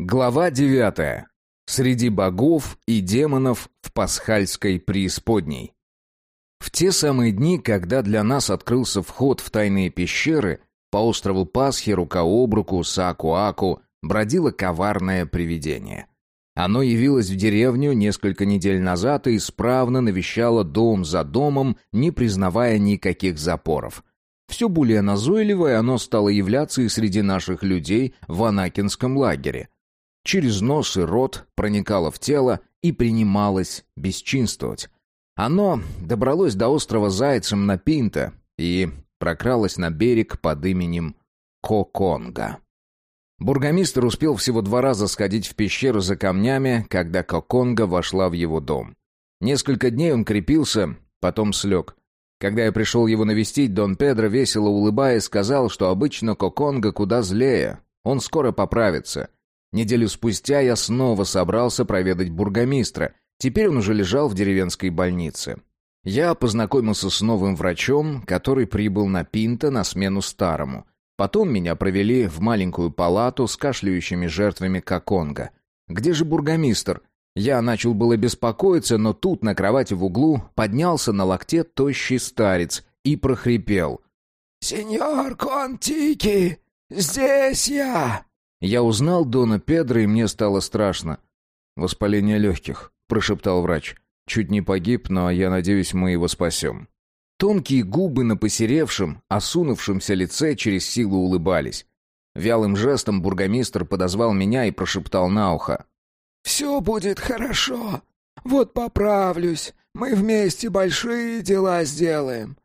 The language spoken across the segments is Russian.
Глава девятая. Среди богов и демонов в пасхальской преисподней. В те самые дни, когда для нас открылся вход в тайные пещеры, по острову Пасхи рука об руку с Аку-Аку бродило коварное привидение. Оно явилось в деревню несколько недель назад и исправно навещало дом за домом, не признавая никаких запоров. Все более назойливое оно стало являться и среди наших людей в Анакинском лагере – через нос и рот проникало в тело и принималось бесчинствовать. Оно добралось до острова Зайцем на Пинта и прокралось на берег под именем Коконга. Бургомистр успел всего два раза сходить в пещеру за камнями, когда Коконга вошла в его дом. Несколько дней он крепился, потом слег. Когда я пришел его навестить, Дон Педро, весело улыбаясь, сказал, что обычно Коконга куда злее, он скоро поправится — Неделю спустя я снова собрался проведать бургомистра. Теперь он уже лежал в деревенской больнице. Я познакомился с новым врачом, который прибыл на Пинто на смену старому. Потом меня провели в маленькую палату с кашляющими жертвами Коконга. Где же бургомистр? Я начал было беспокоиться, но тут на кровати в углу поднялся на локте тощий старец и прохрипел. «Сеньор Контики, здесь я!» Я узнал Дона Педро, и мне стало страшно. «Воспаление легких», — прошептал врач. «Чуть не погиб, но я надеюсь, мы его спасем». Тонкие губы на посеревшем, осунувшемся лице через силу улыбались. Вялым жестом бургомистр подозвал меня и прошептал на ухо. «Все будет хорошо. Вот поправлюсь. Мы вместе большие дела сделаем.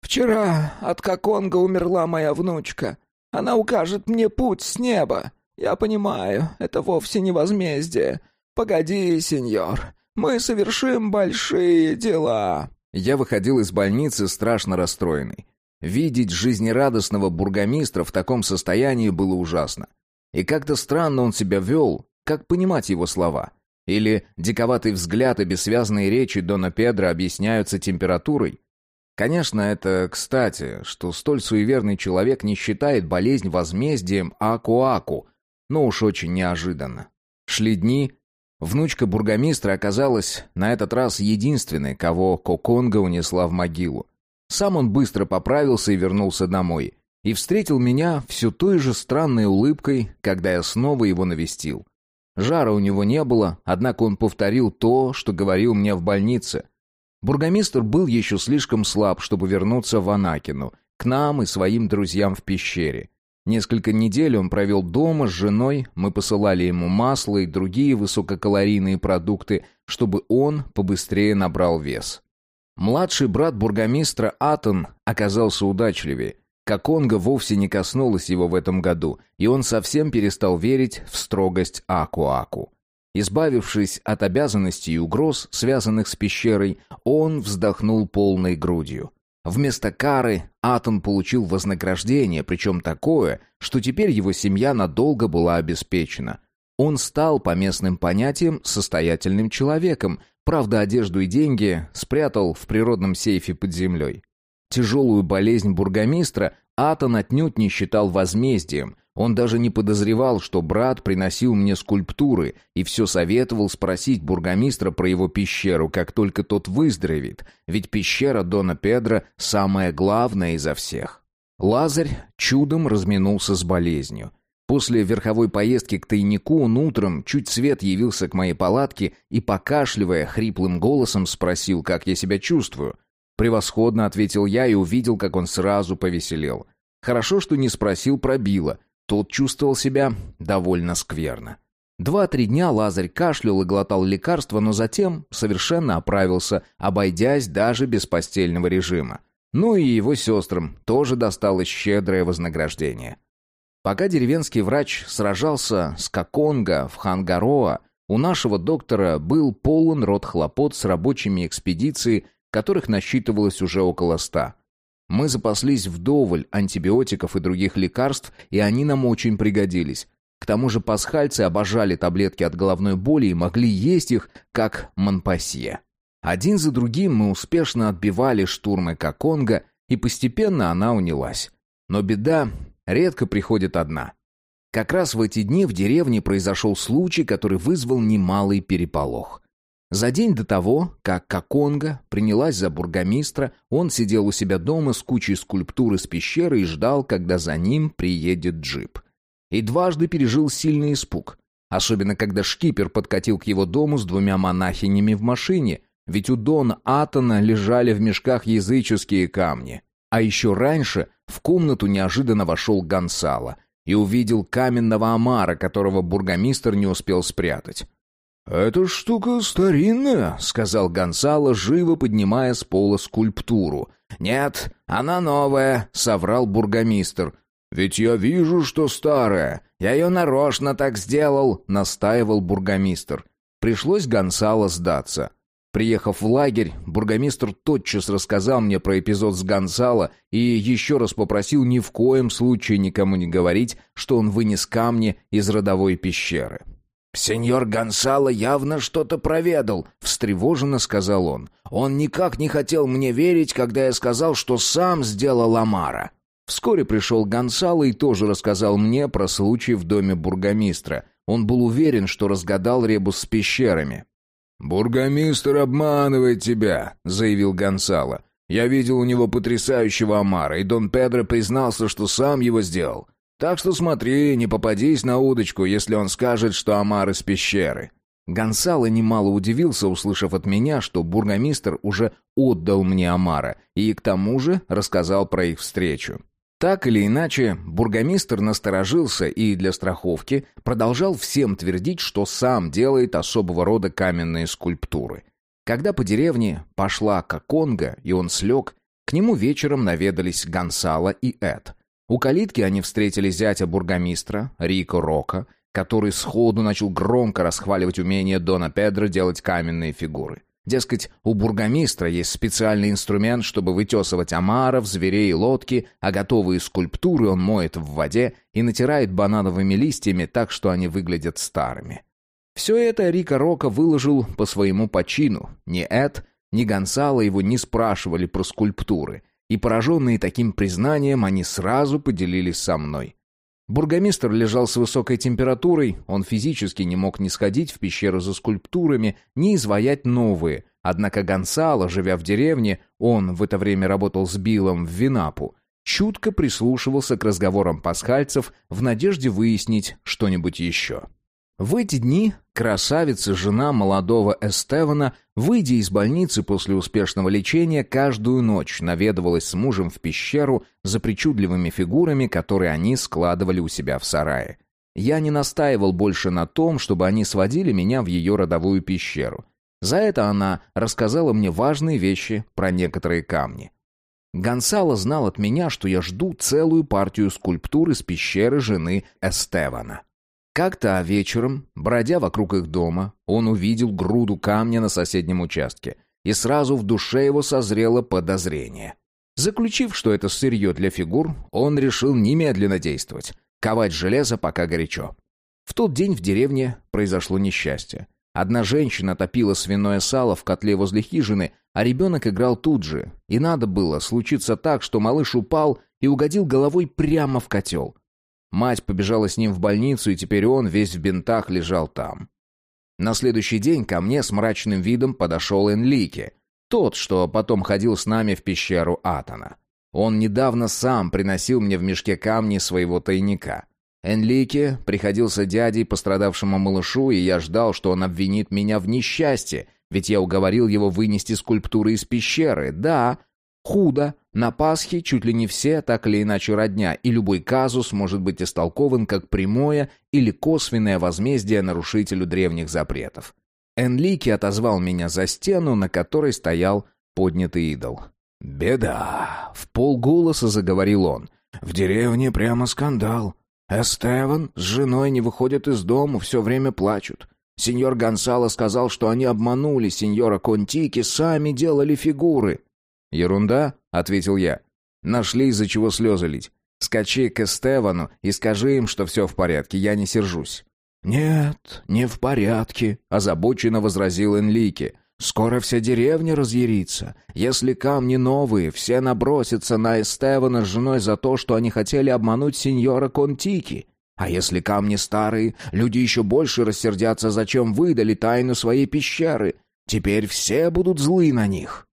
Вчера от Коконга умерла моя внучка. Она укажет мне путь с неба. «Я понимаю, это вовсе не возмездие. Погоди, сеньор, мы совершим большие дела». Я выходил из больницы страшно расстроенный. Видеть жизнерадостного бургомистра в таком состоянии было ужасно. И как-то странно он себя вел, как понимать его слова. Или диковатый взгляд и бессвязные речи Дона Педро объясняются температурой. Конечно, это кстати, что столь суеверный человек не считает болезнь возмездием Аку-Аку, но уж очень неожиданно. Шли дни. Внучка бургомистра оказалась на этот раз единственной, кого Коконга унесла в могилу. Сам он быстро поправился и вернулся домой. И встретил меня все той же странной улыбкой, когда я снова его навестил. Жара у него не было, однако он повторил то, что говорил мне в больнице. Бургомистр был еще слишком слаб, чтобы вернуться в Анакину, к нам и своим друзьям в пещере. Несколько недель он провел дома с женой, мы посылали ему масло и другие высококалорийные продукты, чтобы он побыстрее набрал вес. Младший брат бургомистра Атон оказался удачливее. Коконга вовсе не коснулась его в этом году, и он совсем перестал верить в строгость Аку-Аку. Избавившись от обязанностей и угроз, связанных с пещерой, он вздохнул полной грудью. Вместо кары Атон получил вознаграждение, причем такое, что теперь его семья надолго была обеспечена. Он стал, по местным понятиям, состоятельным человеком, правда, одежду и деньги спрятал в природном сейфе под землей. Тяжелую болезнь бургомистра Атон отнюдь не считал возмездием, он даже не подозревал, что брат приносил мне скульптуры и все советовал спросить бургомистра про его пещеру, как только тот выздоровеет, ведь пещера Дона Педро самая главная изо всех. Лазарь чудом разминулся с болезнью. После верховой поездки к тайнику он утром чуть свет явился к моей палатке и, покашливая хриплым голосом, спросил, как я себя чувствую. «Превосходно», — ответил я и увидел, как он сразу повеселел. Хорошо, что не спросил про Билла, тот чувствовал себя довольно скверно. Два-три дня Лазарь кашлял и глотал лекарства, но затем совершенно оправился, обойдясь даже без постельного режима. Ну и его сестрам тоже досталось щедрое вознаграждение. Пока деревенский врач сражался с Коконго в Хангароа, у нашего доктора был полон рот хлопот с рабочими экспедиции, которых насчитывалось уже около ста. Мы запаслись вдоволь антибиотиков и других лекарств, и они нам очень пригодились. К тому же пасхальцы обожали таблетки от головной боли и могли есть их, как манпасье. Один за другим мы успешно отбивали штурмы Коконга, и постепенно она унялась. Но беда редко приходит одна. Как раз в эти дни в деревне произошел случай, который вызвал немалый переполох. За день до того, как Коконга принялась за бургомистра, он сидел у себя дома с кучей скульптур из пещеры и ждал, когда за ним приедет джип. И дважды пережил сильный испуг. Особенно, когда шкипер подкатил к его дому с двумя монахинями в машине, ведь у Дон Атона лежали в мешках языческие камни. А еще раньше в комнату неожиданно вошел Гонсало и увидел каменного омара, которого бургомистр не успел спрятать. «Эта штука старинная», — сказал Гонсало, живо поднимая с пола скульптуру. «Нет, она новая», — соврал бургомистр. «Ведь я вижу, что старая. Я ее нарочно так сделал», — настаивал бургомистр. Пришлось Гонсало сдаться. Приехав в лагерь, бургомистр тотчас рассказал мне про эпизод с Гонсало и еще раз попросил ни в коем случае никому не говорить, что он вынес камни из родовой пещеры. «Сеньор Гонсало явно что-то проведал», — встревоженно сказал он. «Он никак не хотел мне верить, когда я сказал, что сам сделал Амара». Вскоре пришел Гонсало и тоже рассказал мне про случай в доме бургомистра. Он был уверен, что разгадал ребус с пещерами. «Бургомистр обманывает тебя», — заявил Гонсало. «Я видел у него потрясающего Амара, и Дон Педро признался, что сам его сделал. Так что смотри, не попадись на удочку, если он скажет, что Амар из пещеры». Гонсало немало удивился, услышав от меня, что бургомистр уже отдал мне Амара, и к тому же рассказал про их встречу. Так или иначе, бургомистр насторожился и для страховки продолжал всем твердить, что сам делает особого рода каменные скульптуры. Когда по деревне пошла Коконга, и он слег, к нему вечером наведались Гонсало и Эд. У калитки они встретили зятя бургомистра, Рико Рока, который сходу начал громко расхваливать умение Дона Педро делать каменные фигуры. Дескать, у бургомистра есть специальный инструмент, чтобы вытесывать омаров, зверей и лодки, а готовые скульптуры он моет в воде и натирает банановыми листьями так, что они выглядят старыми. Все это Рико Рока выложил по своему почину. Ни Эд, ни Гонсало его не спрашивали про скульптуры, и пораженные таким признанием, они сразу поделились со мной. Бургомистр лежал с высокой температурой, он физически не мог ни сходить в пещеру за скульптурами, ни изваять новые, однако Гонсало, живя в деревне, он в это время работал с Биллом в Винапу, чутко прислушивался к разговорам пасхальцев в надежде выяснить что-нибудь еще. В эти дни красавица, жена молодого Эстевана, выйдя из больницы после успешного лечения, каждую ночь наведывалась с мужем в пещеру за причудливыми фигурами, которые они складывали у себя в сарае. Я не настаивал больше на том, чтобы они сводили меня в ее родовую пещеру. За это она рассказала мне важные вещи про некоторые камни. Гонсало знал от меня, что я жду целую партию скульптур из пещеры жены Эстевана. Как-то вечером, бродя вокруг их дома, он увидел груду камня на соседнем участке, и сразу в душе его созрело подозрение. Заключив, что это сырье для фигур, он решил немедленно действовать, ковать железо пока горячо. В тот день в деревне произошло несчастье. Одна женщина топила свиное сало в котле возле хижины, а ребенок играл тут же, и надо было случиться так, что малыш упал и угодил головой прямо в котел. Мать побежала с ним в больницу, и теперь он весь в бинтах лежал там. На следующий день ко мне с мрачным видом подошел Энлике, тот, что потом ходил с нами в пещеру Атона. Он недавно сам приносил мне в мешке камни своего тайника. Энлике приходился дядей пострадавшему малышу, и я ждал, что он обвинит меня в несчастье, ведь я уговорил его вынести скульптуры из пещеры. Да, Худо. На Пасхе чуть ли не все так или иначе родня, и любой казус может быть истолкован как прямое или косвенное возмездие нарушителю древних запретов. Энлики отозвал меня за стену, на которой стоял поднятый идол. «Беда!» — в полголоса заговорил он. «В деревне прямо скандал. Эстеван с женой не выходят из дома, все время плачут. Сеньор Гонсало сказал, что они обманули сеньора Контики, сами делали фигуры». «Ерунда», — ответил я. «Нашли из-за чего слезы лить. Скачи к Эстевану и скажи им, что все в порядке, я не сержусь». «Нет, не в порядке», — озабоченно возразил Энлике. «Скоро вся деревня разъярится. Если камни новые, все набросятся на Эстевана с женой за то, что они хотели обмануть сеньора Контики. А если камни старые, люди еще больше рассердятся, зачем выдали тайну своей пещеры. Теперь все будут злы на них».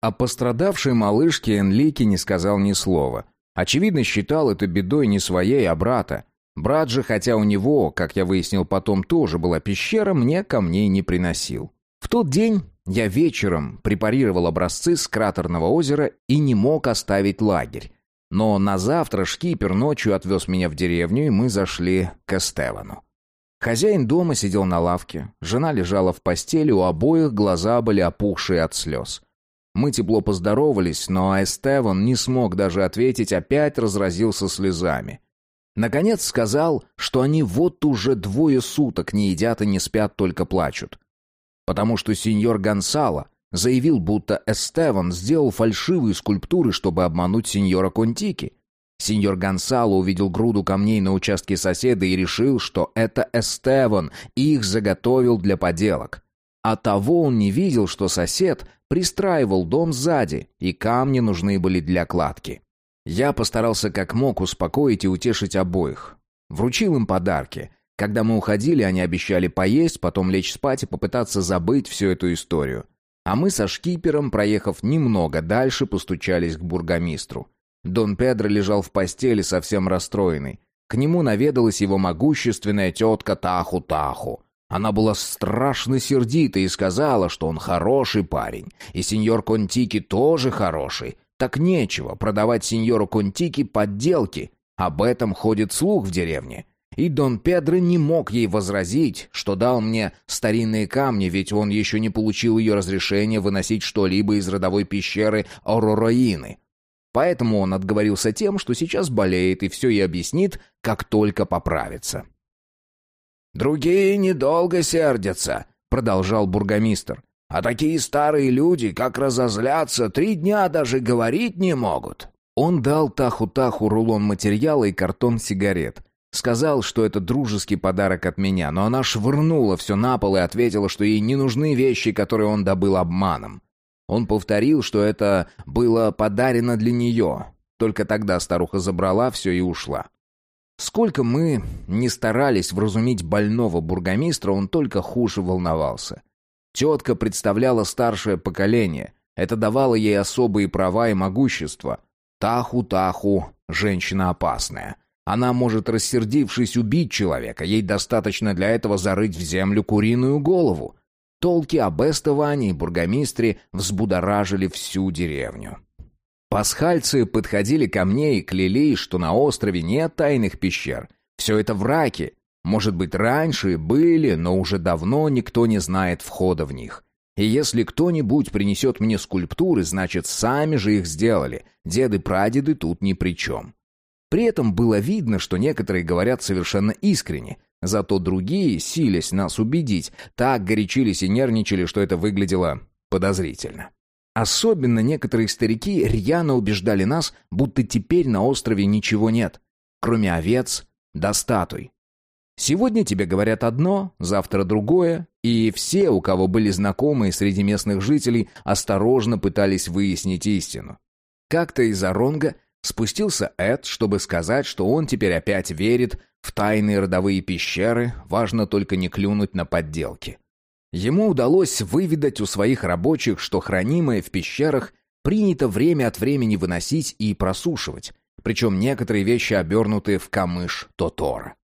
О пострадавшей малышке Энлики не сказал ни слова. Очевидно, считал это бедой не своей, а брата. Брат же, хотя у него, как я выяснил потом, тоже была пещера, мне камней не приносил. В тот день я вечером препарировал образцы с кратерного озера и не мог оставить лагерь. Но на завтра шкипер ночью отвез меня в деревню, и мы зашли к Эстевану. Хозяин дома сидел на лавке, жена лежала в постели, у обоих глаза были опухшие от слез. Мы тепло поздоровались, но Эстеван не смог даже ответить, опять разразился слезами. Наконец сказал, что они вот уже двое суток не едят и не спят, только плачут. Потому что сеньор Гонсало заявил, будто Эстеван сделал фальшивые скульптуры, чтобы обмануть сеньора Контики. Сеньор Гонсало увидел груду камней на участке соседа и решил, что это Эстеван их заготовил для поделок. А того он не видел, что сосед пристраивал дом сзади, и камни нужны были для кладки. Я постарался как мог успокоить и утешить обоих. Вручил им подарки. Когда мы уходили, они обещали поесть, потом лечь спать и попытаться забыть всю эту историю. А мы со шкипером, проехав немного дальше, постучались к бургомистру. Дон Педро лежал в постели, совсем расстроенный. К нему наведалась его могущественная тетка Таху-Таху. Она была страшно сердита и сказала, что он хороший парень, и сеньор Контики тоже хороший. Так нечего продавать сеньору Контики подделки. Об этом ходит слух в деревне. И Дон Педро не мог ей возразить, что дал мне старинные камни, ведь он еще не получил ее разрешения выносить что-либо из родовой пещеры Оророины. Поэтому он отговорился тем, что сейчас болеет и все ей объяснит, как только поправится. «Другие недолго сердятся», — продолжал бургомистр. «А такие старые люди, как разозлятся, три дня даже говорить не могут». Он дал Таху-Таху рулон материала и картон сигарет. Сказал, что это дружеский подарок от меня, но она швырнула все на пол и ответила, что ей не нужны вещи, которые он добыл обманом. Он повторил, что это было подарено для нее. Только тогда старуха забрала все и ушла. Сколько мы не старались вразумить больного бургомистра, он только хуже волновался. Тетка представляла старшее поколение. Это давало ей особые права и могущество. Таху-таху, женщина опасная. Она может, рассердившись, убить человека. Ей достаточно для этого зарыть в землю куриную голову. Толки об Эстовании и бургомистре взбудоражили всю деревню. Пасхальцы подходили ко мне и клялись, что на острове нет тайных пещер. Все это враки. Может быть, раньше были, но уже давно никто не знает входа в них. И если кто-нибудь принесет мне скульптуры, значит, сами же их сделали. Деды-прадеды тут ни при чем. При этом было видно, что некоторые говорят совершенно искренне, зато другие, силясь нас убедить, так горячились и нервничали, что это выглядело подозрительно. Особенно некоторые старики рьяно убеждали нас, будто теперь на острове ничего нет, кроме овец да статуй. Сегодня тебе говорят одно, завтра другое, и все, у кого были знакомые среди местных жителей, осторожно пытались выяснить истину. Как-то из Оронга спустился Эд, чтобы сказать, что он теперь опять верит в тайные родовые пещеры, важно только не клюнуть на подделки. Ему удалось выведать у своих рабочих, что хранимое в пещерах принято время от времени выносить и просушивать, причем некоторые вещи обернуты в камыш Тотора.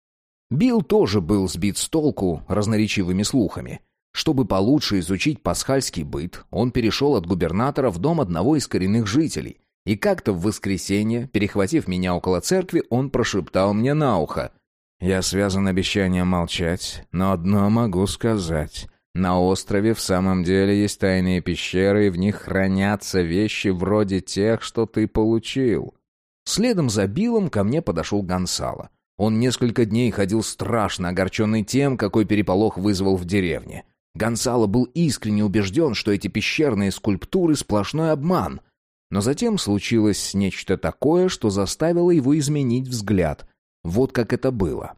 Билл тоже был сбит с толку разноречивыми слухами. Чтобы получше изучить пасхальский быт, он перешел от губернатора в дом одного из коренных жителей, и как-то в воскресенье, перехватив меня около церкви, он прошептал мне на ухо. «Я связан обещанием молчать, но одно могу сказать. На острове в самом деле есть тайные пещеры, и в них хранятся вещи вроде тех, что ты получил. Следом за Биллом ко мне подошел Гонсало. Он несколько дней ходил страшно огорченный тем, какой переполох вызвал в деревне. Гонсало был искренне убежден, что эти пещерные скульптуры — сплошной обман. Но затем случилось нечто такое, что заставило его изменить взгляд. Вот как это было.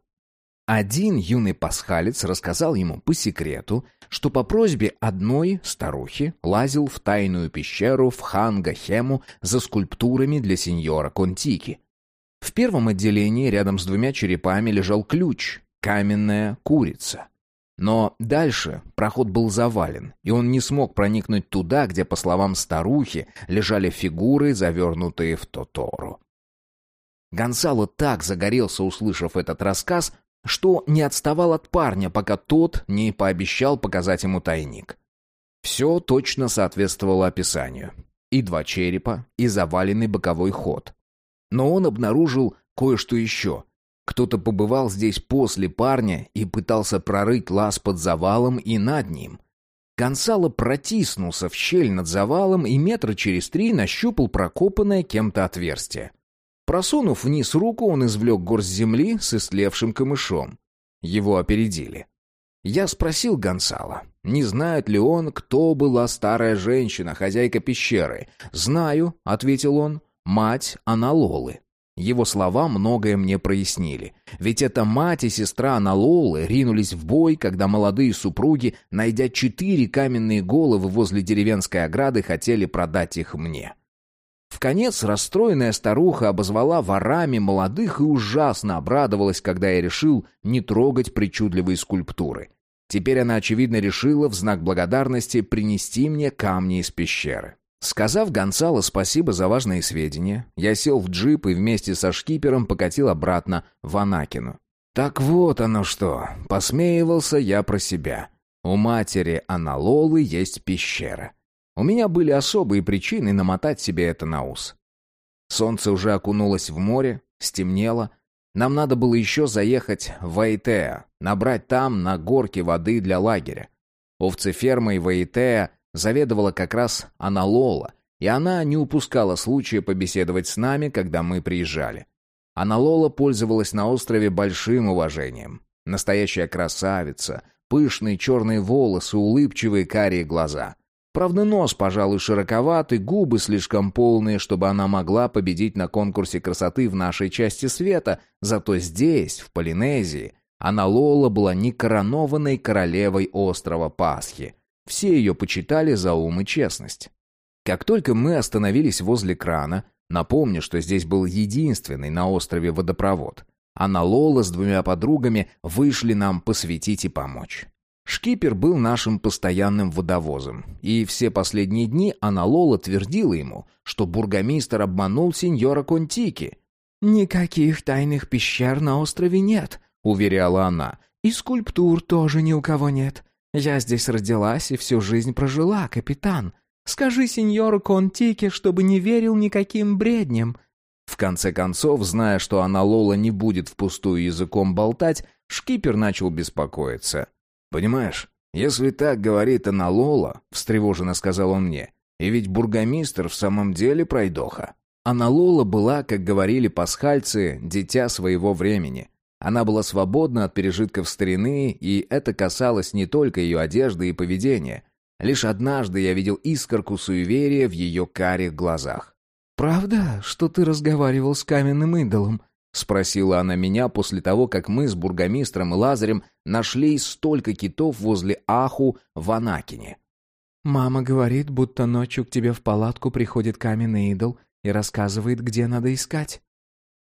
Один юный пасхалец рассказал ему по секрету, что по просьбе одной старухи лазил в тайную пещеру в Хангахему за скульптурами для сеньора Контики. В первом отделении рядом с двумя черепами лежал ключ — каменная курица. Но дальше проход был завален, и он не смог проникнуть туда, где, по словам старухи, лежали фигуры, завернутые в тотору. Гонсало так загорелся, услышав этот рассказ, что не отставал от парня, пока тот не пообещал показать ему тайник. Все точно соответствовало описанию. И два черепа, и заваленный боковой ход. Но он обнаружил кое-что еще. Кто-то побывал здесь после парня и пытался прорыть лаз под завалом и над ним. Гонсало протиснулся в щель над завалом и метра через три нащупал прокопанное кем-то отверстие. Просунув вниз руку, он извлек горсть земли с истлевшим камышом. Его опередили. Я спросил Гонсала, не знает ли он, кто была старая женщина, хозяйка пещеры. «Знаю», — ответил он, — «мать Аналолы». Его слова многое мне прояснили. Ведь это мать и сестра Аналолы ринулись в бой, когда молодые супруги, найдя четыре каменные головы возле деревенской ограды, хотели продать их мне. В конец расстроенная старуха обозвала ворами молодых и ужасно обрадовалась, когда я решил не трогать причудливые скульптуры. Теперь она, очевидно, решила в знак благодарности принести мне камни из пещеры. Сказав Гонсало спасибо за важные сведения, я сел в джип и вместе со шкипером покатил обратно в Анакину. Так вот оно что, посмеивался я про себя. У матери Аналолы есть пещера. У меня были особые причины намотать себе это на ус. Солнце уже окунулось в море, стемнело. Нам надо было еще заехать в Ваитеа, набрать там на горке воды для лагеря. Овцефермой Ваитеа заведовала как раз Аналола, и она не упускала случая побеседовать с нами, когда мы приезжали. Аналола пользовалась на острове большим уважением. Настоящая красавица, пышные черные волосы, улыбчивые карие глаза. Правда, нос, пожалуй, широковатый, губы слишком полные, чтобы она могла победить на конкурсе красоты в нашей части света, зато здесь, в Полинезии, Аналола была некоронованной королевой острова Пасхи. Все ее почитали за ум и честность. Как только мы остановились возле крана, напомню, что здесь был единственный на острове водопровод, Аналола с двумя подругами вышли нам посветить и помочь. Шкипер был нашим постоянным водовозом, и все последние дни Аналола твердила ему, что бургомистр обманул сеньора Контики. «Никаких тайных пещер на острове нет», — уверяла она, — «и скульптур тоже ни у кого нет. Я здесь родилась и всю жизнь прожила, капитан. Скажи сеньору Контике, чтобы не верил никаким бредням». В конце концов, зная, что Аналола не будет впустую языком болтать, шкипер начал беспокоиться — Понимаешь, если так говорит она Лола, встревоженно сказал он мне, и ведь бургомистр в самом деле пройдоха. Она Лола была, как говорили пасхальцы, дитя своего времени. Она была свободна от пережитков старины, и это касалось не только ее одежды и поведения. Лишь однажды я видел искорку суеверия в ее карих глазах. «Правда, что ты разговаривал с каменным идолом?» Спросила она меня после того, как мы с бургомистром и Лазарем нашли столько китов возле Аху в Анакине. «Мама говорит, будто ночью к тебе в палатку приходит каменный идол и рассказывает, где надо искать».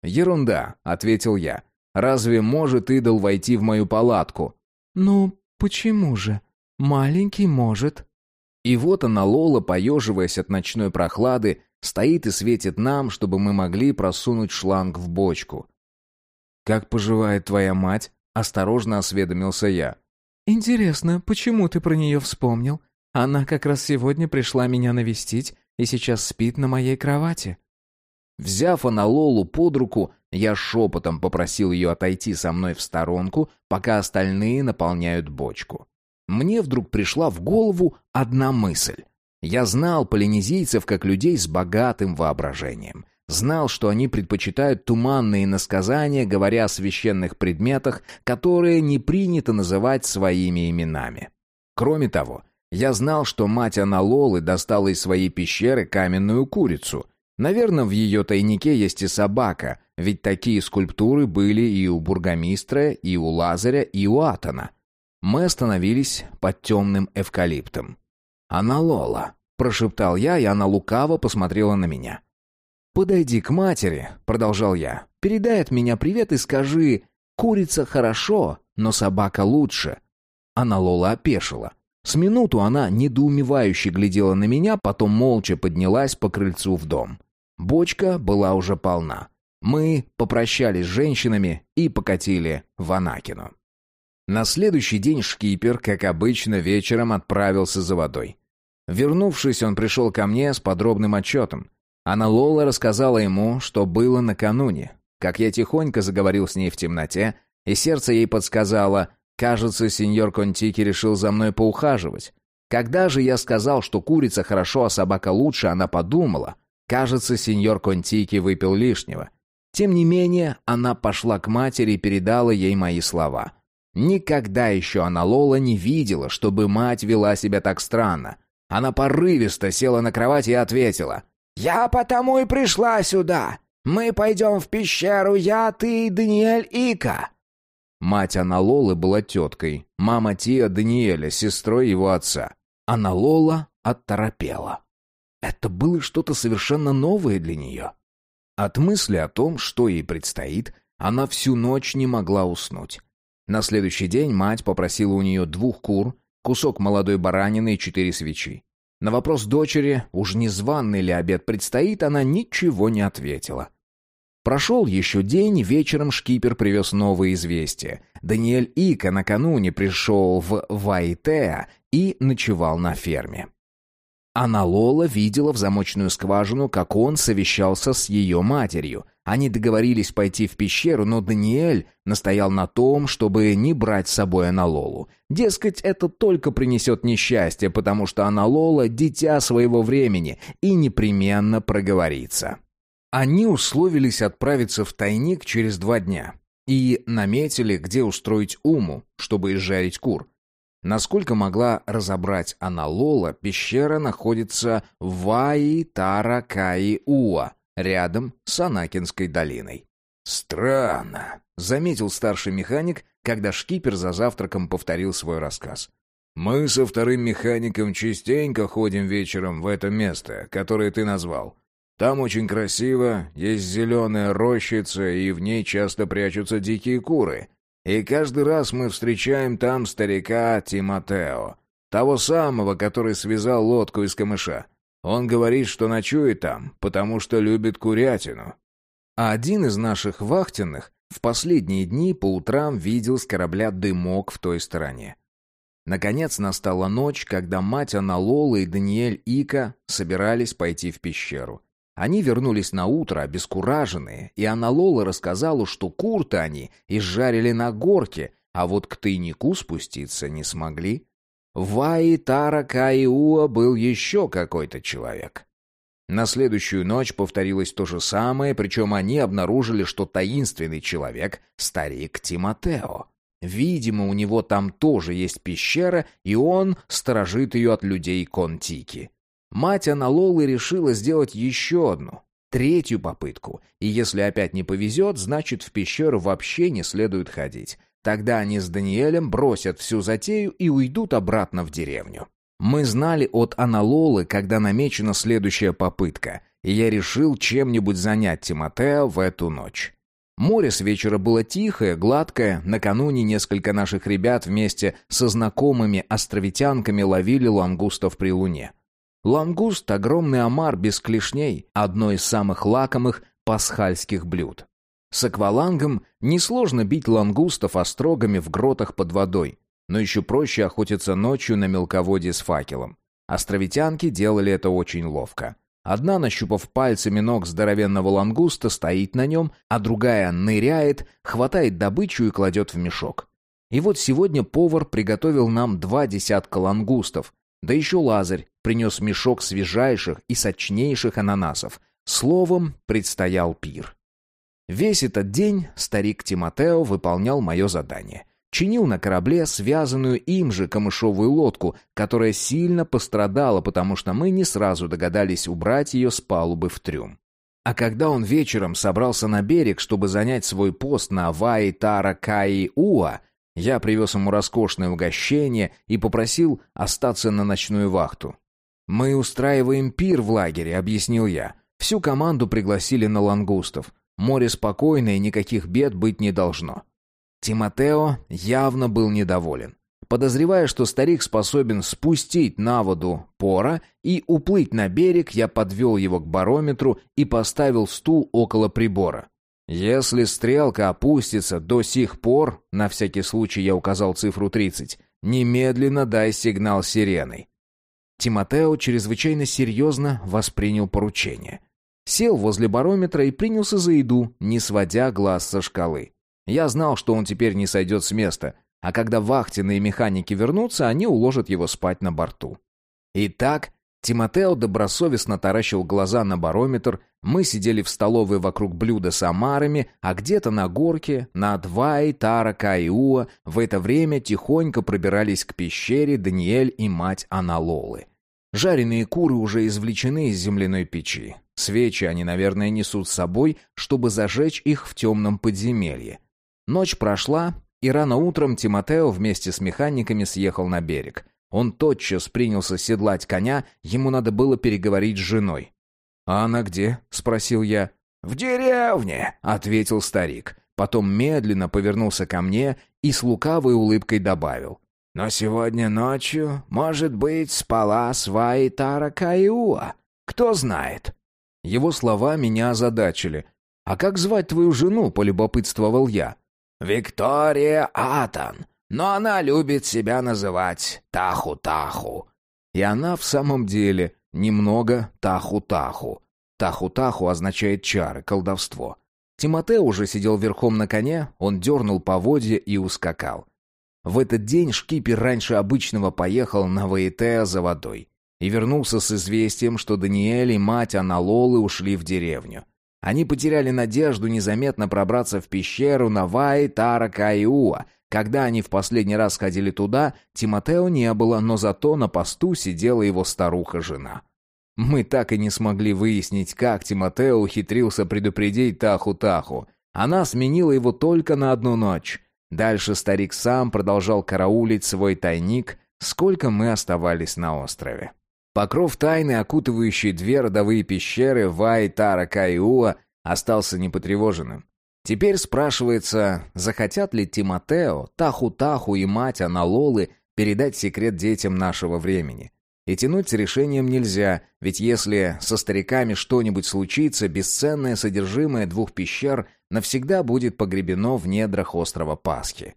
«Ерунда», — ответил я. «Разве может идол войти в мою палатку?» «Ну, почему же? Маленький может». И вот она, Лола, поеживаясь от ночной прохлады, Стоит и светит нам, чтобы мы могли просунуть шланг в бочку. «Как поживает твоя мать?» — осторожно осведомился я. «Интересно, почему ты про нее вспомнил? Она как раз сегодня пришла меня навестить и сейчас спит на моей кровати». Взяв Аналолу под руку, я шепотом попросил ее отойти со мной в сторонку, пока остальные наполняют бочку. Мне вдруг пришла в голову одна мысль. Я знал полинезийцев как людей с богатым воображением. Знал, что они предпочитают туманные насказания, говоря о священных предметах, которые не принято называть своими именами. Кроме того, я знал, что мать Аналолы достала из своей пещеры каменную курицу. Наверное, в ее тайнике есть и собака, ведь такие скульптуры были и у бургомистра, и у Лазаря, и у Атона. Мы остановились под темным эвкалиптом. «Она Лола», — прошептал я, и она лукаво посмотрела на меня. «Подойди к матери», — продолжал я. «Передай от меня привет и скажи, курица хорошо, но собака лучше». Она Лола опешила. С минуту она недоумевающе глядела на меня, потом молча поднялась по крыльцу в дом. Бочка была уже полна. Мы попрощались с женщинами и покатили в Анакину. На следующий день шкипер, как обычно, вечером отправился за водой. Вернувшись, он пришел ко мне с подробным отчетом. Анна Лола рассказала ему, что было накануне, как я тихонько заговорил с ней в темноте, и сердце ей подсказало, кажется, сеньор Контики решил за мной поухаживать. Когда же я сказал, что курица хорошо, а собака лучше, она подумала, кажется, сеньор Контики выпил лишнего. Тем не менее, она пошла к матери и передала ей мои слова. Никогда еще она Лола не видела, чтобы мать вела себя так странно. Она порывисто села на кровать и ответила. «Я потому и пришла сюда. Мы пойдем в пещеру, я, ты Даниэль Ика». Мать Аналолы была теткой, мама Тия Даниэля, сестрой его отца. Аналола отторопела. Это было что-то совершенно новое для нее. От мысли о том, что ей предстоит, она всю ночь не могла уснуть. На следующий день мать попросила у нее двух кур, кусок молодой баранины и четыре свечи. На вопрос дочери, уж не званный ли обед предстоит, она ничего не ответила. Прошел еще день, вечером шкипер привез новые известия. Даниэль Ика накануне пришел в Вайтеа и ночевал на ферме. Она Лола видела в замочную скважину, как он совещался с ее матерью. Они договорились пойти в пещеру, но Даниэль настоял на том, чтобы не брать с собой Аналолу. Дескать, это только принесет несчастье, потому что Аналола — дитя своего времени и непременно проговорится. Они условились отправиться в тайник через два дня и наметили, где устроить уму, чтобы изжарить кур. Насколько могла разобрать она Лола, пещера находится в Ваи-Таракаи-Уа, рядом с Анакинской долиной. «Странно», — заметил старший механик, когда шкипер за завтраком повторил свой рассказ. «Мы со вторым механиком частенько ходим вечером в это место, которое ты назвал. Там очень красиво, есть зеленая рощица, и в ней часто прячутся дикие куры. И каждый раз мы встречаем там старика Тимотео, того самого, который связал лодку из камыша. Он говорит, что ночует там, потому что любит курятину. А один из наших вахтенных в последние дни по утрам видел с корабля дымок в той стороне. Наконец настала ночь, когда мать Аналола и Даниэль Ика собирались пойти в пещеру. Они вернулись на утро обескураженные, и Аналола рассказала, что курты они изжарили на горке, а вот к тайнику спуститься не смогли. В Аитара Каиуа был еще какой-то человек. На следующую ночь повторилось то же самое, причем они обнаружили, что таинственный человек — старик Тимотео. Видимо, у него там тоже есть пещера, и он сторожит ее от людей Контики. Мать Аналолы решила сделать еще одну, третью попытку, и если опять не повезет, значит в пещеру вообще не следует ходить. Тогда они с Даниэлем бросят всю затею и уйдут обратно в деревню. Мы знали от Аналолы, когда намечена следующая попытка, и я решил чем-нибудь занять Тимотео в эту ночь. Море с вечера было тихое, гладкое. Накануне несколько наших ребят вместе со знакомыми островитянками ловили лангустов при луне. Лангуст — огромный омар без клешней, одно из самых лакомых пасхальских блюд. С аквалангом несложно бить лангустов острогами в гротах под водой, но еще проще охотиться ночью на мелководье с факелом. Островитянки делали это очень ловко. Одна, нащупав пальцами ног здоровенного лангуста, стоит на нем, а другая ныряет, хватает добычу и кладет в мешок. И вот сегодня повар приготовил нам два десятка лангустов, да еще Лазарь принес мешок свежайших и сочнейших ананасов. Словом, предстоял пир. Весь этот день старик Тимотео выполнял мое задание. Чинил на корабле связанную им же камышовую лодку, которая сильно пострадала, потому что мы не сразу догадались убрать ее с палубы в трюм. А когда он вечером собрался на берег, чтобы занять свой пост на Ваи-Тара-Каи-Уа, я привез ему роскошное угощение и попросил остаться на ночную вахту. «Мы устраиваем пир в лагере», — объяснил я. Всю команду пригласили на лангустов. Море спокойное, никаких бед быть не должно. Тимотео явно был недоволен. Подозревая, что старик способен спустить на воду пора и уплыть на берег, я подвел его к барометру и поставил стул около прибора. Если стрелка опустится до сих пор, на всякий случай я указал цифру 30, немедленно дай сигнал сиреной. Тимотео чрезвычайно серьезно воспринял поручение. Сел возле барометра и принялся за еду, не сводя глаз со шкалы. Я знал, что он теперь не сойдет с места, а когда вахтенные механики вернутся, они уложат его спать на борту. Итак, Тимотео добросовестно таращил глаза на барометр, мы сидели в столовой вокруг блюда с омарами, а где-то на горке, на Вай, Тара, Кайуа, в это время тихонько пробирались к пещере Даниэль и мать Аналолы. Жареные куры уже извлечены из земляной печи. Свечи они, наверное, несут с собой, чтобы зажечь их в темном подземелье. Ночь прошла, и рано утром Тимотео вместе с механиками съехал на берег. Он тотчас принялся седлать коня, ему надо было переговорить с женой. «А она где?» — спросил я. «В деревне», — ответил старик. Потом медленно повернулся ко мне и с лукавой улыбкой добавил. «Но сегодня ночью, может быть, спала сваи Тара Кaiуа. Кто знает?» Его слова меня озадачили. «А как звать твою жену?» — полюбопытствовал я. Виктория Атан, но она любит себя называть Таху-Таху. И она в самом деле немного Таху-Таху. Таху-Таху означает чары, колдовство. Тимотео уже сидел верхом на коне, он дернул поводья и ускакал. В этот день шкипер раньше обычного поехал на Ваэтеа за водой и вернулся с известием, что Даниэль и мать Аналолы ушли в деревню. Они потеряли надежду незаметно пробраться в пещеру Наваи Таракаиуа. Когда они в последний раз ходили туда, Тимотео не было, но зато на посту сидела его старуха-жена. Мы так и не смогли выяснить, как Тимотео ухитрился предупредить Таху-Таху. Она сменила его только на одну ночь. Дальше старик сам продолжал караулить свой тайник, сколько мы оставались на острове. Покров тайны, окутывающий две родовые пещеры Вай-Тара Кайуа, остался непотревоженным. Теперь спрашивается, захотят ли Тимотео, Таху-Таху и мать Аналолы передать секрет детям нашего времени. И тянуть с решением нельзя, ведь если со стариками что-нибудь случится, бесценное содержимое двух пещер навсегда будет погребено в недрах острова Пасхи.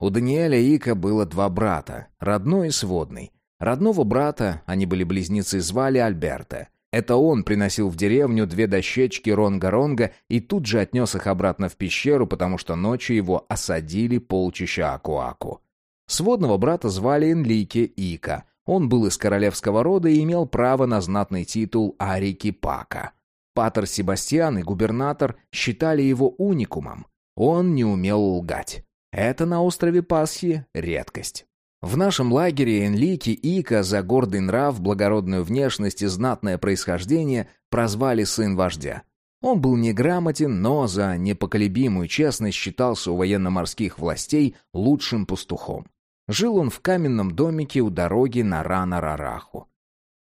У Даниэля Ика было два брата, родной и сводный. Родного брата, они были близнецы, звали Альберта. Это он приносил в деревню две дощечки ронга-ронга и тут же отнес их обратно в пещеру, потому что ночью его осадили полчища Акуаку. Сводного брата звали Энлике Ика. Он был из королевского рода и имел право на знатный титул Арики Пака. Патер Себастьян и губернатор считали его уникумом. Он не умел лгать. Это на острове Пасхи редкость. В нашем лагере Энлики Ика за гордый нрав, благородную внешность и знатное происхождение прозвали сын вождя. Он был неграмотен, но за непоколебимую честность считался у военно-морских властей лучшим пастухом. Жил он в каменном домике у дороги на Рана-Рараху.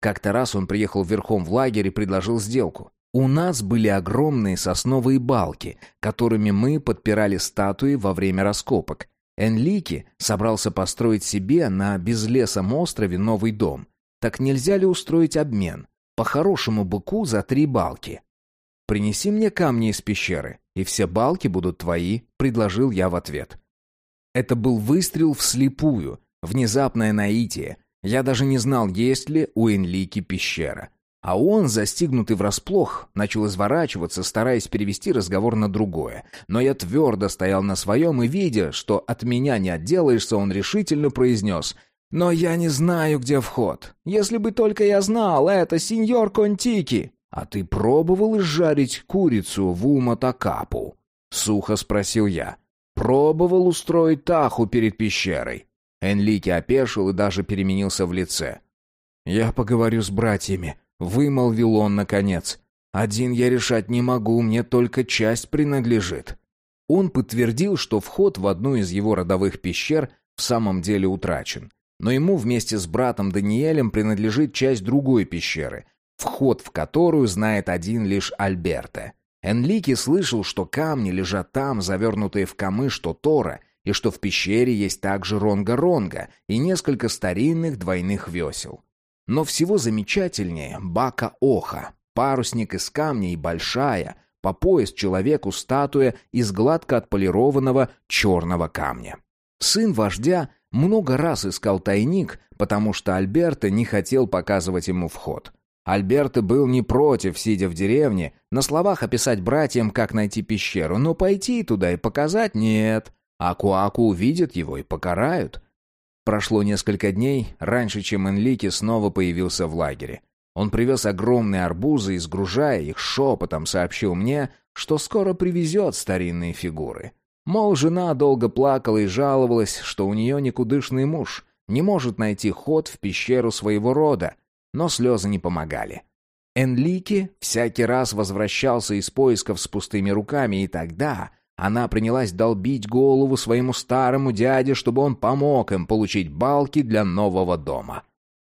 Как-то раз он приехал верхом в лагерь и предложил сделку. У нас были огромные сосновые балки, которыми мы подпирали статуи во время раскопок, Энлики собрался построить себе на безлесом острове новый дом. Так нельзя ли устроить обмен? По хорошему быку за три балки. «Принеси мне камни из пещеры, и все балки будут твои», — предложил я в ответ. Это был выстрел вслепую, внезапное наитие. Я даже не знал, есть ли у Энлики пещера. А он, застигнутый врасплох, начал изворачиваться, стараясь перевести разговор на другое. Но я твердо стоял на своем и, видя, что от меня не отделаешься, он решительно произнес «Но я не знаю, где вход. Если бы только я знал, это сеньор Контики». «А ты пробовал изжарить курицу в Уматакапу?» — сухо спросил я. «Пробовал устроить таху перед пещерой?» Энлики опешил и даже переменился в лице. «Я поговорю с братьями», Вымолвил он наконец. «Один я решать не могу, мне только часть принадлежит». Он подтвердил, что вход в одну из его родовых пещер в самом деле утрачен. Но ему вместе с братом Даниэлем принадлежит часть другой пещеры. вход в которую знает один лишь Альберто. Энлики слышал, что камни лежат там, завернутые в камыш Тотора, и что в пещере есть также ронга-ронга и несколько старинных двойных весел. Но всего замечательнее Бака-Оха, парусник из камня и большая, по пояс человеку статуя из гладко отполированного черного камня. Сын вождя много раз искал тайник, потому что Альберто не хотел показывать ему вход. Альберто был не против, сидя в деревне, на словах описать братьям, как найти пещеру, но пойти туда и показать нет. Аку-Аку увидят его и покарают. Прошло несколько дней, раньше, чем Энлики снова появился в лагере. Он привез огромные арбузы и, сгружая их, шепотом сообщил мне, что скоро привезет старинные фигуры. Мол, жена долго плакала и жаловалась, что у нее никудышный муж, не может найти ход в пещеру своего рода, но слезы не помогали. Энлики всякий раз возвращался из поисков с пустыми руками, и тогда она принялась долбить голову своему старому дяде, чтобы он помог им получить балки для нового дома.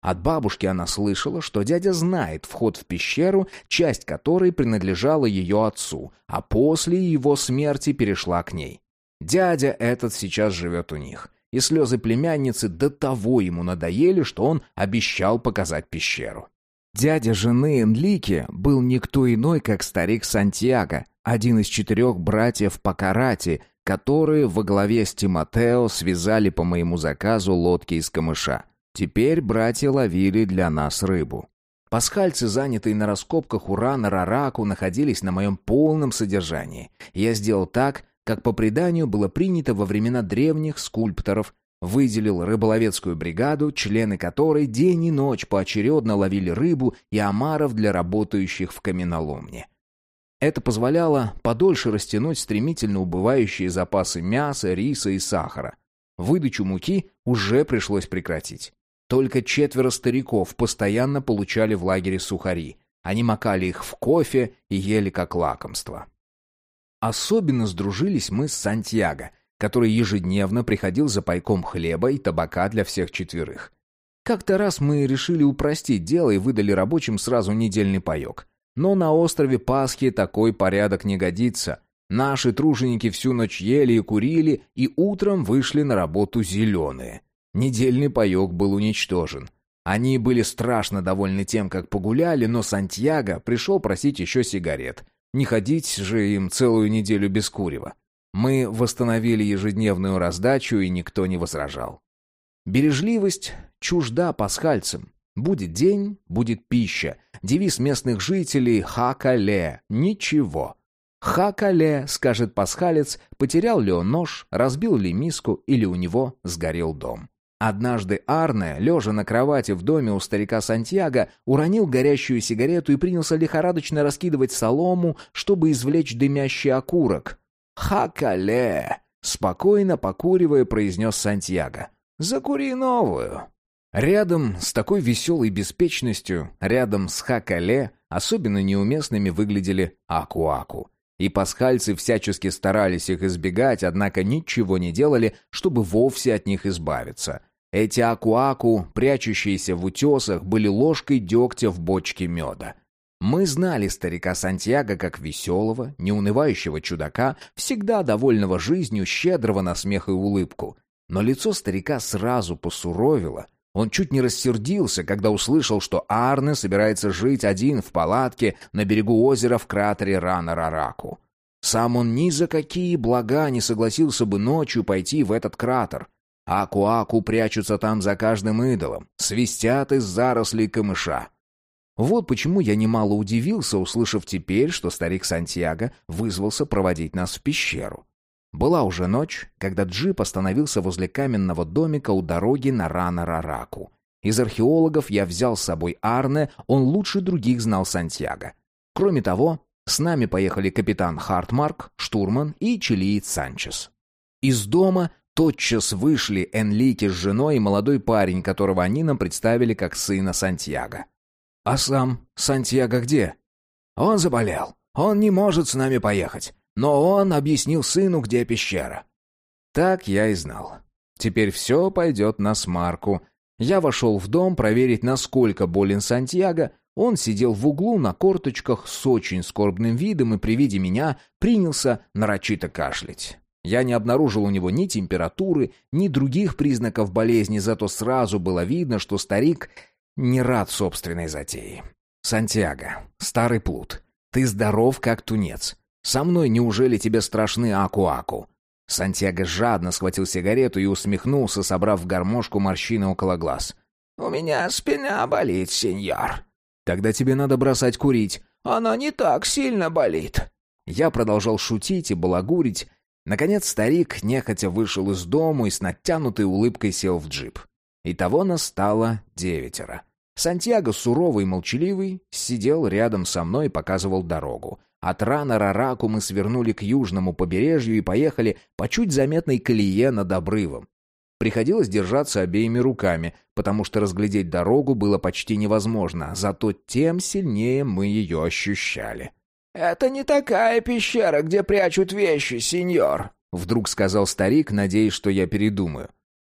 От бабушки она слышала, что дядя знает вход в пещеру, часть которой принадлежала ее отцу, а после его смерти перешла к ней. Дядя этот сейчас живет у них и слезы племянницы до того ему надоели, что он обещал показать пещеру. Дядя жены Энлики был никто иной, как старик Сантьяго, один из четырех братьев по карате, которые во главе с Тимотео связали по моему заказу лодки из камыша. Теперь братья ловили для нас рыбу. Пасхальцы, занятые на раскопках урана Рараку, находились на моем полном содержании. Я сделал так, как по преданию было принято во времена древних скульпторов, выделил рыболовецкую бригаду, члены которой день и ночь поочередно ловили рыбу и омаров для работающих в каменоломне. Это позволяло подольше растянуть стремительно убывающие запасы мяса, риса и сахара. Выдачу муки уже пришлось прекратить. Только четверо стариков постоянно получали в лагере сухари. Они макали их в кофе и ели как лакомство. Особенно сдружились мы с Сантьяго, который ежедневно приходил за пайком хлеба и табака для всех четверых. Как-то раз мы решили упростить дело и выдали рабочим сразу недельный паек. Но на острове Пасхи такой порядок не годится. Наши труженики всю ночь ели и курили, и утром вышли на работу зеленые. Недельный паек был уничтожен. Они были страшно довольны тем, как погуляли, но Сантьяго пришел просить еще сигарет. Не ходить же им целую неделю без курева. Мы восстановили ежедневную раздачу, и никто не возражал. Бережливость чужда пасхальцам. Будет день, будет пища. Девиз местных жителей «Хакале» — ничего. «Хакале», — скажет пасхалец, потерял ли он нож, разбил ли миску или у него сгорел дом. Однажды Арне, лежа на кровати в доме у старика Сантьяго, уронил горящую сигарету и принялся лихорадочно раскидывать солому, чтобы извлечь дымящий окурок. «Хакале!» — спокойно покуривая, произнес Сантьяго. «Закури новую!» Рядом с такой веселой беспечностью, рядом с Хакале, особенно неуместными выглядели Аку-Аку. И пасхальцы всячески старались их избегать, однако ничего не делали, чтобы вовсе от них избавиться — эти аку-аку, прячущиеся в утесах, были ложкой дегтя в бочке меда. Мы знали старика Сантьяго как веселого, неунывающего чудака, всегда довольного жизнью, щедрого на смех и улыбку. Но лицо старика сразу посуровило. Он чуть не рассердился, когда услышал, что Арне собирается жить один в палатке на берегу озера в кратере Рана-Рараку. Сам он ни за какие блага не согласился бы ночью пойти в этот кратер. Аку-аку прячутся там за каждым идолом, свистят из зарослей камыша. Вот почему я немало удивился, услышав теперь, что старик Сантьяго вызвался проводить нас в пещеру. Была уже ночь, когда джип остановился возле каменного домика у дороги на Рана-Рараку. Из археологов я взял с собой Арне, он лучше других знал Сантьяго. Кроме того, с нами поехали капитан Хартмарк, штурман и чилиец Санчес. Из дома Тотчас вышли Энлики с женой и молодой парень, которого они нам представили как сына Сантьяго. «А сам Сантьяго где?» «Он заболел. Он не может с нами поехать. Но он объяснил сыну, где пещера». Так я и знал. Теперь все пойдет на смарку. Я вошел в дом проверить, насколько болен Сантьяго. Он сидел в углу на корточках с очень скорбным видом и при виде меня принялся нарочито кашлять. Я не обнаружил у него ни температуры, ни других признаков болезни, зато сразу было видно, что старик не рад собственной затее. «Сантьяго, старый плут, ты здоров, как тунец. Со мной неужели тебе страшны аку-аку?» Сантьяго жадно схватил сигарету и усмехнулся, собрав в гармошку морщины около глаз. «У меня спина болит, сеньор». «Тогда тебе надо бросать курить». «Она не так сильно болит». Я продолжал шутить и балагурить, Наконец старик нехотя вышел из дому и с натянутой улыбкой сел в джип. Итого нас стало девятеро. Сантьяго, суровый и молчаливый, сидел рядом со мной и показывал дорогу. От рана Рараку мы свернули к южному побережью и поехали по чуть заметной колее над обрывом. Приходилось держаться обеими руками, потому что разглядеть дорогу было почти невозможно, зато тем сильнее мы ее ощущали. «Это не такая пещера, где прячут вещи, сеньор», — вдруг сказал старик, надеясь, что я передумаю.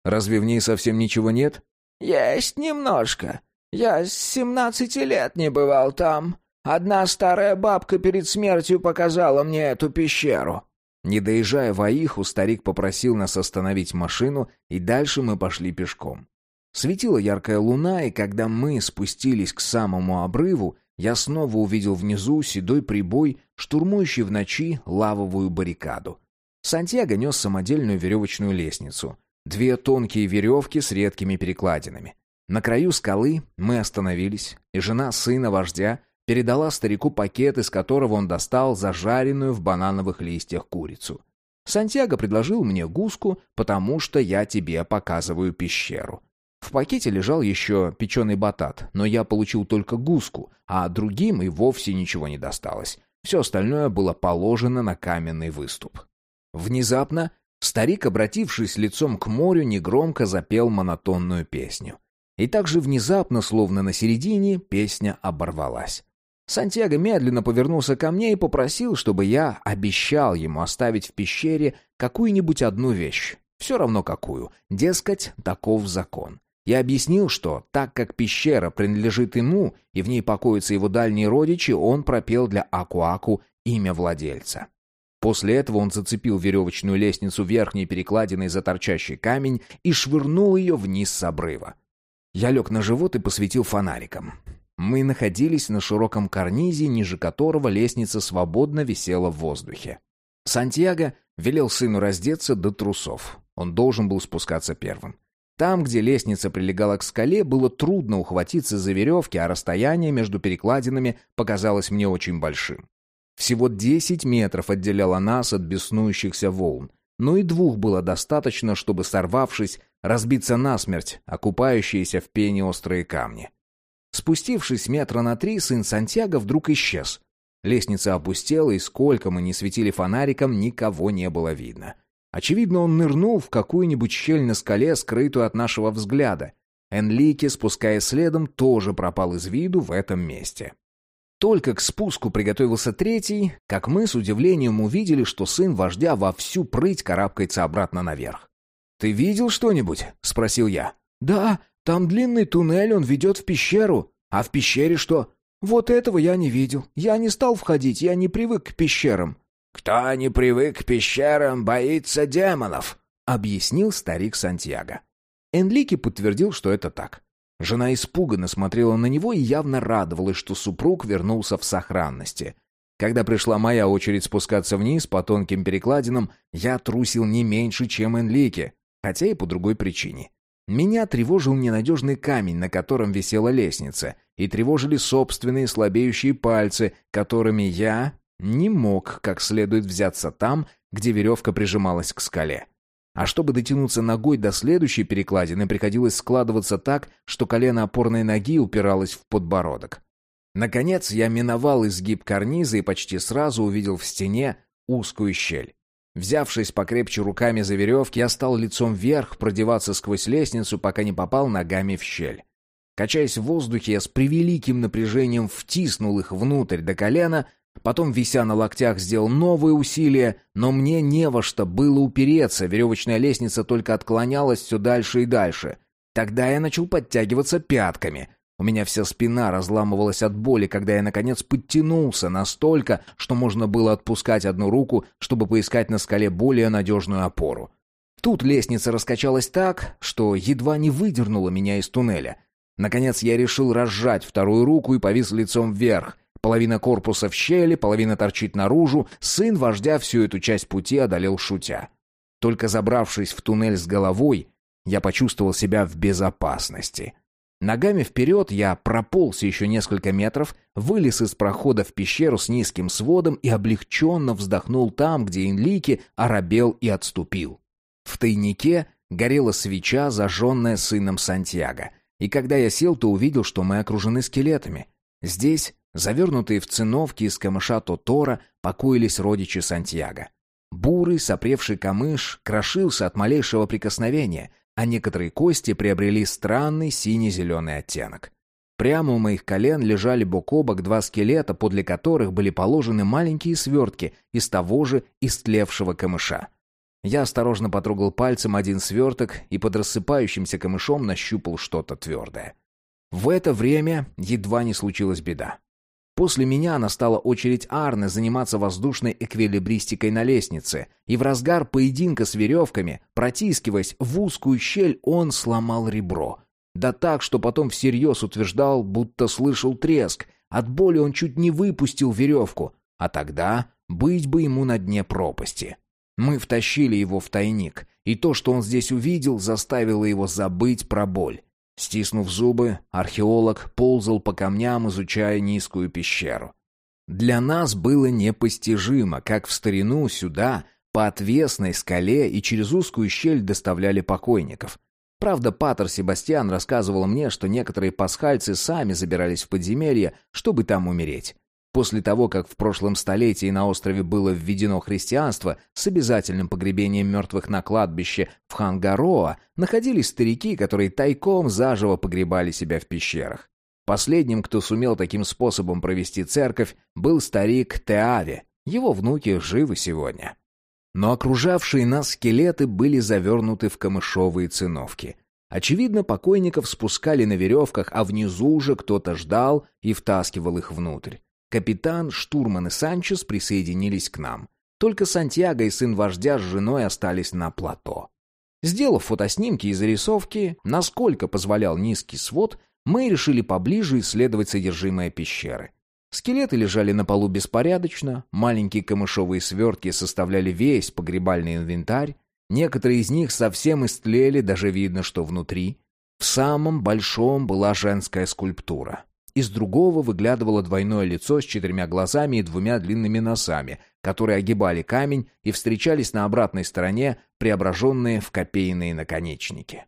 «Разве в ней совсем ничего нет?» «Есть немножко. Я с семнадцати лет не бывал там. Одна старая бабка перед смертью показала мне эту пещеру». Не доезжая в Аиху, старик попросил нас остановить машину, и дальше мы пошли пешком. Светила яркая луна, и когда мы спустились к самому обрыву, я снова увидел внизу седой прибой, штурмующий в ночи лавовую баррикаду. Сантьяго нес самодельную веревочную лестницу. Две тонкие веревки с редкими перекладинами. На краю скалы мы остановились, и жена сына вождя передала старику пакет, из которого он достал зажаренную в банановых листьях курицу. Сантьяго предложил мне гуску, потому что я тебе показываю пещеру. В пакете лежал еще печеный батат, но я получил только гуску, а другим и вовсе ничего не досталось. Все остальное было положено на каменный выступ. Внезапно старик, обратившись лицом к морю, негромко запел монотонную песню. И так же внезапно, словно на середине, песня оборвалась. Сантьяго медленно повернулся ко мне и попросил, чтобы я обещал ему оставить в пещере какую-нибудь одну вещь. Все равно какую. Дескать, таков закон. Я объяснил, что, так как пещера принадлежит ему, и в ней покоятся его дальние родичи, он пропел для Акуаку имя владельца. После этого он зацепил веревочную лестницу верхней перекладиной за торчащий камень и швырнул ее вниз с обрыва. Я лег на живот и посветил фонариком. Мы находились на широком карнизе, ниже которого лестница свободно висела в воздухе. Сантьяго велел сыну раздеться до трусов. Он должен был спускаться первым. Там, где лестница прилегала к скале, было трудно ухватиться за веревки, а расстояние между перекладинами показалось мне очень большим. Всего десять метров отделяло нас от беснующихся волн, но и двух было достаточно, чтобы, сорвавшись, разбиться насмерть, окупающиеся в пене острые камни. Спустившись метра на три, сын Сантьяго вдруг исчез. Лестница опустела, и сколько мы не светили фонариком, никого не было видно. — Очевидно, он нырнул в какую-нибудь щель на скале, скрытую от нашего взгляда. Энлике, спускаясь следом, тоже пропал из виду в этом месте. Только к спуску приготовился третий, как мы с удивлением увидели, что сын вождя во всю прыть карабкается обратно наверх. «Ты видел что-нибудь?» — спросил я. «Да, там длинный туннель, он ведет в пещеру. А в пещере что?» «Вот этого я не видел. Я не стал входить, я не привык к пещерам». «Кто не привык к пещерам, боится демонов», — объяснил старик Сантьяго. Энлике подтвердил, что это так. Жена испуганно смотрела на него и явно радовалась, что супруг вернулся в сохранности. Когда пришла моя очередь спускаться вниз по тонким перекладинам, я трусил не меньше, чем Энлике, хотя и по другой причине. Меня тревожил ненадежный камень, на котором висела лестница, и тревожили собственные слабеющие пальцы, которыми я не мог как следует взяться там, где веревка прижималась к скале. А чтобы дотянуться ногой до следующей перекладины, приходилось складываться так, что колено опорной ноги упиралось в подбородок. Наконец я миновал изгиб карниза и почти сразу увидел в стене узкую щель. Взявшись покрепче руками за веревки, я стал лицом вверх продеваться сквозь лестницу, пока не попал ногами в щель. Качаясь в воздухе, я с превеликим напряжением втиснул их внутрь до колена, Потом, вися на локтях, сделал новые усилия, но мне не во что было упереться, веревочная лестница только отклонялась все дальше и дальше. Тогда я начал подтягиваться пятками. У меня вся спина разламывалась от боли, когда я, наконец, подтянулся настолько, что можно было отпускать одну руку, чтобы поискать на скале более надежную опору. Тут лестница раскачалась так, что едва не выдернула меня из туннеля. Наконец я решил разжать вторую руку и повис лицом вверх. Половина корпуса в щели, половина торчит наружу. Сын вождя всю эту часть пути одолел шутя. Только забравшись в туннель с головой, я почувствовал себя в безопасности. Ногами вперед я прополз еще несколько метров, вылез из прохода в пещеру с низким сводом и облегченно вздохнул там, где Инлики оробел и отступил. В тайнике горела свеча, зажженная сыном Сантьяго. И когда я сел, то увидел, что мы окружены скелетами. Здесь, завернутые в циновки из камыша Тотора, покоились родичи Сантьяго. Бурый, сопревший камыш крошился от малейшего прикосновения, а некоторые кости приобрели странный сине-зеленый оттенок. Прямо у моих колен лежали бок о бок два скелета, подле которых были положены маленькие свертки из того же истлевшего камыша. Я осторожно потрогал пальцем один сверток и под рассыпающимся камышом нащупал что-то твердое. В это время едва не случилась беда. После меня настала очередь Арны заниматься воздушной эквилибристикой на лестнице, и в разгар поединка с веревками, протискиваясь в узкую щель, он сломал ребро. Да так, что потом всерьез утверждал, будто слышал треск. От боли он чуть не выпустил веревку, а тогда быть бы ему на дне пропасти. Мы втащили его в тайник, и то, что он здесь увидел, заставило его забыть про боль. Стиснув зубы, археолог ползал по камням, изучая низкую пещеру. Для нас было непостижимо, как в старину сюда, по отвесной скале и через узкую щель доставляли покойников. Правда, Патер Себастьян рассказывал мне, что некоторые пасхальцы сами забирались в подземелье, чтобы там умереть. После того, как в прошлом столетии на острове было введено христианство с обязательным погребением мертвых на кладбище в Хангароа, находились старики, которые тайком заживо погребали себя в пещерах. Последним, кто сумел таким способом провести церковь, был старик Теави. Его внуки живы сегодня. Но окружавшие нас скелеты были завернуты в камышовые циновки. Очевидно, покойников спускали на веревках, а внизу уже кто-то ждал и втаскивал их внутрь. Капитан, штурман и Санчес присоединились к нам. Только Сантьяго и сын вождя с женой остались на плато. Сделав фотоснимки и зарисовки, насколько позволял низкий свод, мы решили поближе исследовать содержимое пещеры. Скелеты лежали на полу беспорядочно, маленькие камышовые свертки составляли весь погребальный инвентарь, некоторые из них совсем истлели, даже видно, что внутри. В самом большом была женская скульптура. Из другого выглядывало двойное лицо с четырьмя глазами и двумя длинными носами, которые огибали камень и встречались на обратной стороне, преображенные в копейные наконечники.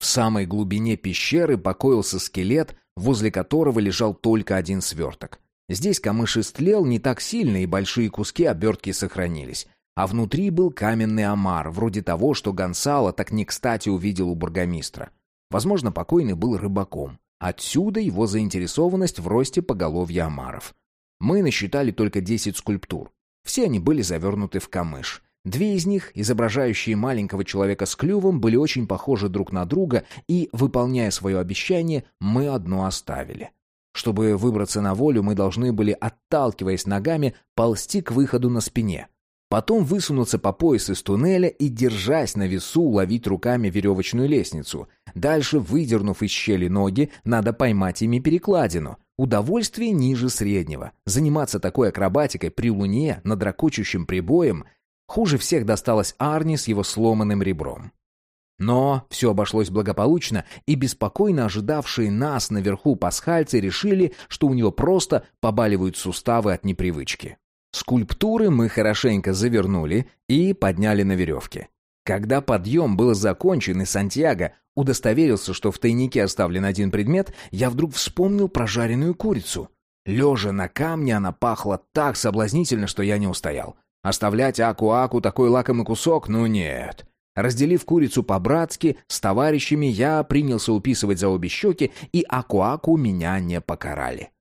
В самой глубине пещеры покоился скелет, возле которого лежал только один сверток. Здесь камыш истлел не так сильно, и большие куски обертки сохранились. А внутри был каменный омар, вроде того, что Гонсало так не кстати увидел у бургомистра. Возможно, покойный был рыбаком. Отсюда его заинтересованность в росте поголовья омаров. Мы насчитали только 10 скульптур. Все они были завернуты в камыш. Две из них, изображающие маленького человека с клювом, были очень похожи друг на друга, и, выполняя свое обещание, мы одну оставили. Чтобы выбраться на волю, мы должны были, отталкиваясь ногами, ползти к выходу на спине. Потом высунуться по пояс из туннеля и, держась на весу, ловить руками веревочную лестницу. Дальше, выдернув из щели ноги, надо поймать ими перекладину. Удовольствие ниже среднего. Заниматься такой акробатикой при луне над ракочущим прибоем хуже всех досталось Арни с его сломанным ребром. Но все обошлось благополучно, и беспокойно ожидавшие нас наверху пасхальцы решили, что у него просто побаливают суставы от непривычки. Скульптуры мы хорошенько завернули и подняли на веревке. Когда подъем был закончен и Сантьяго удостоверился, что в тайнике оставлен один предмет, я вдруг вспомнил про жареную курицу. Лежа на камне, она пахла так соблазнительно, что я не устоял. Оставлять Аку-Аку такой лакомый кусок? Ну нет. Разделив курицу по-братски, с товарищами я принялся уписывать за обе щеки, и Аку-Аку меня не покарали.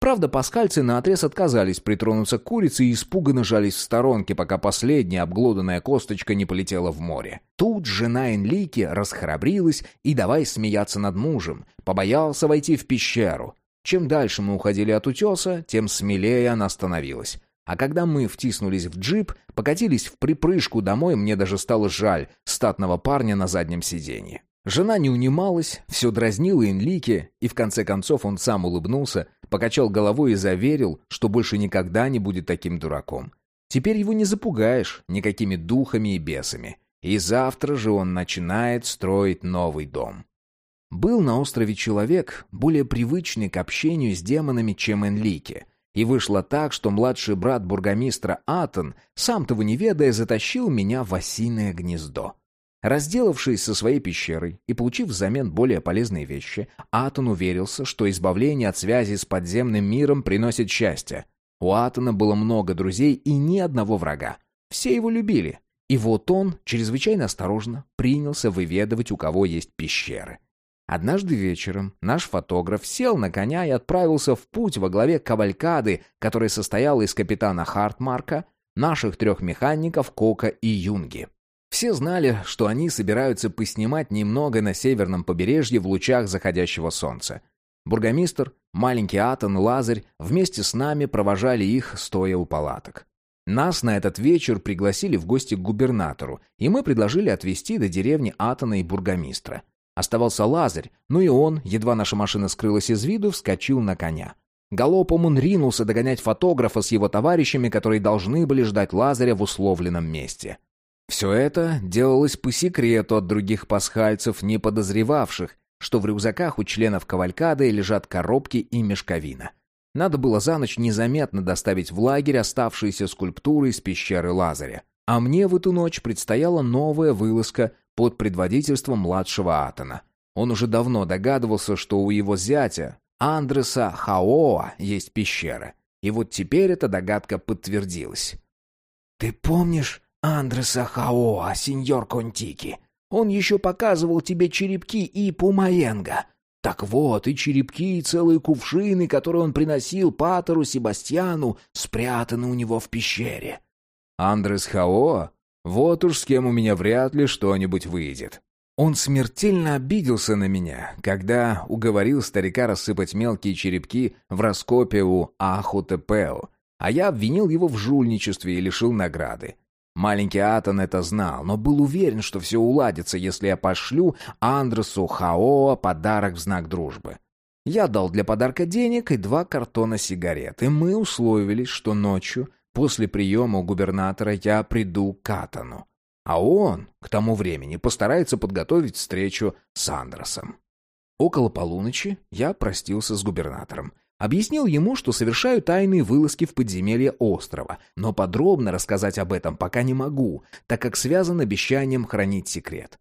Правда, пасхальцы наотрез отказались притронуться к курице и испуганно жались в сторонке, пока последняя обглоданная косточка не полетела в море. Тут жена Энлики расхрабрилась и давай смеяться над мужем. Побоялся войти в пещеру. Чем дальше мы уходили от утеса, тем смелее она становилась. А когда мы втиснулись в джип, покатились в припрыжку домой, мне даже стало жаль статного парня на заднем сиденье. Жена не унималась, все дразнила Энлике, и в конце концов он сам улыбнулся, покачал головой и заверил, что больше никогда не будет таким дураком. Теперь его не запугаешь никакими духами и бесами. И завтра же он начинает строить новый дом. Был на острове человек, более привычный к общению с демонами, чем Энлике. И вышло так, что младший брат бургомистра Атон, сам того не ведая, затащил меня в осиное гнездо. Разделавшись со своей пещерой и получив взамен более полезные вещи, Атон уверился, что избавление от связи с подземным миром приносит счастье. У Атона было много друзей и ни одного врага. Все его любили. И вот он, чрезвычайно осторожно, принялся выведывать, у кого есть пещеры. Однажды вечером наш фотограф сел на коня и отправился в путь во главе кавалькады, которая состояла из капитана Хартмарка, наших трех механиков Кока и Юнги. Все знали, что они собираются поснимать немного на северном побережье в лучах заходящего солнца. Бургомистр, маленький Атон, Лазарь вместе с нами провожали их, стоя у палаток. Нас на этот вечер пригласили в гости к губернатору, и мы предложили отвезти до деревни Атона и бургомистра. Оставался Лазарь, но и он, едва наша машина скрылась из виду, вскочил на коня. Галопом он ринулся догонять фотографа с его товарищами, которые должны были ждать Лазаря в условленном месте. Все это делалось по секрету от других пасхальцев, не подозревавших, что в рюкзаках у членов кавалькады лежат коробки и мешковина. Надо было за ночь незаметно доставить в лагерь оставшиеся скульптуры из пещеры Лазаря. А мне в эту ночь предстояла новая вылазка под предводительством младшего Атона. Он уже давно догадывался, что у его зятя, Андреса Хаоа, есть пещера. И вот теперь эта догадка подтвердилась. «Ты помнишь, Андреса Хаоа, сеньор Контики. Он еще показывал тебе черепки и Пумаенга. Так вот, и черепки, и целые кувшины, которые он приносил Патеру Себастьяну, спрятаны у него в пещере. Андрес Хаоа? Вот уж с кем у меня вряд ли что-нибудь выйдет. Он смертельно обиделся на меня, когда уговорил старика рассыпать мелкие черепки в раскопе у Ахутепео, а я обвинил его в жульничестве и лишил награды. Маленький Атон это знал, но был уверен, что все уладится, если я пошлю Андресу Хаоа подарок в знак дружбы. Я дал для подарка денег и два картона сигарет, и мы условились, что ночью, после приема у губернатора, я приду к Атону. А он, к тому времени, постарается подготовить встречу с Андресом. Около полуночи я простился с губернатором. Объяснил ему, что совершаю тайные вылазки в подземелье острова, но подробно рассказать об этом пока не могу, так как связан обещанием хранить секрет.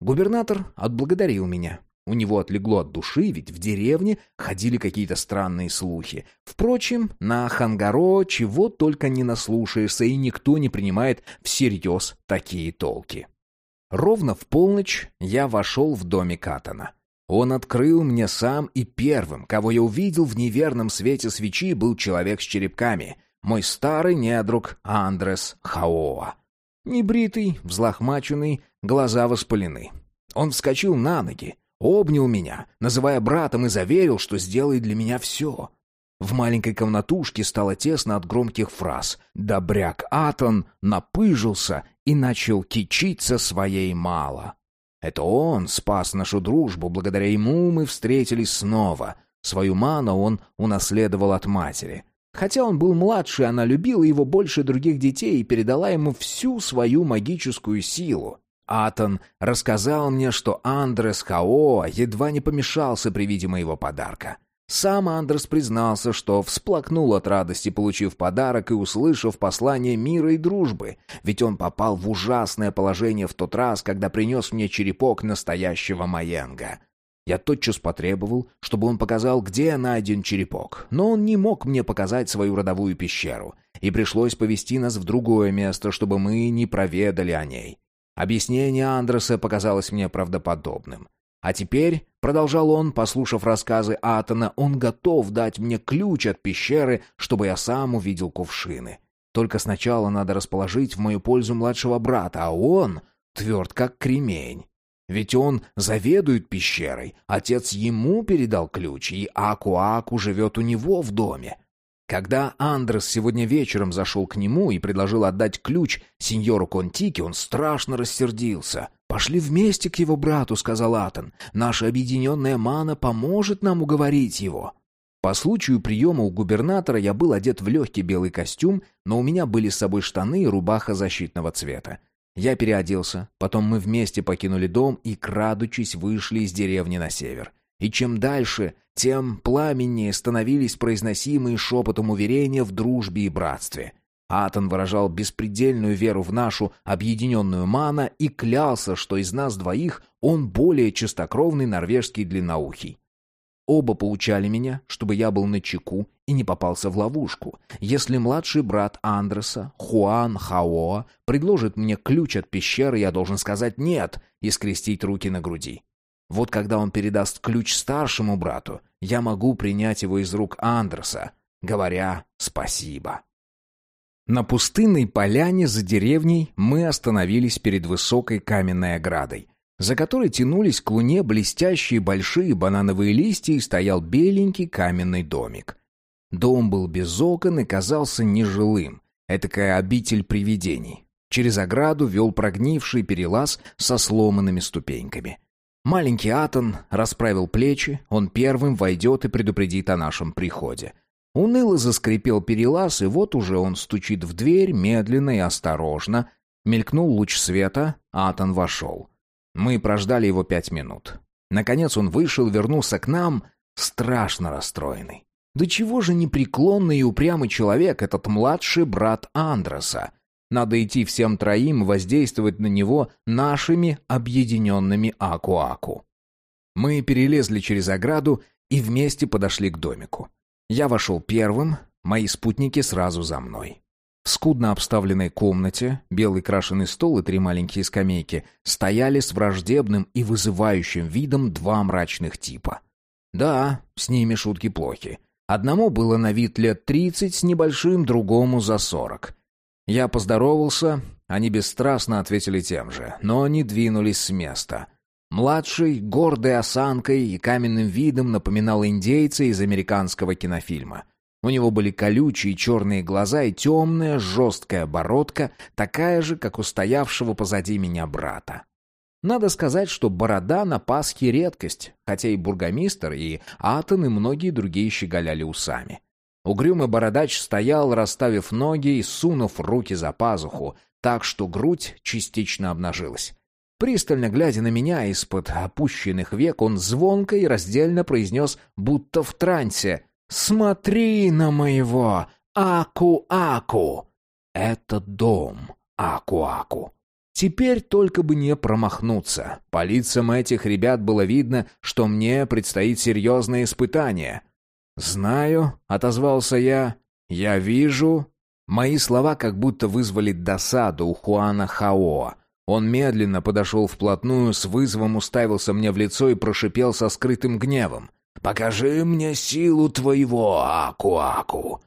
Губернатор отблагодарил меня. У него отлегло от души, ведь в деревне ходили какие-то странные слухи. Впрочем, на Хангаро чего только не наслушаешься, и никто не принимает всерьез такие толки. Ровно в полночь я вошел в домик Катана. Он открыл мне сам, и первым, кого я увидел в неверном свете свечи, был человек с черепками, мой старый недруг Андрес Хаоа. Небритый, взлохмаченный, глаза воспалены. Он вскочил на ноги, обнял меня, называя братом, и заверил, что сделает для меня все. В маленькой комнатушке стало тесно от громких фраз. Добряк Атон напыжился и начал кичиться своей мало. Это он спас нашу дружбу, благодаря ему мы встретились снова. Свою ману он унаследовал от матери. Хотя он был младше, она любила его больше других детей и передала ему всю свою магическую силу. Атон рассказал мне, что Андрес Хаоа едва не помешался при виде моего подарка. Сам Андрес признался, что всплакнул от радости, получив подарок и услышав послание мира и дружбы, ведь он попал в ужасное положение в тот раз, когда принес мне черепок настоящего Маенга. Я тотчас потребовал, чтобы он показал, где найден черепок, но он не мог мне показать свою родовую пещеру, и пришлось повести нас в другое место, чтобы мы не проведали о ней. Объяснение Андреса показалось мне правдоподобным. А теперь, продолжал он, послушав рассказы Атона, он готов дать мне ключ от пещеры, чтобы я сам увидел кувшины. Только сначала надо расположить в мою пользу младшего брата, а он тверд как кремень. Ведь он заведует пещерой, отец ему передал ключ, и Аку-Аку живет у него в доме. Когда Андрес сегодня вечером зашел к нему и предложил отдать ключ сеньору Контике, он страшно рассердился. «Пошли вместе к его брату», — сказал Атон. «Наша объединенная мана поможет нам уговорить его». По случаю приема у губернатора я был одет в легкий белый костюм, но у меня были с собой штаны и рубаха защитного цвета. Я переоделся, потом мы вместе покинули дом и, крадучись, вышли из деревни на север. И чем дальше, тем пламеннее становились произносимые шепотом уверения в дружбе и братстве. Атон выражал беспредельную веру в нашу объединенную мана и клялся, что из нас двоих он более чистокровный норвежский длинноухий. Оба поучали меня, чтобы я был на чеку и не попался в ловушку. Если младший брат Андреса, Хуан Хаоа, предложит мне ключ от пещеры, я должен сказать «нет» и скрестить руки на груди. Вот когда он передаст ключ старшему брату, я могу принять его из рук Андреса, говоря «спасибо». На пустынной поляне за деревней мы остановились перед высокой каменной оградой, за которой тянулись к луне блестящие большие банановые листья и стоял беленький каменный домик. Дом был без окон и казался нежилым, этакая обитель привидений. Через ограду вел прогнивший перелаз со сломанными ступеньками. Маленький Атон расправил плечи, он первым войдет и предупредит о нашем приходе. Уныло заскрипел перелаз, и вот уже он стучит в дверь медленно и осторожно. Мелькнул луч света, Атон вошел. Мы прождали его пять минут. Наконец он вышел, вернулся к нам, страшно расстроенный. Да чего же непреклонный и упрямый человек этот младший брат Андреса? Надо идти всем троим воздействовать на него нашими объединенными Аку-Аку. Мы перелезли через ограду и вместе подошли к домику. Я вошел первым, мои спутники сразу за мной. В скудно обставленной комнате белый крашеный стол и три маленькие скамейки стояли с враждебным и вызывающим видом два мрачных типа. Да, с ними шутки плохи. Одному было на вид лет тридцать с небольшим, другому за сорок. Я поздоровался, они бесстрастно ответили тем же, но не двинулись с места — Младший, гордой осанкой и каменным видом напоминал индейца из американского кинофильма. У него были колючие черные глаза и темная жесткая бородка, такая же, как у стоявшего позади меня брата. Надо сказать, что борода на Пасхе редкость, хотя и бургомистр, и Атон, и многие другие щеголяли усами. Угрюмый бородач стоял, расставив ноги и сунув руки за пазуху, так что грудь частично обнажилась. Пристально глядя на меня из-под опущенных век, он звонко и раздельно произнес, будто в трансе, «Смотри на моего Аку-Аку! Это дом Аку-Аку!» Теперь только бы не промахнуться. По лицам этих ребят было видно, что мне предстоит серьезное испытание. «Знаю», — отозвался я, — «я вижу». Мои слова как будто вызвали досаду у Хуана Хаоа. Он медленно подошел вплотную, с вызовом уставился мне в лицо и прошипел со скрытым гневом. «Покажи мне силу твоего, Аку-Аку!»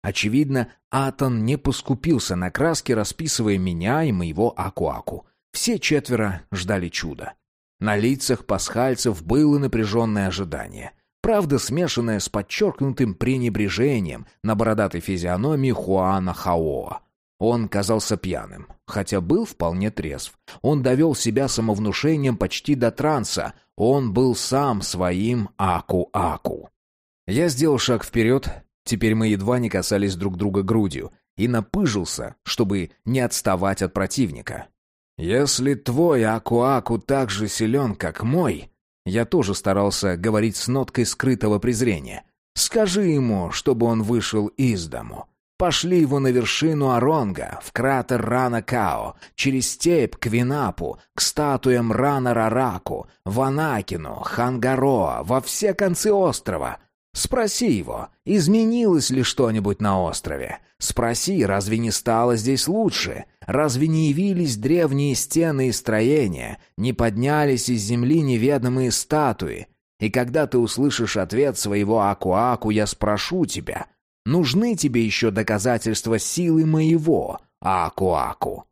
Очевидно, Атон не поскупился на краски, расписывая меня и моего Аку-Аку. Все четверо ждали чуда. На лицах пасхальцев было напряженное ожидание. Правда, смешанное с подчеркнутым пренебрежением на бородатой физиономии Хуана Хаоа. Он казался пьяным, хотя был вполне трезв. Он довел себя самовнушением почти до транса. Он был сам своим Аку-Аку. Я сделал шаг вперед, теперь мы едва не касались друг друга грудью, и напыжился, чтобы не отставать от противника. «Если твой Аку-Аку так же силен, как мой...» Я тоже старался говорить с ноткой скрытого презрения. «Скажи ему, чтобы он вышел из дому. Пошли его на вершину Аронга, в кратер Рана-Као, через степь к Винапу, к статуям Рана-Рараку, в Анакину, Хангароа, во все концы острова. Спроси его, изменилось ли что-нибудь на острове. Спроси, разве не стало здесь лучше? Разве не явились древние стены и строения? Не поднялись из земли неведомые статуи? И когда ты услышишь ответ своего Акуаку, я спрошу тебя, нужны тебе еще доказательства силы моего Акуаку?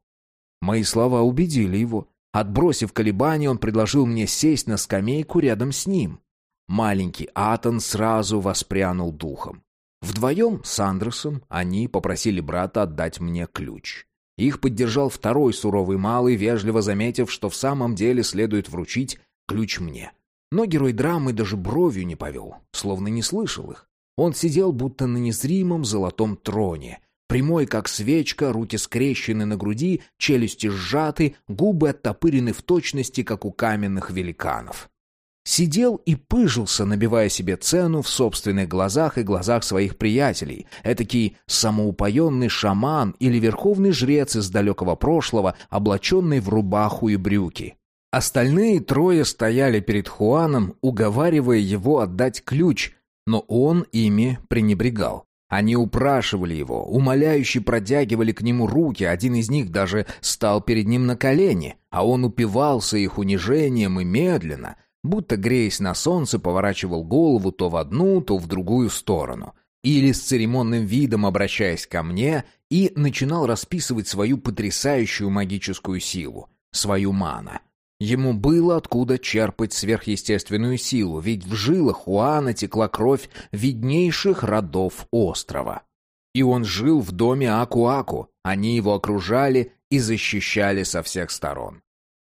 Мои слова убедили его. Отбросив колебания, он предложил мне сесть на скамейку рядом с ним. Маленький Атон сразу воспрянул духом. Вдвоем с Андерсом они попросили брата отдать мне ключ. Их поддержал второй суровый малый, вежливо заметив, что в самом деле следует вручить ключ мне. Но герой драмы даже бровью не повел, словно не слышал их. Он сидел будто на незримом золотом троне, прямой как свечка, руки скрещены на груди, челюсти сжаты, губы оттопырены в точности, как у каменных великанов. Сидел и пыжился, набивая себе цену в собственных глазах и глазах своих приятелей. Этакий самоупоенный шаман или верховный жрец из далекого прошлого, облаченный в рубаху и брюки. Остальные трое стояли перед Хуаном, уговаривая его отдать ключ, но он ими пренебрегал. Они упрашивали его, умоляюще протягивали к нему руки, один из них даже стал перед ним на колени, а он упивался их унижением и медленно, будто греясь на солнце, поворачивал голову то в одну, то в другую сторону. Или с церемонным видом обращаясь ко мне и начинал расписывать свою потрясающую магическую силу, свою мана. Ему было откуда черпать сверхъестественную силу, ведь в жилах Хуана текла кровь виднейших родов острова. И он жил в доме Аку-Аку, они его окружали и защищали со всех сторон.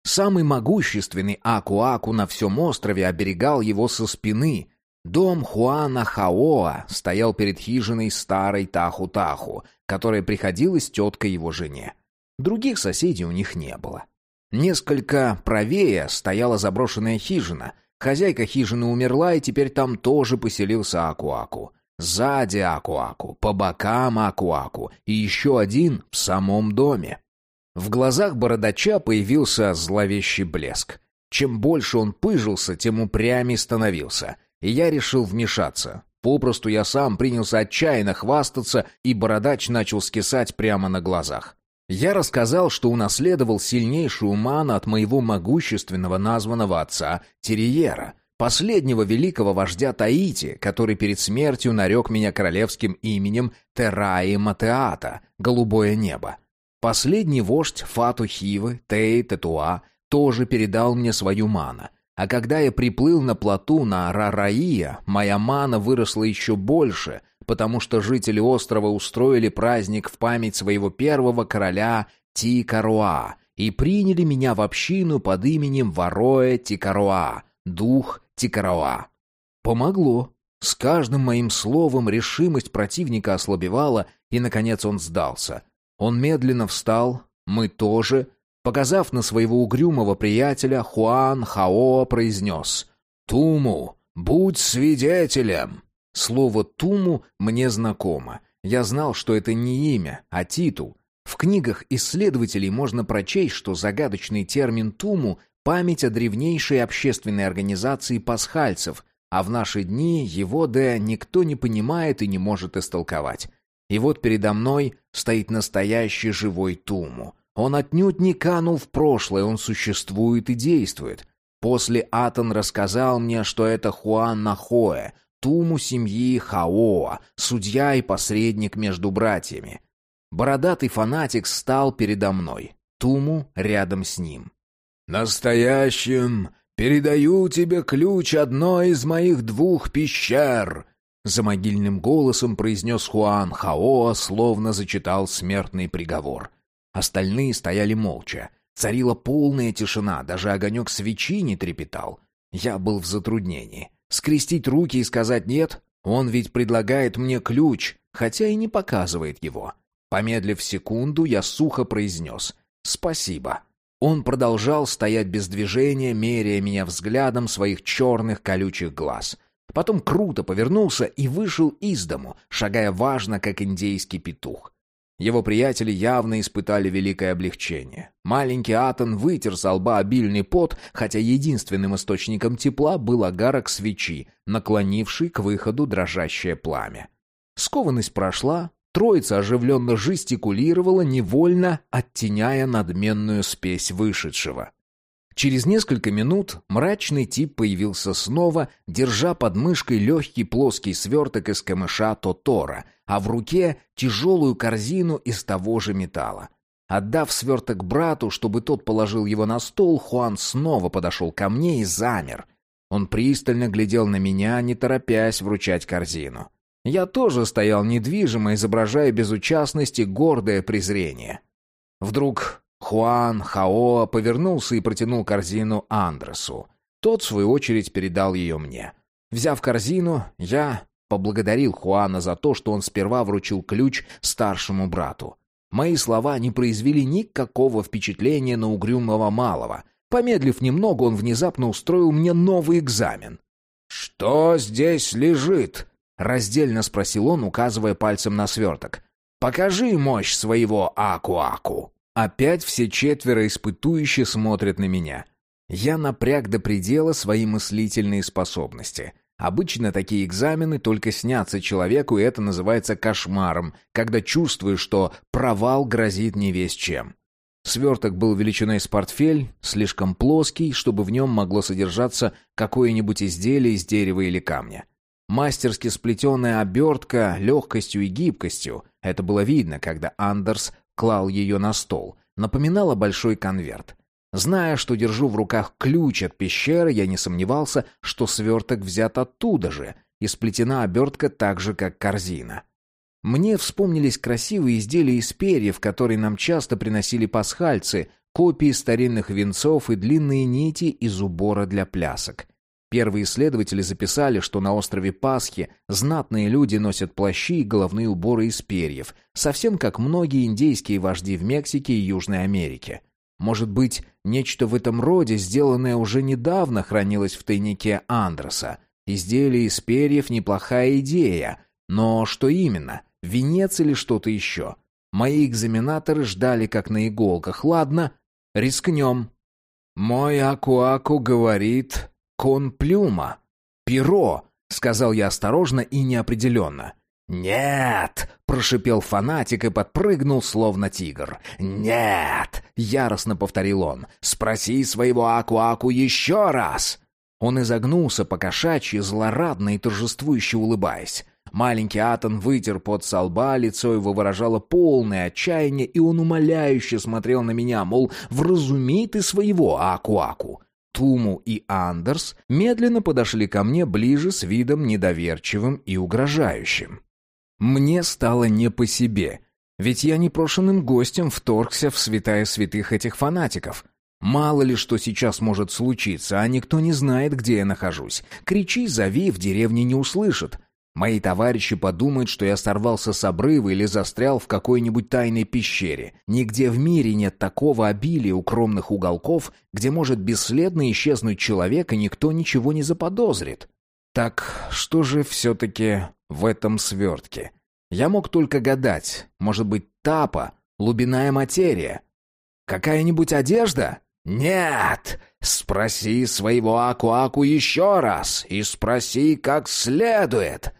Самый могущественный Аку-Аку на всем острове оберегал его со спины. Дом Хуана Хаоа стоял перед хижиной старой Таху-Таху, которая приходилась теткой его жене. Других соседей у них не было. Несколько правее стояла заброшенная хижина. Хозяйка хижины умерла, и теперь там тоже поселился Аку-Аку. Сзади Аку-Аку, по бокам Аку-Аку и еще один в самом доме. В глазах бородача появился зловещий блеск. Чем больше он пыжился, тем упрямее становился. И я решил вмешаться. Попросту я сам принялся отчаянно хвастаться, и бородач начал скисать прямо на глазах. Я рассказал, что унаследовал сильнейшую ману от моего могущественного названного отца Терриера, последнего великого вождя Таити, который перед смертью нарек меня королевским именем Тераи Матеата, «Голубое небо». Последний вождь Фату Хивы, Тей Тетуа, тоже передал мне свою ману. А когда я приплыл на плоту на Рараия, моя мана выросла еще больше, потому что жители острова устроили праздник в память своего первого короля Тикаруа и приняли меня в общину под именем Вароя Тикаруа, дух Тикаруа. Помогло. С каждым моим словом решимость противника ослабевала, и, наконец, он сдался — он медленно встал, мы тоже. Показав на своего угрюмого приятеля, Хуан Хаоа произнес «Туму, будь свидетелем!» Слово «туму» мне знакомо. Я знал, что это не имя, а титул. В книгах исследователей можно прочесть, что загадочный термин «туму» — память о древнейшей общественной организации пасхальцев, а в наши дни его, да, никто не понимает и не может истолковать. И вот передо мной стоит настоящий живой Туму. Он отнюдь не канул в прошлое, он существует и действует. После Атон рассказал мне, что это Хуан Нахоэ, Туму семьи Хаоа, судья и посредник между братьями. Бородатый фанатик стал передо мной, Туму рядом с ним. «Настоящим передаю тебе ключ одной из моих двух пещер», за могильным голосом произнес Хуан Хаоа, словно зачитал смертный приговор. Остальные стояли молча. Царила полная тишина, даже огонек свечи не трепетал. Я был в затруднении. Скрестить руки и сказать «нет»? Он ведь предлагает мне ключ, хотя и не показывает его. Помедлив секунду, я сухо произнес «спасибо». Он продолжал стоять без движения, меряя меня взглядом своих черных колючих глаз — Потом круто повернулся и вышел из дому, шагая важно, как индейский петух. Его приятели явно испытали великое облегчение. Маленький Атон вытер с лба обильный пот, хотя единственным источником тепла был огарок свечи, наклонивший к выходу дрожащее пламя. Скованность прошла, троица оживленно жестикулировала, невольно оттеняя надменную спесь вышедшего. Через несколько минут мрачный тип появился снова, держа под мышкой легкий плоский сверток из камыша Тотора, а в руке тяжелую корзину из того же металла. Отдав сверток брату, чтобы тот положил его на стол, Хуан снова подошел ко мне и замер. Он пристально глядел на меня, не торопясь вручать корзину. Я тоже стоял недвижимо, изображая безучастность и гордое презрение. Вдруг Хуан Хаоа повернулся и протянул корзину Андресу. Тот, в свою очередь, передал ее мне. Взяв корзину, я поблагодарил Хуана за то, что он сперва вручил ключ старшему брату. Мои слова не произвели никакого впечатления на угрюмого малого. Помедлив немного, он внезапно устроил мне новый экзамен. «Что здесь лежит?» — раздельно спросил он, указывая пальцем на сверток. «Покажи мощь своего Аку-Аку». Опять все четверо испытующе смотрят на меня. Я напряг до предела свои мыслительные способности. Обычно такие экзамены только снятся человеку, и это называется кошмаром, когда чувствуешь, что провал грозит не весь чем. Сверток был величиной с портфель, слишком плоский, чтобы в нем могло содержаться какое-нибудь изделие из дерева или камня. Мастерски сплетенная обертка легкостью и гибкостью, это было видно, когда Андерс клал ее на стол, напоминала большой конверт. Зная, что держу в руках ключ от пещеры, я не сомневался, что сверток взят оттуда же, и сплетена обертка так же, как корзина. Мне вспомнились красивые изделия из перьев, которые нам часто приносили пасхальцы, копии старинных венцов и длинные нити из убора для плясок. Первые исследователи записали, что на острове Пасхи знатные люди носят плащи и головные уборы из перьев, совсем как многие индейские вожди в Мексике и Южной Америке. Может быть, нечто в этом роде, сделанное уже недавно, хранилось в тайнике Андроса. Изделие из перьев – неплохая идея. Но что именно? Венец или что-то еще? Мои экзаменаторы ждали как на иголках. Ладно, рискнем. Мой Аку-Аку говорит, «Конплюма. Перо», — сказал я осторожно и неопределенно. «Нет!» — прошипел фанатик и подпрыгнул, словно тигр. «Нет!» — яростно повторил он. «Спроси своего Аку-Аку еще раз!» Он изогнулся по кошачьи, злорадно и торжествующе улыбаясь. Маленький Атон вытер под со лба, лицо его выражало полное отчаяние, и он умоляюще смотрел на меня, мол, вразуми ты своего Аку-Аку. Туму и Андерс медленно подошли ко мне ближе с видом недоверчивым и угрожающим. Мне стало не по себе, ведь я непрошенным гостем вторгся в святая святых этих фанатиков. Мало ли что сейчас может случиться, а никто не знает, где я нахожусь. Кричи, зови, в деревне не услышат. Мои товарищи подумают, что я сорвался с обрыва или застрял в какой-нибудь тайной пещере. Нигде в мире нет такого обилия укромных уголков, где может бесследно исчезнуть человек, и никто ничего не заподозрит. Так что же все-таки в этом свертке? Я мог только гадать. Может быть, тапа, лубиная материя? Какая-нибудь одежда? Нет! Спроси своего Аку-Аку еще раз и спроси как следует.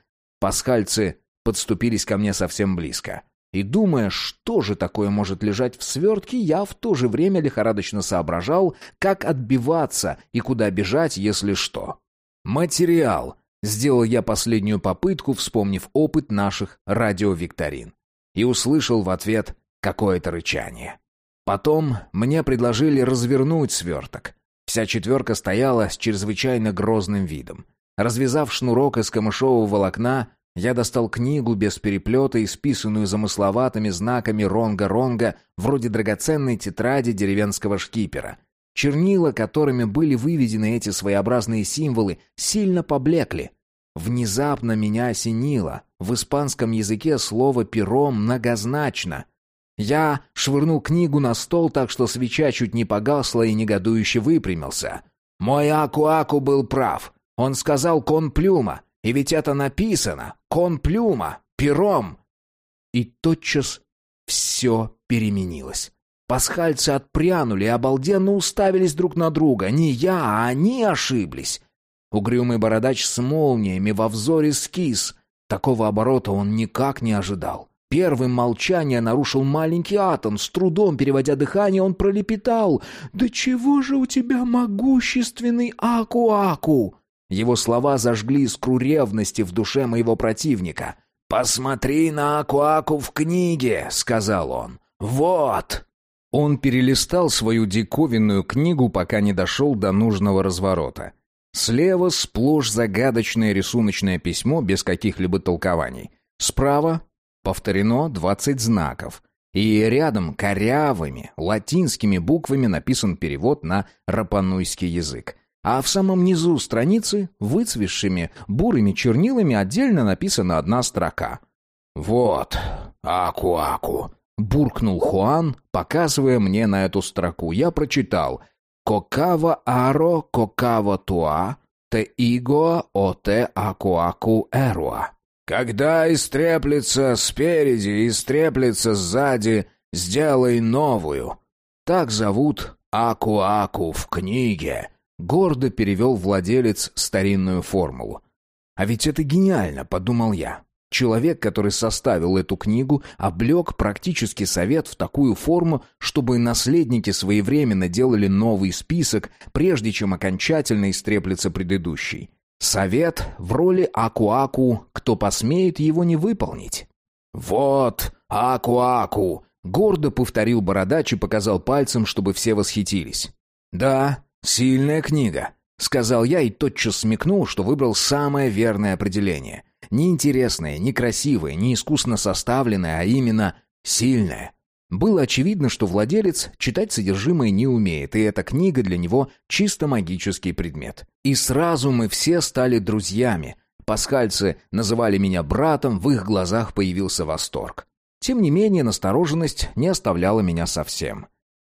Пасхальцы подступились ко мне совсем близко. И думая, что же такое может лежать в свертке, я в то же время лихорадочно соображал, как отбиваться и куда бежать, если что. «Материал!» — сделал я последнюю попытку, вспомнив опыт наших радиовикторин. И услышал в ответ какое-то рычание. Потом мне предложили развернуть сверток. Вся четверка стояла с чрезвычайно грозным видом. Развязав шнурок из камышового волокна, я достал книгу без переплета, исписанную замысловатыми знаками ронга-ронга, вроде драгоценной тетради деревенского шкипера. Чернила, которыми были выведены эти своеобразные символы, сильно поблекли. Внезапно меня осенило. В испанском языке слово «перо» многозначно. Я швырнул книгу на стол так, что свеча чуть не погасла и негодующе выпрямился. Мой Аку-Аку был прав. Он сказал «кон плюма», и ведь это написано «кон плюма», пером. И тотчас все переменилось. Пасхальцы отпрянули и обалденно уставились друг на друга. Не я, а они ошиблись. Угрюмый бородач с молниями во взоре скис. Такого оборота он никак не ожидал. Первым молчание нарушил маленький атом. С трудом переводя дыхание, он пролепетал. «Да чего же у тебя могущественный Аку-Аку?» Его слова зажгли искру ревности в душе моего противника. «Посмотри на Аку-Аку в книге», — сказал он. «Вот!» Он перелистал свою диковинную книгу, пока не дошел до нужного разворота. Слева сплошь загадочное рисуночное письмо без каких-либо толкований. Справа повторено двадцать знаков. И рядом корявыми латинскими буквами написан перевод на рапануйский язык. А в самом низу страницы выцвевшими бурыми чернилами отдельно написана одна строка. «Вот, аку-аку», буркнул Хуан, показывая мне на эту строку. Я прочитал «Кокава аро кокава туа те иго оте акуаку эруа». «Когда истреплется спереди истреплется сзади, сделай новую». Так зовут Аку-Аку в книге. Гордо перевел владелец старинную формулу. А ведь это гениально, подумал я. Человек, который составил эту книгу, облег практически совет в такую форму, чтобы наследники своевременно делали новый список, прежде чем окончательно истреплется предыдущий. Совет в роли Аку-Аку, кто посмеет его не выполнить. «Вот, Аку-Аку!» — гордо повторил бородач и показал пальцем, чтобы все восхитились. «Да, сильная книга», — сказал я и тотчас смекнул, что выбрал самое верное определение. Не интересное, не красивое, не искусно составленное, а именно сильное. Было очевидно, что владелец читать содержимое не умеет, и эта книга для него чисто магический предмет. И сразу мы все стали друзьями. Пасхальцы называли меня братом, в их глазах появился восторг. Тем не менее, настороженность не оставляла меня совсем.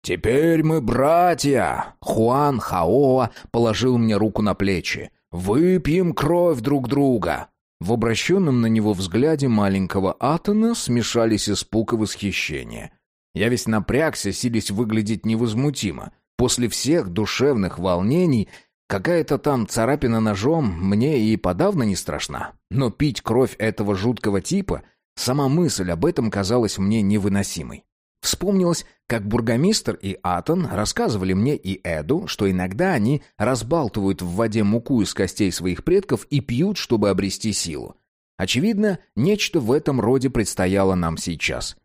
«Теперь мы братья!» Хуан Хаоа положил мне руку на плечи. «Выпьем кровь друг друга!» В обращенном на него взгляде маленького Атона смешались испуг и восхищение. Я весь напрягся, силясь выглядеть невозмутимо. После всех душевных волнений какая-то там царапина ножом мне и подавно не страшна. Но пить кровь этого жуткого типа, сама мысль об этом казалась мне невыносимой. Вспомнилось, как бургомистр и Атон рассказывали мне и Эду, что иногда они разбалтывают в воде муку из костей своих предков и пьют, чтобы обрести силу. Очевидно, нечто в этом роде предстояло нам сейчас.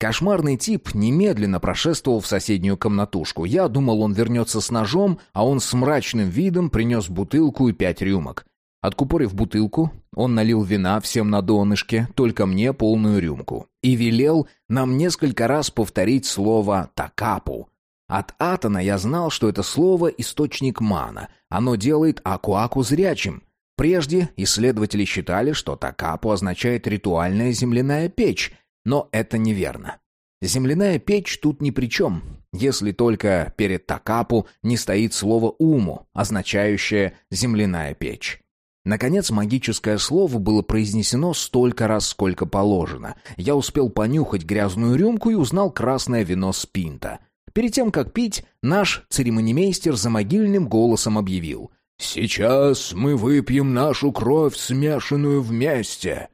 Кошмарный тип немедленно прошествовал в соседнюю комнатушку. Я думал, он вернется с ножом, а он с мрачным видом принес бутылку и пять рюмок. Откупорив бутылку, он налил вина всем на донышке, только мне полную рюмку, и велел нам несколько раз повторить слово «такапу». От Атона я знал, что это слово — источник мана. Оно делает Акуаку зрячим. Прежде исследователи считали, что Такапу означает «ритуальная земляная печь», но это неверно. Земляная печь тут ни при чем, если только перед Такапу не стоит слово «уму», означающее «земляная печь». Наконец, магическое слово было произнесено столько раз, сколько положено. Я успел понюхать грязную рюмку и узнал красное вино с пинта. Перед тем, как пить, наш церемонимейстер за могильным голосом объявил «Сейчас мы выпьем нашу кровь, смешанную вместе».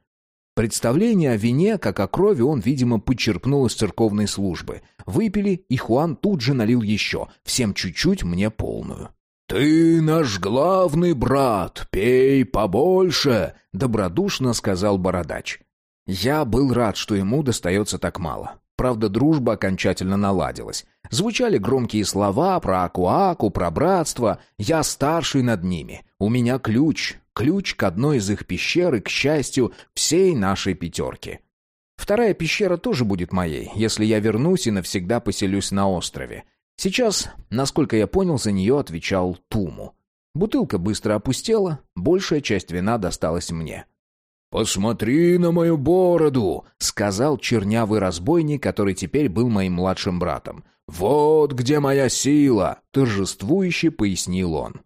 Представление о вине, как о крови, он, видимо, подчерпнул из церковной службы. Выпили, и Хуан тут же налил еще, всем чуть-чуть, мне полную. «Ты наш главный брат, пей побольше», — добродушно сказал бородач. Я был рад, что ему достается так мало. Правда, дружба окончательно наладилась. Звучали громкие слова про Акуаку, про братство. Я старший над ними. У меня ключ. Ключ к одной из их пещер и, к счастью, всей нашей пятерки. Вторая пещера тоже будет моей, если я вернусь и навсегда поселюсь на острове. Сейчас, насколько я понял, за нее отвечал Туму. Бутылка быстро опустела, большая часть вина досталась мне. «Посмотри на мою бороду!» — сказал чернявый разбойник, который теперь был моим младшим братом. «Вот где моя сила!» — торжествующе пояснил он.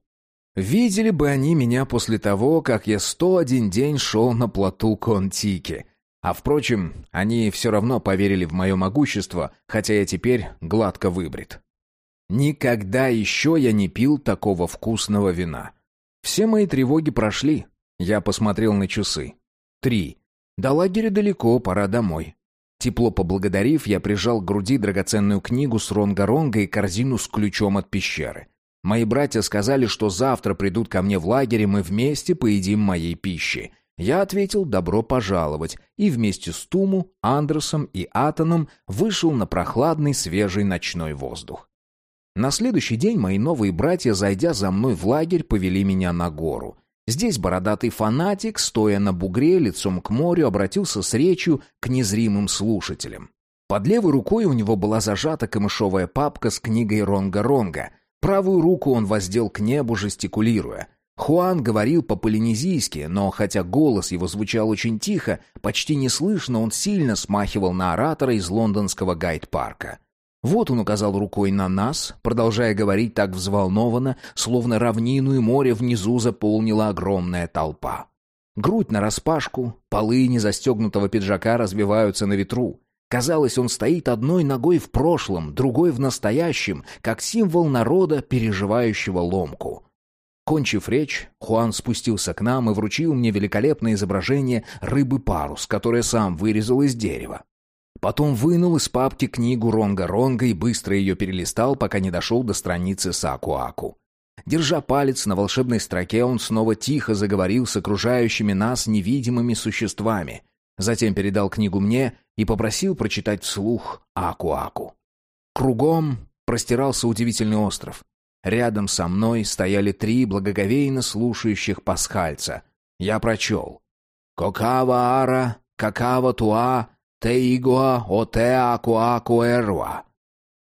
Видели бы они меня после того, как я сто один день шел на плоту Контики. А впрочем, они все равно поверили в мое могущество, хотя я теперь гладко выбрит. Никогда еще я не пил такого вкусного вина. Все мои тревоги прошли. Я посмотрел на часы. Три. До лагеря далеко, пора домой. Тепло поблагодарив, я прижал к груди драгоценную книгу с Ронга-Ронга и корзину с ключом от пещеры. Мои братья сказали, что завтра придут ко мне в лагерь, и мы вместе поедим моей пищи. Я ответил «добро пожаловать» и вместе с Туму, Андерсом и Атоном вышел на прохладный свежий ночной воздух. На следующий день мои новые братья, зайдя за мной в лагерь, повели меня на гору. Здесь бородатый фанатик, стоя на бугре лицом к морю, обратился с речью к незримым слушателям. Под левой рукой у него была зажата камышовая папка с книгой Ронга-Ронга. Правую руку он воздел к небу, жестикулируя. Хуан говорил по-полинезийски, но хотя голос его звучал очень тихо, почти неслышно он сильно смахивал на оратора из лондонского гайд-парка. Вот он указал рукой на нас, продолжая говорить так взволнованно, словно равнину и море внизу заполнила огромная толпа. Грудь нараспашку, полы незастегнутого пиджака развиваются на ветру. Казалось, он стоит одной ногой в прошлом, другой в настоящем, как символ народа, переживающего ломку. Кончив речь, Хуан спустился к нам и вручил мне великолепное изображение рыбы-парус, которое сам вырезал из дерева. Потом вынул из папки книгу Ронга-Ронга и быстро ее перелистал, пока не дошел до страницы Саку-Аку. Держа палец на волшебной строке, он снова тихо заговорил с окружающими нас невидимыми существами. Затем передал книгу мне и попросил прочитать вслух Аку-Аку. Кругом простирался удивительный остров. Рядом со мной стояли три благоговейно слушающих пасхальца. Я прочел. «Кокава ара, какава туа, теигуа отеа куакуэрва».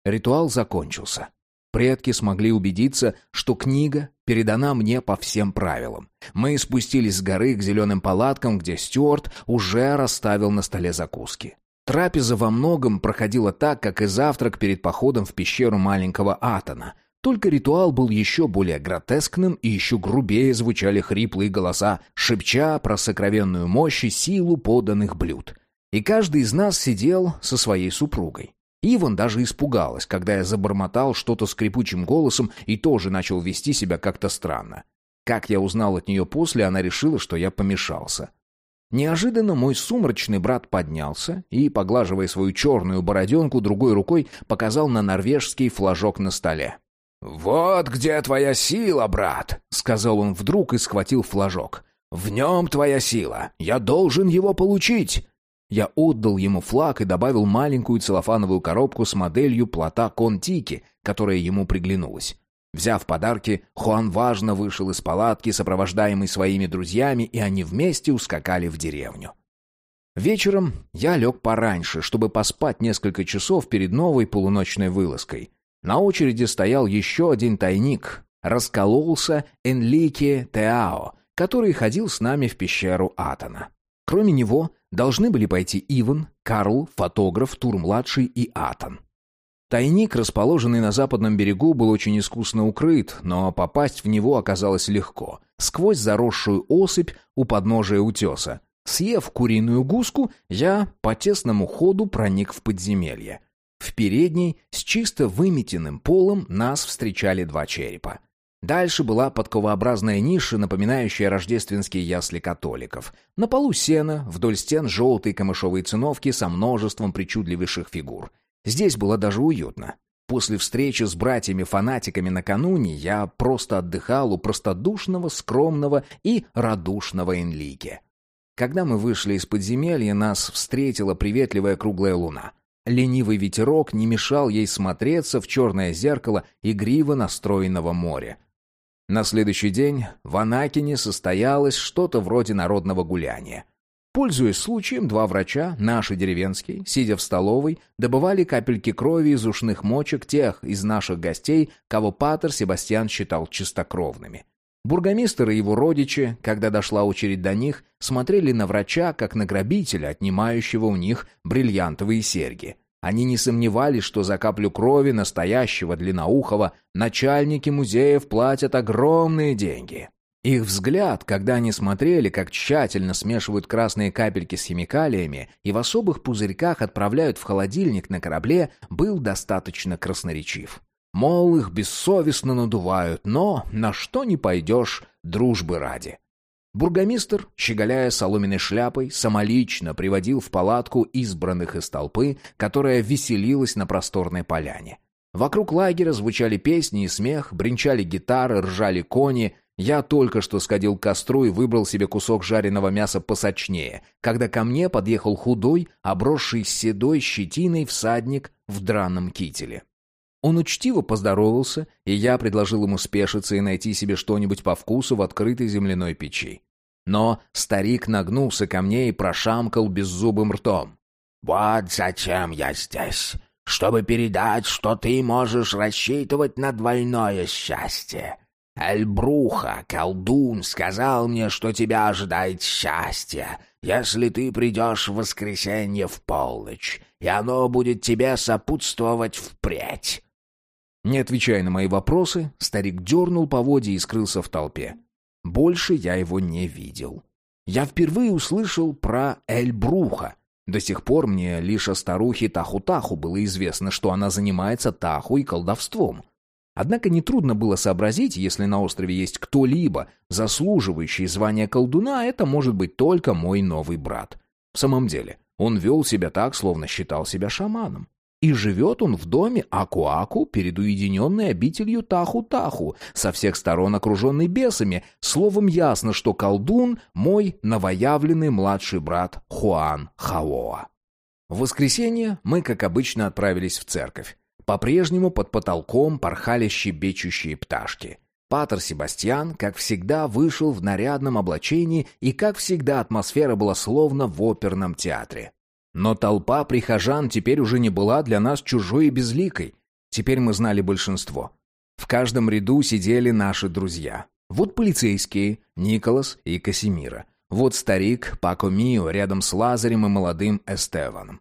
Ритуал закончился. Предки смогли убедиться, что книга передана мне по всем правилам. Мы спустились с горы к зеленым палаткам, где Стюарт уже расставил на столе закуски. Трапеза во многом проходила так, как и завтрак перед походом в пещеру маленького Атона — только ритуал был еще более гротескным, и еще грубее звучали хриплые голоса, шепча про сокровенную мощь и силу поданных блюд. И каждый из нас сидел со своей супругой. Иван даже испугалась, когда я забормотал что-то скрипучим голосом и тоже начал вести себя как-то странно. Как я узнал от нее после, она решила, что я помешался. Неожиданно мой сумрачный брат поднялся и, поглаживая свою черную бороденку, другой рукой показал на норвежский флажок на столе. «Вот где твоя сила, брат!» — сказал он вдруг и схватил флажок. «В нем твоя сила! Я должен его получить!» Я отдал ему флаг и добавил маленькую целлофановую коробку с моделью плота Контики, которая ему приглянулась. Взяв подарки, Хуан важно вышел из палатки, сопровождаемый своими друзьями, и они вместе ускакали в деревню. Вечером я лег пораньше, чтобы поспать несколько часов перед новой полуночной вылазкой. На очереди стоял еще один тайник. Раскололся Энлике Теао, который ходил с нами в пещеру Атона. Кроме него должны были пойти Иван, Карл, фотограф, Тур-младший и Атон. Тайник, расположенный на западном берегу, был очень искусно укрыт, но попасть в него оказалось легко. Сквозь заросшую осыпь у подножия утеса. Съев куриную гуску, я по тесному ходу проник в подземелье. В передней, с чисто выметенным полом, нас встречали два черепа. Дальше была подковообразная ниша, напоминающая рождественские ясли католиков. На полу сена, вдоль стен желтые камышовые циновки со множеством причудливейших фигур. Здесь было даже уютно. После встречи с братьями-фанатиками накануне я просто отдыхал у простодушного, скромного и радушного Энлике. Когда мы вышли из подземелья, нас встретила приветливая круглая луна. Ленивый ветерок не мешал ей смотреться в черное зеркало игриво настроенного моря. На следующий день в Анакине состоялось что-то вроде народного гуляния. Пользуясь случаем, два врача, наши деревенские, сидя в столовой, добывали капельки крови из ушных мочек тех из наших гостей, кого Патер Себастьян считал чистокровными. Бургомистр и его родичи, когда дошла очередь до них, смотрели на врача, как на грабителя, отнимающего у них бриллиантовые серьги. Они не сомневались, что за каплю крови настоящего длинноухого начальники музеев платят огромные деньги. Их взгляд, когда они смотрели, как тщательно смешивают красные капельки с химикалиями и в особых пузырьках отправляют в холодильник на корабле, был достаточно красноречив. Мол, их бессовестно надувают, но на что не пойдешь дружбы ради. Бургомистр, щеголяя соломенной шляпой, самолично приводил в палатку избранных из толпы, которая веселилась на просторной поляне. Вокруг лагеря звучали песни и смех, бренчали гитары, ржали кони. Я только что сходил к костру и выбрал себе кусок жареного мяса посочнее, когда ко мне подъехал худой, обросший седой щетиной всадник в драном кителе. Он учтиво поздоровался, и я предложил ему спешиться и найти себе что-нибудь по вкусу в открытой земляной печи. Но старик нагнулся ко мне и прошамкал беззубым ртом. «Вот зачем я здесь, чтобы передать, что ты можешь рассчитывать на двойное счастье. Эльбруха, колдун, сказал мне, что тебя ожидает счастье, если ты придешь в воскресенье в полночь, и оно будет тебе сопутствовать впредь. Не отвечая на мои вопросы, старик дернул поводья и скрылся в толпе. Больше я его не видел. Я впервые услышал про Эльбруха. До сих пор мне лишь о старухе Таху-Таху было известно, что она занимается таху и колдовством. Однако нетрудно было сообразить, если на острове есть кто-либо, заслуживающий звания колдуна, это может быть только мой новый брат. В самом деле, он вел себя так, словно считал себя шаманом. И живет он в доме Аку-Аку перед уединенной обителью Таху-Таху, со всех сторон окруженный бесами. Словом, ясно, что колдун — мой новоявленный младший брат Хуан Хаоа. В воскресенье мы, как обычно, отправились в церковь. По-прежнему под потолком порхали щебечущие пташки. Патер Себастьян, как всегда, вышел в нарядном облачении, и, как всегда, атмосфера была словно в оперном театре. Но толпа прихожан теперь уже не была для нас чужой и безликой. Теперь мы знали большинство. В каждом ряду сидели наши друзья. Вот полицейские, Николас и Касимира. Вот старик Пако Мио рядом с Лазарем и молодым Эстеваном.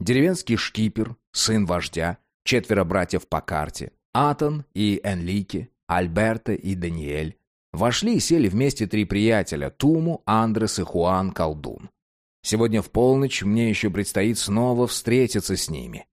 Деревенский шкипер, сын вождя, четверо братьев по карте, Атон и Энлике, Альберто и Даниэль. Вошли и сели вместе три приятеля — Туму, Андрес и Хуан Колдун. Сегодня в полночь мне еще предстоит снова встретиться с ними.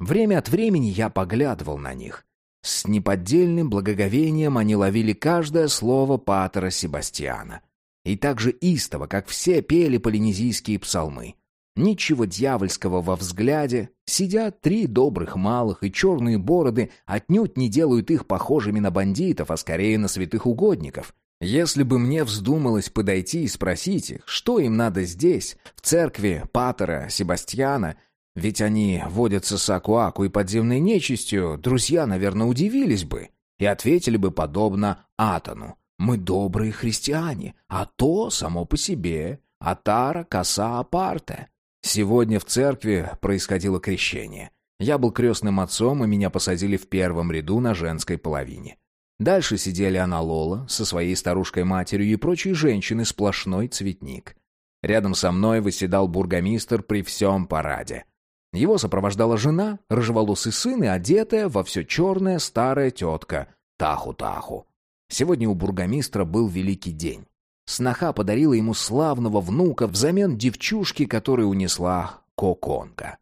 Время от времени я поглядывал на них. С неподдельным благоговением они ловили каждое слово Патера Себастьяна. И так же истово, как все пели полинезийские псалмы. Ничего дьявольского во взгляде. Сидят три добрых малых, и черные бороды отнюдь не делают их похожими на бандитов, а скорее на святых угодников. Если бы мне вздумалось подойти и спросить их, что им надо здесь, в церкви Патера, Себастьяна, ведь они водятся с Акуаку и подземной нечистью, друзья, наверное, удивились бы и ответили бы подобно Атону. Мы добрые христиане, а то само по себе, атара коса апарте. Сегодня в церкви происходило крещение. Я был крестным отцом, и меня посадили в первом ряду на женской половине. Дальше сидели Анна Лола со своей старушкой-матерью и прочие женщины, сплошной цветник. Рядом со мной выседал бургомистр при всем параде. Его сопровождала жена, рыжеволосый сын и одетая во все черное старая тетка Таху-Таху. Сегодня у бургомистра был великий день. Сноха подарила ему славного внука взамен девчушки, которую унесла Коконка.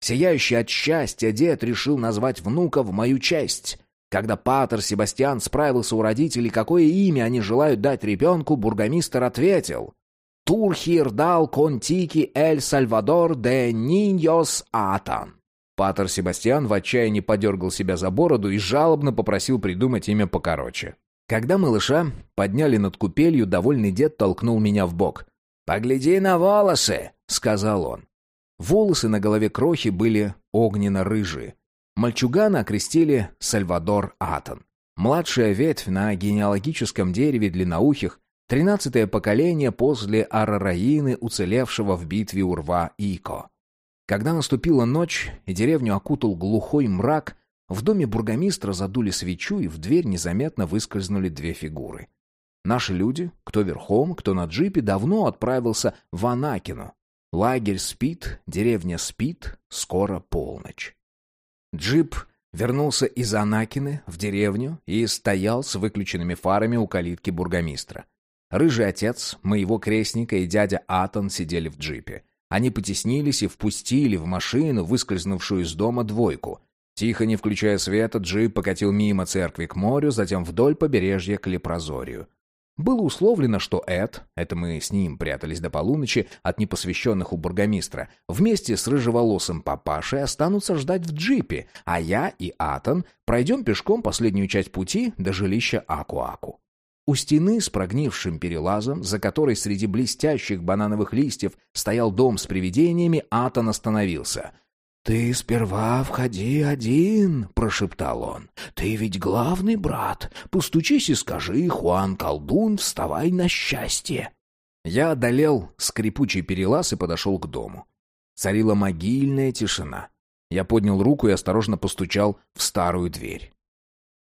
Сияющий от счастья дед решил назвать внука в мою честь — когда Патер Себастьян справился у родителей, какое имя они желают дать ребенку, бургомистр ответил «Турхир дал контики Эль Сальвадор де Ниньос Атан». Патер Себастьян в отчаянии подергал себя за бороду и жалобно попросил придумать имя покороче. Когда малыша подняли над купелью, довольный дед толкнул меня в бок. «Погляди на волосы!» — сказал он. Волосы на голове крохи были огненно-рыжие. Мальчугана окрестили Сальвадор Атон. Младшая ветвь на генеалогическом дереве длинноухих, тринадцатое поколение после Арараины, уцелевшего в битве у рва Ико. Когда наступила ночь и деревню окутал глухой мрак, в доме бургомистра задули свечу, и в дверь незаметно выскользнули две фигуры. Наши люди, кто верхом, кто на джипе, давно отправился в Анакину. Лагерь спит, деревня спит, скоро полночь. Джип Вернулся из Анакины в деревню и стоял с выключенными фарами у калитки бургомистра. Рыжий отец, моего крестника и дядя Атон сидели в джипе. Они потеснились и впустили в машину, выскользнувшую из дома, двойку. Тихо, не включая света, джип покатил мимо церкви к морю, затем вдоль побережья к Лепрозорию. Было условлено, что Эд, это мы с ним прятались до полуночи от непосвященных у бургомистра, вместе с рыжеволосым папашей останутся ждать в джипе, а я и Атон пройдем пешком последнюю часть пути до жилища Аку-Аку. У стены с прогнившим перелазом, за которой среди блестящих банановых листьев стоял дом с привидениями, Атон остановился. «Ты сперва входи один», — прошептал он. «Ты ведь главный брат. Постучись и скажи, Хуан Колдун, вставай на счастье». Я одолел скрипучий перелаз и подошел к дому. Царила могильная тишина. Я поднял руку и осторожно постучал в старую дверь.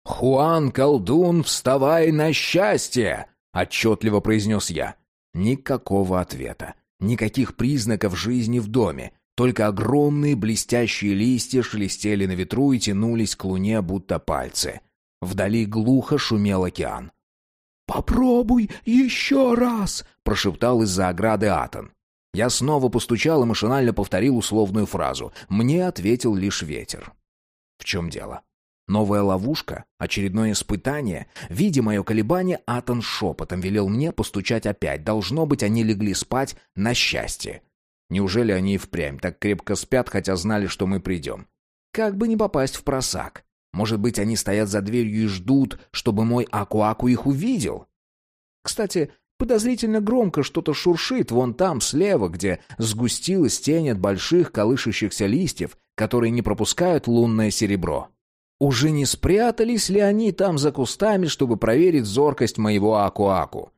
«Хуан Колдун, вставай на счастье!» — отчетливо произнес я. Никакого ответа, никаких признаков жизни в доме. Только огромные блестящие листья шелестели на ветру и тянулись к луне, будто пальцы. Вдали глухо шумел океан. «Попробуй еще раз!» — прошептал из-за ограды Атон. Я снова постучал и машинально повторил условную фразу. Мне ответил лишь ветер. В чем дело? Новая ловушка? Очередное испытание? Видя мое колебание, Атон шепотом велел мне постучать опять. Должно быть, они легли спать на счастье. Неужели они и впрямь так крепко спят, хотя знали, что мы придем? Как бы не попасть в просак. Может быть, они стоят за дверью и ждут, чтобы мой Акуаку их увидел? Кстати, подозрительно громко что-то шуршит вон там, слева, где сгустилась тень от больших колышущихся листьев, которые не пропускают лунное серебро. Уже не спрятались ли они там за кустами, чтобы проверить зоркость моего Акуаку?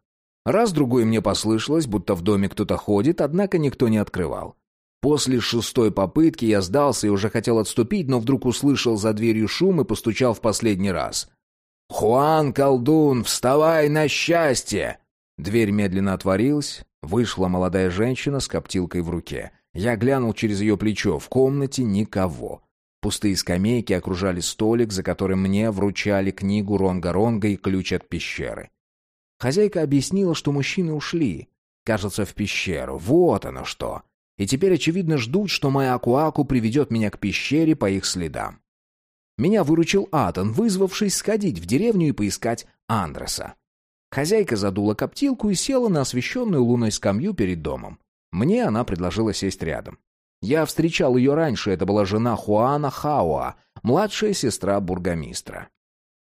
Раз-другой мне послышалось, будто в доме кто-то ходит, однако никто не открывал. После шестой попытки я сдался и уже хотел отступить, но вдруг услышал за дверью шум и постучал в последний раз. «Хуан, колдун, вставай на счастье!» Дверь медленно отворилась, вышла молодая женщина с коптилкой в руке. Я глянул через ее плечо, в комнате никого. Пустые скамейки окружали столик, за которым мне вручали книгу Ронга-Ронга и ключ от пещеры. Хозяйка объяснила, что мужчины ушли. Кажется, в пещеру. Вот оно что. И теперь, очевидно, ждут, что моя Акуаку приведет меня к пещере по их следам. Меня выручил Атон, вызвавшись сходить в деревню и поискать Андреса. Хозяйка задула коптилку и села на освещенную луной скамью перед домом. Мне она предложила сесть рядом. Я встречал ее раньше, это была жена Хуана Хауа, младшая сестра бургомистра.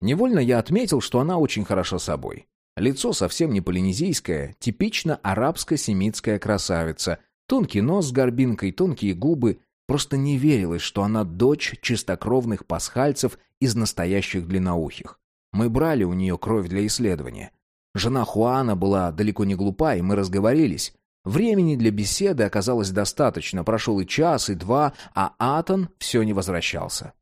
Невольно я отметил, что она очень хороша собой. Лицо совсем не полинезийское, типично арабско-семитская красавица. Тонкий нос с горбинкой, тонкие губы. Просто не верилось, что она дочь чистокровных пасхальцев из настоящих длинноухих. Мы брали у нее кровь для исследования. Жена Хуана была далеко не глупа, и мы разговорились. Времени для беседы оказалось достаточно, прошел и час, и два, а Атон все не возвращался.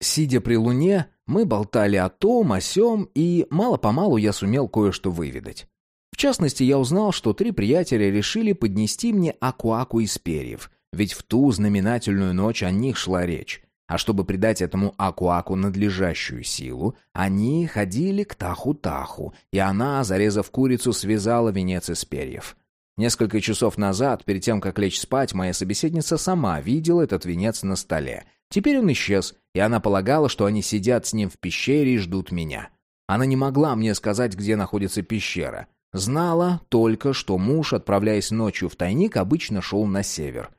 Сидя при луне, мы болтали о том, о сём, и мало-помалу я сумел кое-что выведать. В частности, я узнал, что три приятеля решили поднести мне акуаку из перьев, ведь в ту знаменательную ночь о них шла речь. А чтобы придать этому акуаку надлежащую силу, они ходили к Таху-Таху, и она, зарезав курицу, связала венец из перьев. Несколько часов назад, перед тем, как лечь спать, моя собеседница сама видела этот венец на столе, Теперь он исчез, и она полагала, что они сидят с ним в пещере и ждут меня. Она не могла мне сказать, где находится пещера. Знала только, что муж, отправляясь ночью в тайник, обычно шел на север.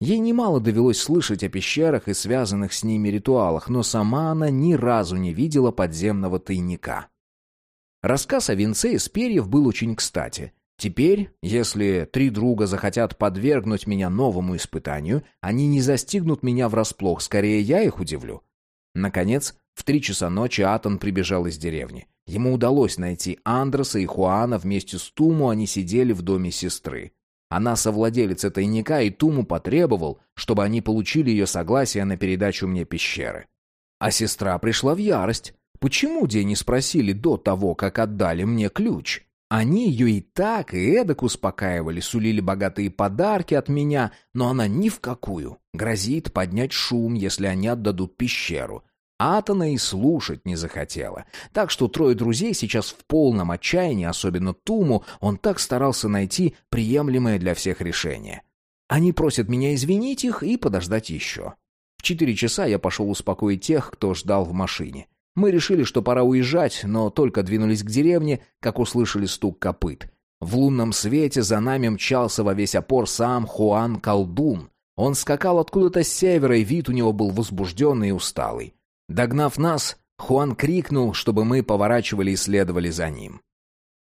Ей немало довелось слышать о пещерах и связанных с ними ритуалах, но сама она ни разу не видела подземного тайника. Рассказ о венце из перьев был очень кстати. Теперь, если три друга захотят подвергнуть меня новому испытанию, они не застигнут меня врасплох, скорее я их удивлю. Наконец, в три часа ночи Атон прибежал из деревни. Ему удалось найти Андреса и Хуана вместе с Туму, они сидели в доме сестры. Она совладелица тайника, и Туму потребовал, чтобы они получили ее согласие на передачу мне пещеры. А сестра пришла в ярость. Почему де не спросили до того, как отдали мне ключ? Они ее и так, и эдак успокаивали, сулили богатые подарки от меня, но она ни в какую. Грозит поднять шум, если они отдадут пещеру. Атона и слушать не захотела. Так что трое друзей сейчас в полном отчаянии, особенно Туму, он так старался найти приемлемое для всех решение. Они просят меня извинить их и подождать еще. В четыре часа я пошел успокоить тех, кто ждал в машине. Мы решили, что пора уезжать, но только двинулись к деревне, как услышали стук копыт. В лунном свете за нами мчался во весь опор сам Хуан Колдун. Он скакал откуда-то с севера, и вид у него был возбужденный и усталый. Догнав нас, Хуан крикнул, чтобы мы поворачивали и следовали за ним.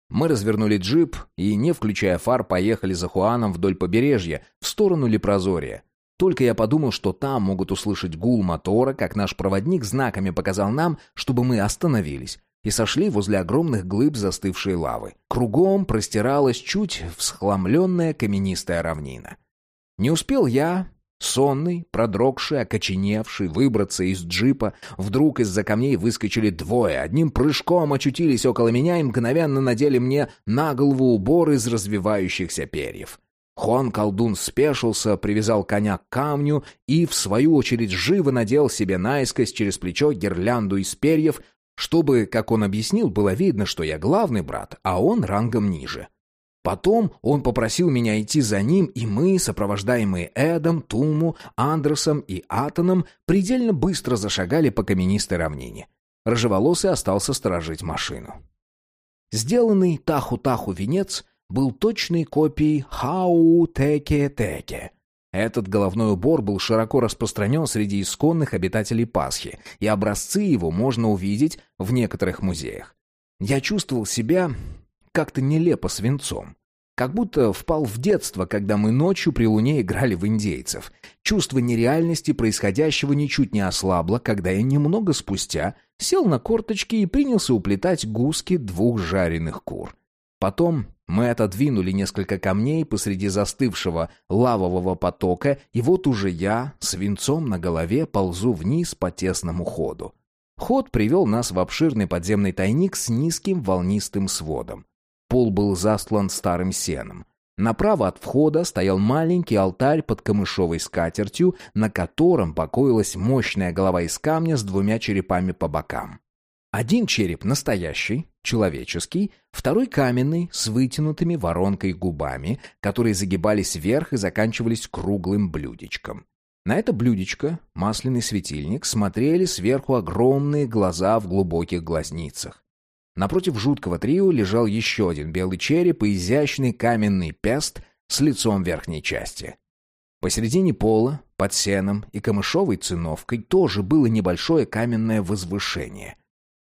Мы развернули джип и, не включая фар, поехали за Хуаном вдоль побережья, в сторону Лепрозория. Только я подумал, что там могут услышать гул мотора, как наш проводник знаками показал нам, чтобы мы остановились, и сошли возле огромных глыб застывшей лавы. Кругом простиралась чуть всхламленная каменистая равнина. Не успел я, сонный, продрогший, окоченевший, выбраться из джипа, вдруг из-за камней выскочили двое, одним прыжком очутились около меня и мгновенно надели мне на голову убор из развивающихся перьев. Хуан колдун спешился, привязал коня к камню и, в свою очередь, живо надел себе наискось через плечо гирлянду из перьев, чтобы, как он объяснил, было видно, что я главный брат, а он рангом ниже. Потом он попросил меня идти за ним, и мы, сопровождаемые Эдом, Туму, Андерсом и Атоном, предельно быстро зашагали по каменистой равнине. Рыжеволосый остался сторожить машину. Сделанный Таху-Таху венец был точной копией Хау-Теке-Теке. Этот головной убор был широко распространен среди исконных обитателей Пасхи, и образцы его можно увидеть в некоторых музеях. Я чувствовал себя как-то нелепо свинцом. Как будто впал в детство, когда мы ночью при луне играли в индейцев. Чувство нереальности происходящего ничуть не ослабло, когда я немного спустя сел на корточки и принялся уплетать гуски двух жареных кур. Потом мы отодвинули несколько камней посреди застывшего лавового потока, и вот уже я, свинцом на голове, ползу вниз по тесному ходу. Ход привел нас в обширный подземный тайник с низким волнистым сводом. Пол был застлан старым сеном. Направо от входа стоял маленький алтарь под камышовой скатертью, на котором покоилась мощная голова из камня с двумя черепами по бокам. Один череп настоящий, человеческий, второй каменный, с вытянутыми воронкой губами, которые загибались вверх и заканчивались круглым блюдечком. На это блюдечко, масляный светильник, смотрели сверху огромные глаза в глубоких глазницах. Напротив жуткого трио лежал еще один белый череп и изящный каменный пест с лицом верхней части. Посередине пола, под сеном и камышовой циновкой тоже было небольшое каменное возвышение.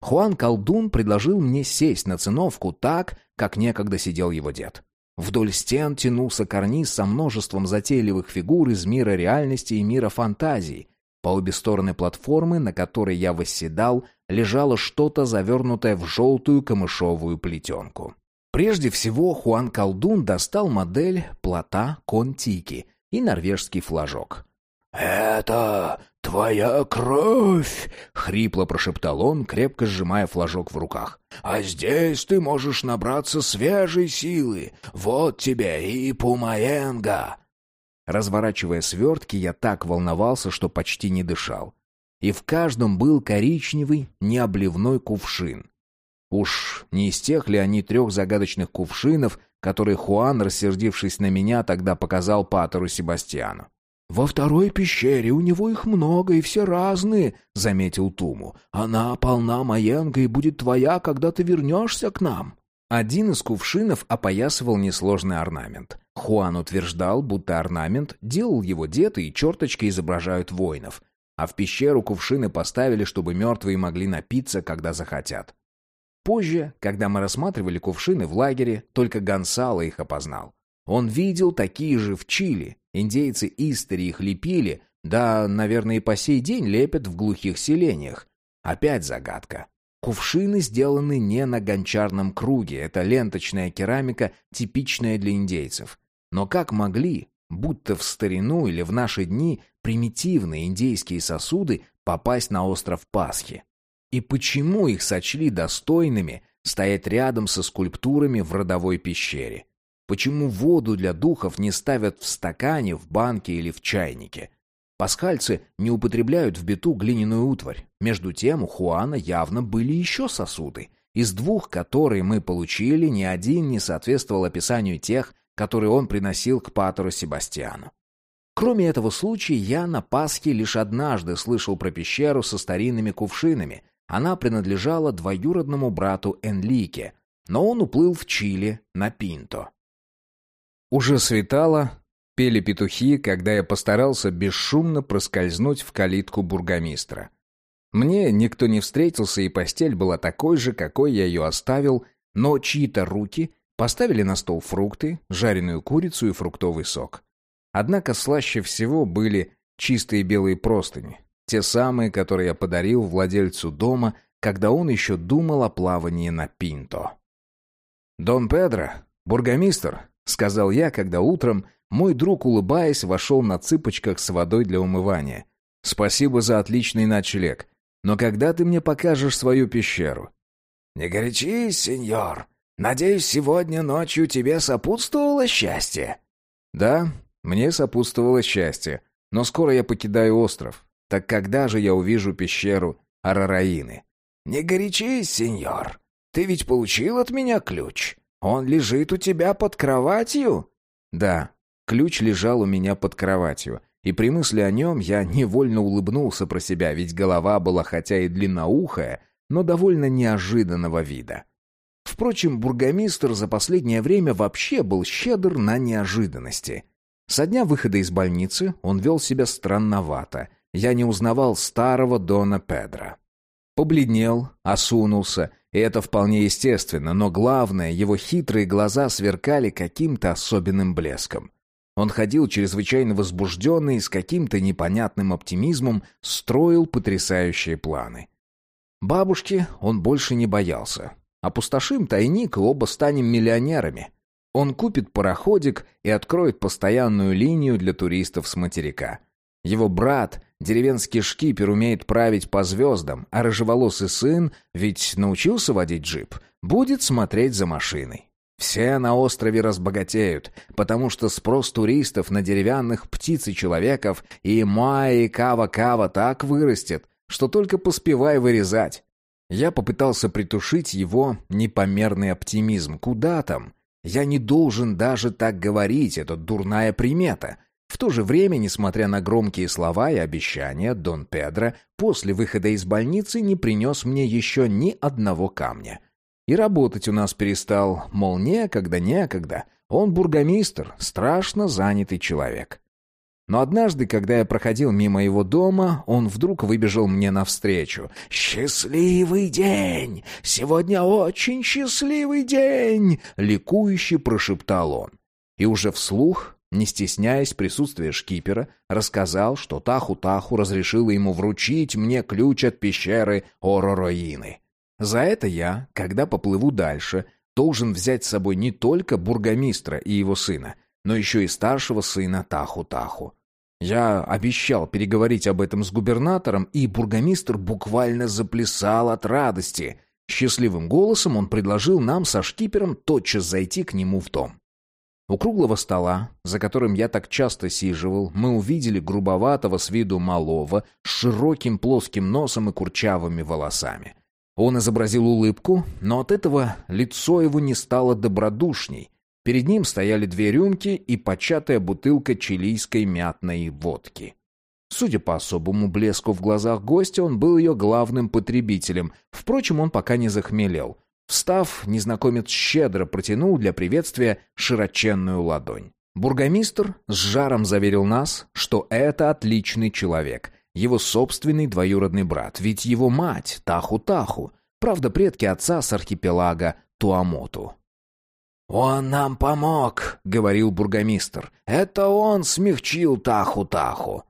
Хуан Колдун предложил мне сесть на циновку так, как некогда сидел его дед. Вдоль стен тянулся карниз со множеством затейливых фигур из мира реальности и мира фантазии. По обе стороны платформы, на которой я восседал, лежало что-то завернутое в желтую камышовую плетенку. Прежде всего Хуан Колдун достал модель плота Контики и норвежский флажок. «Это твоя кровь!» — хрипло прошептал он, крепко сжимая флажок в руках. «А здесь ты можешь набраться свежей силы. Вот тебе и Пумаенга!» Разворачивая свертки, я так волновался, что почти не дышал. И в каждом был коричневый, необливной кувшин. Уж не из тех ли они трех загадочных кувшинов, которые Хуан, рассердившись на меня, тогда показал Патеру Себастьяну? «Во второй пещере у него их много, и все разные», — заметил Туму. «Она полна маенга и будет твоя, когда ты вернешься к нам». Один из кувшинов опоясывал несложный орнамент. Хуан утверждал, будто орнамент делал его дед, и черточки изображают воинов. А в пещеру кувшины поставили, чтобы мертвые могли напиться, когда захотят. Позже, когда мы рассматривали кувшины в лагере, только Гонсало их опознал. Он видел такие же в Чили. Индейцы Истери их лепили, да, наверное, и по сей день лепят в глухих селениях. Опять загадка. Кувшины сделаны не на гончарном круге, это ленточная керамика, типичная для индейцев. Но как могли, будто в старину или в наши дни, примитивные индейские сосуды попасть на остров Пасхи? И почему их сочли достойными стоять рядом со скульптурами в родовой пещере? Почему воду для духов не ставят в стакане, в банке или в чайнике? Пасхальцы не употребляют в биту глиняную утварь. Между тем у Хуана явно были еще сосуды. Из двух, которые мы получили, ни один не соответствовал описанию тех, которые он приносил к патору Себастьяну. Кроме этого случая, я на Пасхе лишь однажды слышал про пещеру со старинными кувшинами. Она принадлежала двоюродному брату Энлике, но он уплыл в Чили на Пинто. Уже светало, Пели петухи, когда я постарался бесшумно проскользнуть в калитку бургомистра. Мне никто не встретился, и постель была такой же, какой я ее оставил, но чьи-то руки поставили на стол фрукты, жареную курицу и фруктовый сок. Однако слаще всего были чистые белые простыни, те самые, которые я подарил владельцу дома, когда он еще думал о плавании на Пинто. «Дон Педро, бургомистр», — сказал я, когда утром мой друг, улыбаясь, вошел на цыпочках с водой для умывания. «Спасибо за отличный ночлег. Но когда ты мне покажешь свою пещеру?» «Не горячись, сеньор. Надеюсь, сегодня ночью тебе сопутствовало счастье?» «Да, мне сопутствовало счастье. Но скоро я покидаю остров. Так когда же я увижу пещеру Арараины?» «Не горячись, сеньор. Ты ведь получил от меня ключ. Он лежит у тебя под кроватью?» «Да, Ключ лежал у меня под кроватью, и при мысли о нем я невольно улыбнулся про себя, ведь голова была хотя и длинноухая, но довольно неожиданного вида. Впрочем, бургомистр за последнее время вообще был щедр на неожиданности. Со дня выхода из больницы он вел себя странновато. Я не узнавал старого Дона Педро. Побледнел, осунулся, и это вполне естественно, но главное, его хитрые глаза сверкали каким-то особенным блеском. Он ходил чрезвычайно возбужденный и с каким-то непонятным оптимизмом строил потрясающие планы. Бабушки он больше не боялся. Опустошим тайник, и оба станем миллионерами. Он купит пароходик и откроет постоянную линию для туристов с материка. Его брат, деревенский шкипер, умеет править по звездам, а рыжеволосый сын, ведь научился водить джип, будет смотреть за машиной. Все на острове разбогатеют, потому что спрос туристов на деревянных птиц и человеков и муа и кава-кава так вырастет, что только поспевай вырезать. Я попытался притушить его непомерный оптимизм. Куда там? Я не должен даже так говорить, это дурная примета. В то же время, несмотря на громкие слова и обещания, Дон Педро после выхода из больницы не принес мне еще ни одного камня. И работать у нас перестал, мол, некогда, некогда. Он бургомистр, страшно занятый человек. Но однажды, когда я проходил мимо его дома, он вдруг выбежал мне навстречу. «Счастливый день! Сегодня очень счастливый день!» — ликующе прошептал он. И уже вслух, не стесняясь присутствия шкипера, рассказал, что Таху-Таху разрешила ему вручить мне ключ от пещеры Оророины. За это я, когда поплыву дальше, должен взять с собой не только бургомистра и его сына, но еще и старшего сына Таху-Таху. Я обещал переговорить об этом с губернатором, и бургомистр буквально заплясал от радости. Счастливым голосом он предложил нам со шкипером тотчас зайти к нему в дом. У круглого стола, за которым я так часто сиживал, мы увидели грубоватого с виду малого с широким плоским носом и курчавыми волосами. Он изобразил улыбку, но от этого лицо его не стало добродушней. Перед ним стояли две рюмки и початая бутылка чилийской мятной водки. Судя по особому блеску в глазах гостя, он был ее главным потребителем. Впрочем, он пока не захмелел. Встав, незнакомец щедро протянул для приветствия широченную ладонь. Бургомистр с жаром заверил нас, что это отличный человек, его собственный двоюродный брат, ведь его мать Таху-Таху, правда, предки отца с архипелага Туамоту. «Он нам помог», — говорил бургомистр. «Это он смягчил Таху-Таху».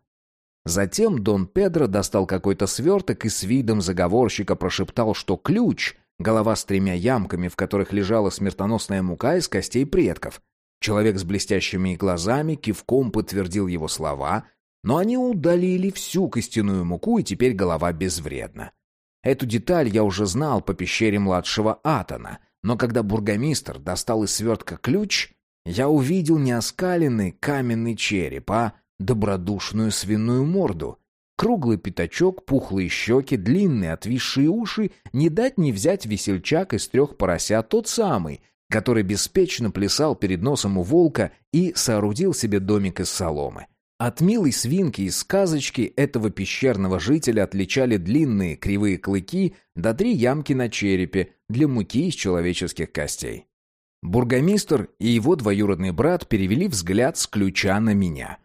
Затем Дон Педро достал какой-то сверток и с видом заговорщика прошептал, что ключ — голова с тремя ямками, в которых лежала смертоносная мука из костей предков. Человек с блестящими глазами кивком подтвердил его слова, но они удалили всю костяную муку, и теперь голова безвредна. Эту деталь я уже знал по пещере младшего Атона, но когда бургомистр достал из свертка ключ, я увидел не оскаленный каменный череп, а добродушную свиную морду. Круглый пятачок, пухлые щеки, длинные отвисшие уши, не дать не взять весельчак из трех поросят, тот самый, который беспечно плясал перед носом у волка и соорудил себе домик из соломы. От милой свинки из сказочки этого пещерного жителя отличали длинные кривые клыки до три ямки на черепе для муки из человеческих костей. Бургомистр и его двоюродный брат перевели взгляд с ключа на меня.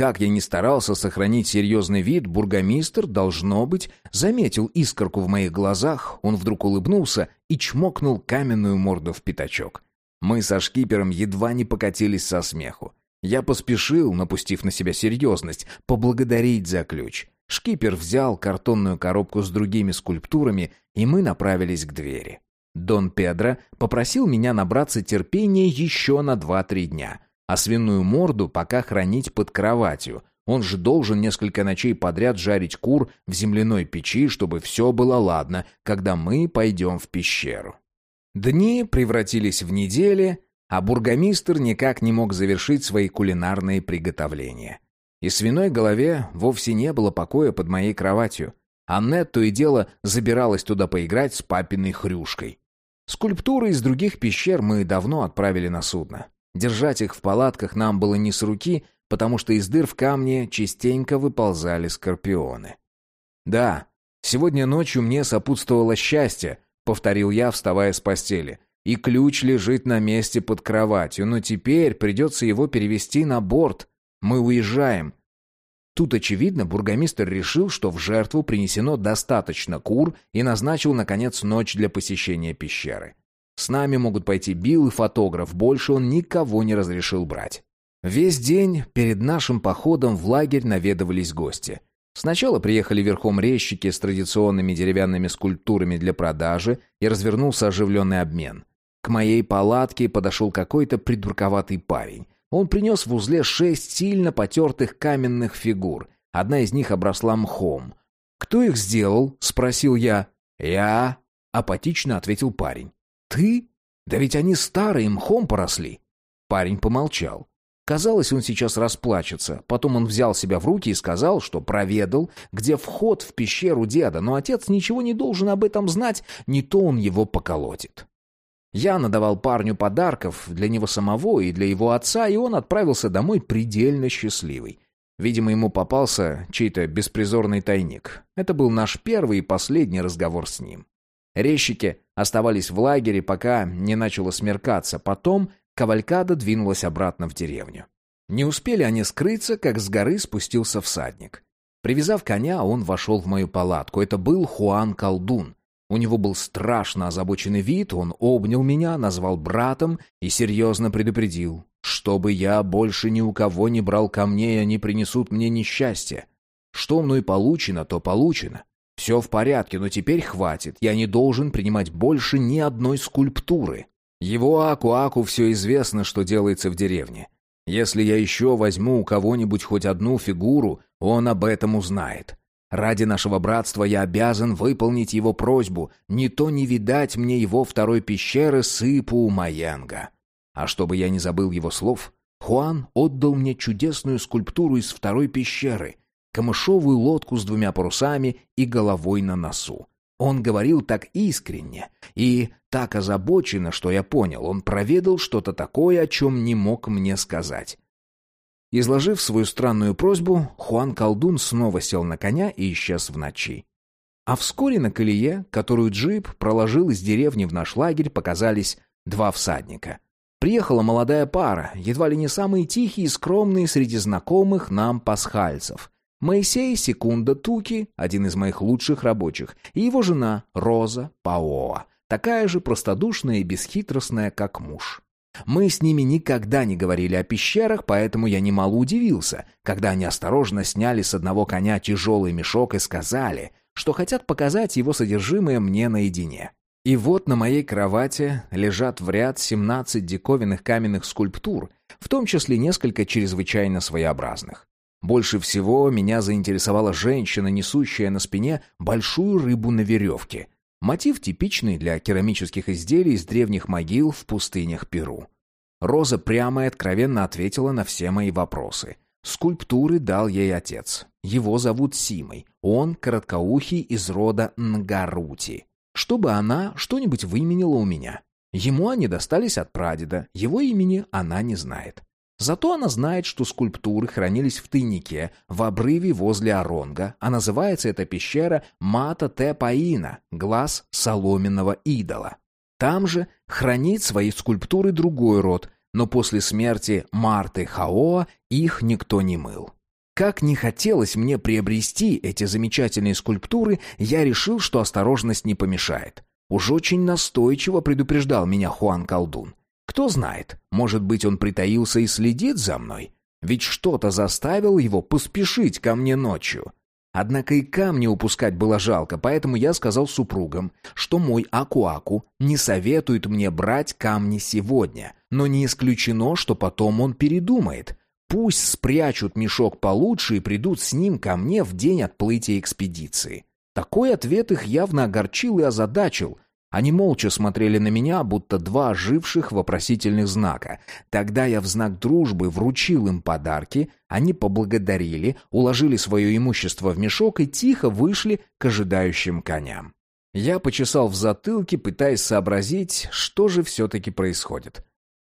Как я ни старался сохранить серьезный вид, бургомистр, должно быть, заметил искорку в моих глазах, он вдруг улыбнулся и чмокнул каменную морду в пятачок. Мы со шкипером едва не покатились со смеху. Я поспешил, напустив на себя серьезность, поблагодарить за ключ. Шкипер взял картонную коробку с другими скульптурами, и мы направились к двери. Дон Педро попросил меня набраться терпения еще на два-три дня, а свиную морду пока хранить под кроватью. Он же должен несколько ночей подряд жарить кур в земляной печи, чтобы все было ладно, когда мы пойдем в пещеру. Дни превратились в недели, а бургомистр никак не мог завершить свои кулинарные приготовления. И свиной голове вовсе не было покоя под моей кроватью. Аннет то и дело забиралась туда поиграть с папиной хрюшкой. Скульптуры из других пещер мы давно отправили на судно. Держать их в палатках нам было не с руки, потому что из дыр в камне частенько выползали скорпионы. «Да, сегодня ночью мне сопутствовало счастье», — повторил я, вставая с постели. «И ключ лежит на месте под кроватью, но теперь придется его перевести на борт. Мы уезжаем. Тут, очевидно, бургомистр решил, что в жертву принесено достаточно кур и назначил, наконец, ночь для посещения пещеры. С нами могут пойти Билл и фотограф, больше он никого не разрешил брать. Весь день перед нашим походом в лагерь наведывались гости. Сначала приехали верхом резчики с традиционными деревянными скульптурами для продажи и развернулся оживленный обмен. К моей палатке подошел какой-то придурковатый парень. Он принес в узле шесть сильно потертых каменных фигур. Одна из них обросла мхом. «Кто их сделал?» — спросил я. «Я», — апатично ответил парень. «Ты? Да ведь они старые, мхом поросли». Парень помолчал. Казалось, он сейчас расплачется. Потом он взял себя в руки и сказал, что проведал, где вход в пещеру деда, но отец ничего не должен об этом знать, не то он его поколотит. Я надавал парню подарков для него самого и для его отца, и он отправился домой предельно счастливый. Видимо, ему попался чей-то беспризорный тайник. Это был наш первый и последний разговор с ним. Резчики оставались в лагере, пока не начало смеркаться. Потом кавалькада двинулась обратно в деревню. Не успели они скрыться, как с горы спустился всадник. Привязав коня, он вошел в мою палатку. Это был Хуан Колдун. У него был страшно озабоченный вид, он обнял меня, назвал братом и серьезно предупредил, чтобы я больше ни у кого не брал камней, они принесут мне несчастье. Что мной получено, то получено. Все в порядке, но теперь хватит, я не должен принимать больше ни одной скульптуры. Его Аку-Аку все известно, что делается в деревне. Если я еще возьму у кого-нибудь хоть одну фигуру, он об этом узнает. Ради нашего братства я обязан выполнить его просьбу, не то не видать мне его второй пещеры Сыпу Маянга. А чтобы я не забыл его слов, Хуан отдал мне чудесную скульптуру из второй пещеры, камышовую лодку с двумя парусами и головой на носу. Он говорил так искренне и так озабоченно, что я понял, он проведал что-то такое, о чем не мог мне сказать. Изложив свою странную просьбу, Хуан Колдун снова сел на коня и исчез в ночи. А вскоре на колее, которую джип проложил из деревни в наш лагерь, показались два всадника. Приехала молодая пара, едва ли не самые тихие и скромные среди знакомых нам пасхальцев. Моисей Секунда Туки, один из моих лучших рабочих, и его жена Роза Паоа, такая же простодушная и бесхитростная, как муж. Мы с ними никогда не говорили о пещерах, поэтому я немало удивился, когда они осторожно сняли с одного коня тяжелый мешок и сказали, что хотят показать его содержимое мне наедине. И вот на моей кровати лежат в ряд 17 диковинных каменных скульптур, в том числе несколько чрезвычайно своеобразных. Больше всего меня заинтересовала женщина, несущая на спине большую рыбу на веревке — Мотив типичный для керамических изделий из древних могил в пустынях Перу. Роза прямо и откровенно ответила на все мои вопросы. Скульптуры дал ей отец. Его зовут Симой. Он короткоухий из рода Нгарути. Чтобы она что-нибудь выменила у меня. Ему они достались от прадеда, его имени она не знает. Зато она знает, что скульптуры хранились в тайнике, в обрыве возле Оронга, а называется эта пещера Мата Те Паина, глаз соломенного идола. Там же хранит свои скульптуры другой род, но после смерти Марты Хаоа их никто не мыл. Как не хотелось мне приобрести эти замечательные скульптуры, я решил, что осторожность не помешает. Уж очень настойчиво предупреждал меня Хуан Колдун. Кто знает, может быть, он притаился и следит за мной? Ведь что-то заставило его поспешить ко мне ночью. Однако и камни упускать было жалко, поэтому я сказал супругам, что мой Акуаку не советует мне брать камни сегодня, но не исключено, что потом он передумает. Пусть спрячут мешок получше и придут с ним ко мне в день отплытия экспедиции. Такой ответ их явно огорчил и озадачил — они молча смотрели на меня, будто два оживших вопросительных знака. Тогда я в знак дружбы вручил им подарки, они поблагодарили, уложили свое имущество в мешок и тихо вышли к ожидающим коням. Я почесал в затылке, пытаясь сообразить, что же все-таки происходит.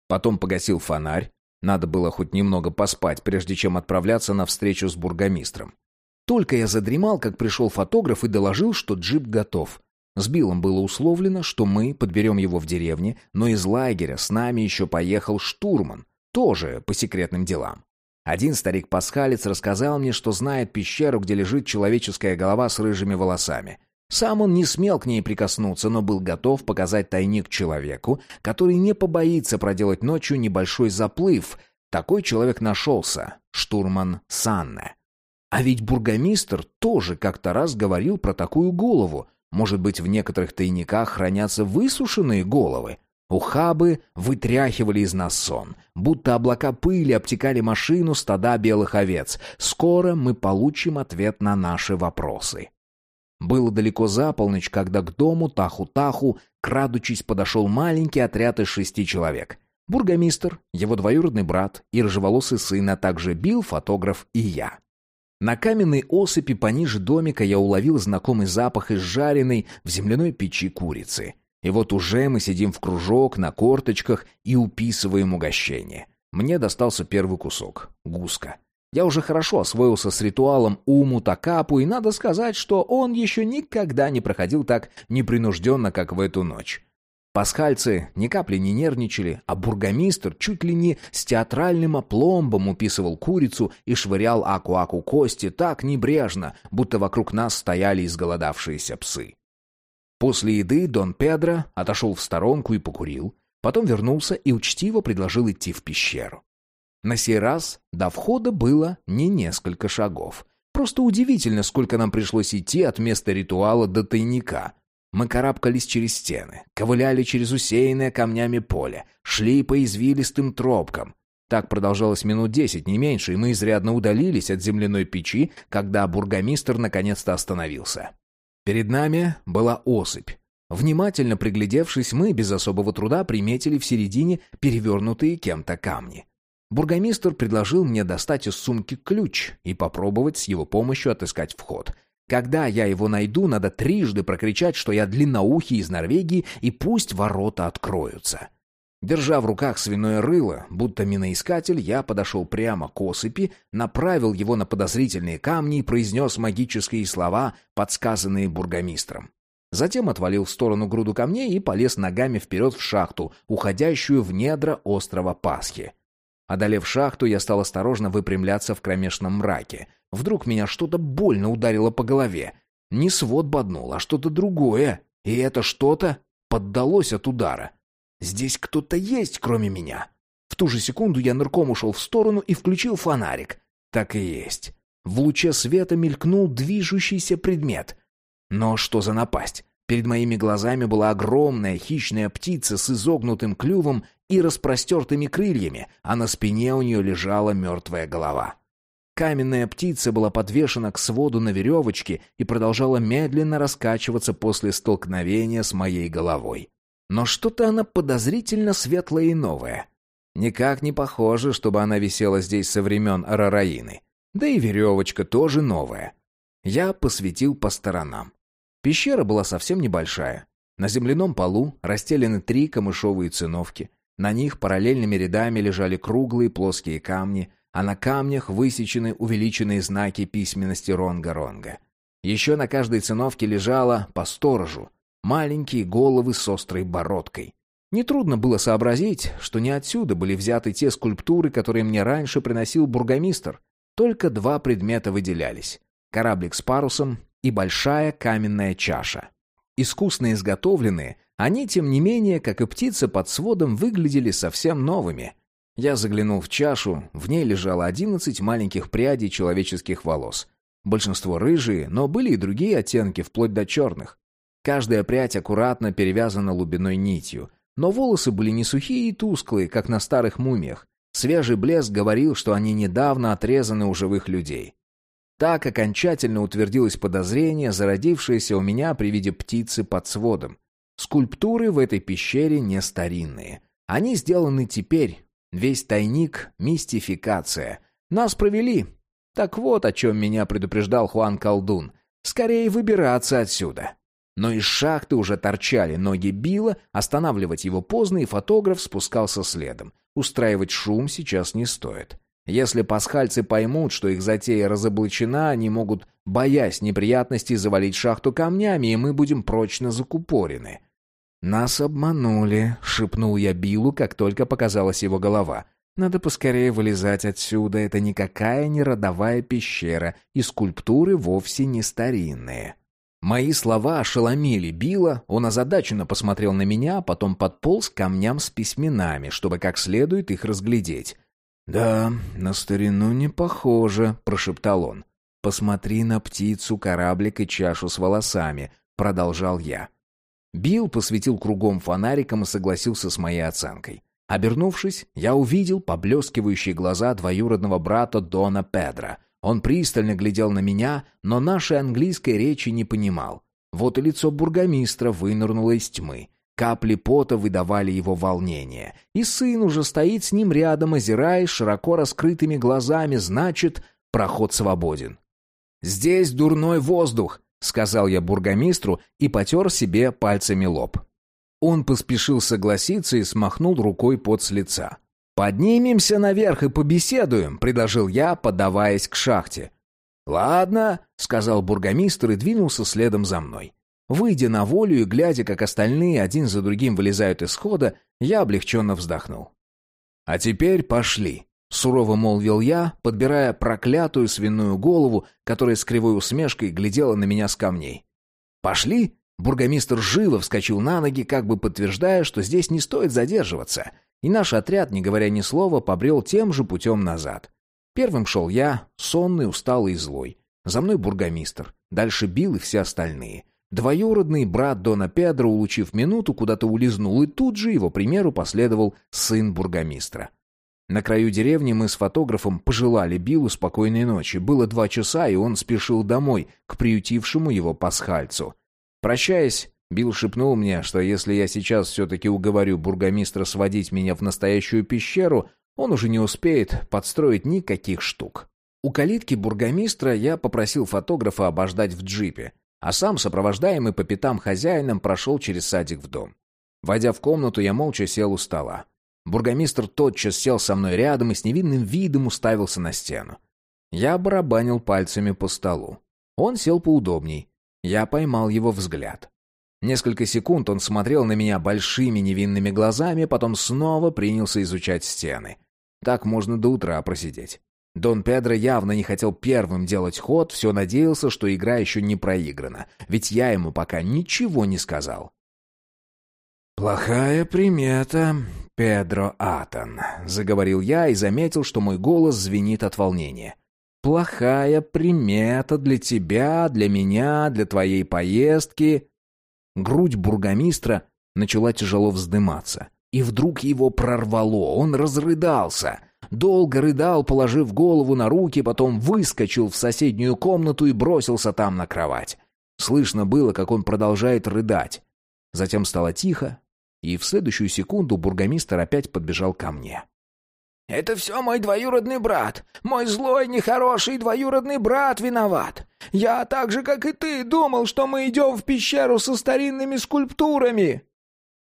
Потом погасил фонарь. Надо было хоть немного поспать, прежде чем отправляться на встречу с бургомистром. Только я задремал, как пришел фотограф и доложил, что джип готов. С Биллом было условлено, что мы подберем его в деревне, но из лагеря с нами еще поехал штурман, тоже по секретным делам. Один старик-пасхалец рассказал мне, что знает пещеру, где лежит человеческая голова с рыжими волосами. Сам он не смел к ней прикоснуться, но был готов показать тайник человеку, который не побоится проделать ночью небольшой заплыв. Такой человек нашелся — штурман Санне. А ведь бургомистр тоже как-то раз говорил про такую голову, может быть, в некоторых тайниках хранятся высушенные головы? Ухабы вытряхивали из нас сон, будто облака пыли обтекали машину стада белых овец. Скоро мы получим ответ на наши вопросы. Было далеко за полночь, когда к дому Таху-Таху, крадучись, подошел маленький отряд из шести человек. Бургомистр, его двоюродный брат и рыжеволосый сын, а также Билл, фотограф и я. На каменной осыпи пониже домика я уловил знакомый запах из жареной в земляной печи курицы. И вот уже мы сидим в кружок на корточках и уписываем угощение. Мне достался первый кусок — гуска. Я уже хорошо освоился с ритуалом Уму Такапу, и надо сказать, что он еще никогда не проходил так непринужденно, как в эту ночь. Пасхальцы ни капли не нервничали, а бургомистр чуть ли не с театральным опломбом уписывал курицу и швырял аку-аку кости так небрежно, будто вокруг нас стояли изголодавшиеся псы. После еды Дон Педро отошел в сторонку и покурил, потом вернулся и учтиво предложил идти в пещеру. На сей раз до входа было не несколько шагов. Просто удивительно, сколько нам пришлось идти от места ритуала до тайника — мы карабкались через стены, ковыляли через усеянное камнями поле, шли по извилистым тропкам. Так продолжалось минут десять, не меньше, и мы изрядно удалились от земляной печи, когда бургомистр наконец-то остановился. Перед нами была осыпь. Внимательно приглядевшись, мы без особого труда приметили в середине перевернутые кем-то камни. Бургомистр предложил мне достать из сумки ключ и попробовать с его помощью отыскать вход. Когда я его найду, надо трижды прокричать, что я длинноухий из Норвегии, и пусть ворота откроются. Держа в руках свиное рыло, будто миноискатель, я подошел прямо к осыпи, направил его на подозрительные камни и произнес магические слова, подсказанные бургомистром. Затем отвалил в сторону груду камней и полез ногами вперед в шахту, уходящую в недра острова Пасхи. Одолев шахту, я стал осторожно выпрямляться в кромешном мраке. Вдруг меня что-то больно ударило по голове. Не свод боднул, а что-то другое. И это что-то поддалось от удара. Здесь кто-то есть, кроме меня. В ту же секунду я нырком ушел в сторону и включил фонарик. Так и есть. В луче света мелькнул движущийся предмет. Но что за напасть? Перед моими глазами была огромная хищная птица с изогнутым клювом и распростертыми крыльями, а на спине у нее лежала мертвая голова. Каменная птица была подвешена к своду на веревочке и продолжала медленно раскачиваться после столкновения с моей головой. Но что-то она подозрительно светлое и новое. Никак не похоже, чтобы она висела здесь со времен Арараины. Да и веревочка тоже новая. Я посветил по сторонам. Пещера была совсем небольшая. На земляном полу расстелены три камышовые циновки. На них параллельными рядами лежали круглые плоские камни, а на камнях высечены увеличенные знаки письменности Ронга-Ронга. Еще на каждой циновке лежало по сторожу, маленькие головы с острой бородкой. Нетрудно было сообразить, что не отсюда были взяты те скульптуры, которые мне раньше приносил бургомистр. Только два предмета выделялись. Кораблик с парусом и большая каменная чаша. Искусно изготовленные, они, тем не менее, как и птицы под сводом, выглядели совсем новыми. Я заглянул в чашу, в ней лежало одиннадцать маленьких прядей человеческих волос. Большинство рыжие, но были и другие оттенки, вплоть до черных. Каждая прядь аккуратно перевязана лубиной нитью, но волосы были не сухие и тусклые, как на старых мумиях. Свежий блеск говорил, что они недавно отрезаны у живых людей. Так окончательно утвердилось подозрение, зародившееся у меня при виде птицы под сводом. Скульптуры в этой пещере не старинные. Они сделаны теперь. Весь тайник — мистификация. Нас провели. Так вот, о чем меня предупреждал Хуан Колдун. Скорее выбираться отсюда. Но из шахты уже торчали ноги Билла, останавливать его поздно, и фотограф спускался следом. Устраивать шум сейчас не стоит. Если пасхальцы поймут, что их затея разоблачена, они могут, боясь неприятностей, завалить шахту камнями, и мы будем прочно закупорены. «Нас обманули», — шепнул я Биллу, как только показалась его голова. «Надо поскорее вылезать отсюда, это никакая не родовая пещера, и скульптуры вовсе не старинные». Мои слова ошеломили Билла, он озадаченно посмотрел на меня, а потом подполз к камням с письменами, чтобы как следует их разглядеть. «Да, на старину не похоже», — прошептал он. «Посмотри на птицу, кораблик и чашу с волосами», — продолжал я. Билл посветил кругом фонариком и согласился с моей оценкой. Обернувшись, я увидел поблескивающие глаза двоюродного брата Дона Педро. Он пристально глядел на меня, но нашей английской речи не понимал. Вот и лицо бургомистра вынырнуло из тьмы. Капли пота выдавали его волнение. И сын уже стоит с ним рядом, озираясь широко раскрытыми глазами, значит, проход свободен. «Здесь дурной воздух», — сказал я бургомистру и потер себе пальцами лоб. Он поспешил согласиться и смахнул рукой пот с лица. «Поднимемся наверх и побеседуем», — предложил я, подаваясь к шахте. «Ладно», — сказал бургомистр и двинулся следом за мной. Выйдя на волю и глядя, как остальные один за другим вылезают из хода, я облегченно вздохнул. «А теперь пошли», — сурово молвил я, подбирая проклятую свиную голову, которая с кривой усмешкой глядела на меня с камней. «Пошли?» Бургомистр живо вскочил на ноги, как бы подтверждая, что здесь не стоит задерживаться — и наш отряд, не говоря ни слова, побрел тем же путем назад. Первым шел я, сонный, усталый и злой. За мной бургомистр. Дальше бил и все остальные. Двоюродный брат Дона Педро, улучив минуту, куда-то улизнул, и тут же его примеру последовал сын бургомистра. На краю деревни мы с фотографом пожелали Биллу спокойной ночи. Было два часа, и он спешил домой, к приютившему его пасхальцу. Прощаясь, Билл шепнул мне, что если я сейчас все-таки уговорю бургомистра сводить меня в настоящую пещеру, он уже не успеет подстроить никаких штук. У калитки бургомистра я попросил фотографа обождать в джипе, а сам, сопровождаемый по пятам хозяином, прошел через садик в дом. Войдя в комнату, я молча сел у стола. Бургомистр тотчас сел со мной рядом и с невинным видом уставился на стену. Я барабанил пальцами по столу. Он сел поудобней. Я поймал его взгляд. Несколько секунд он смотрел на меня большими невинными глазами, потом снова принялся изучать стены. Так можно до утра просидеть. Дон Педро явно не хотел первым делать ход, все надеялся, что игра еще не проиграна, ведь я ему пока ничего не сказал. «Плохая примета, Педро Атон», — заговорил я и заметил, что мой голос звенит от волнения. «Плохая примета для тебя, для меня, для твоей поездки». Грудь бургомистра начала тяжело вздыматься. И вдруг его прорвало, он разрыдался. Долго рыдал, положив голову на руки, потом выскочил в соседнюю комнату и бросился там на кровать. Слышно было, как он продолжает рыдать. Затем стало тихо, и в следующую секунду бургомистр опять подбежал ко мне. Это все мой двоюродный брат. Мой злой, нехороший двоюродный брат виноват. Я так же, как и ты, думал, что мы идем в пещеру со старинными скульптурами».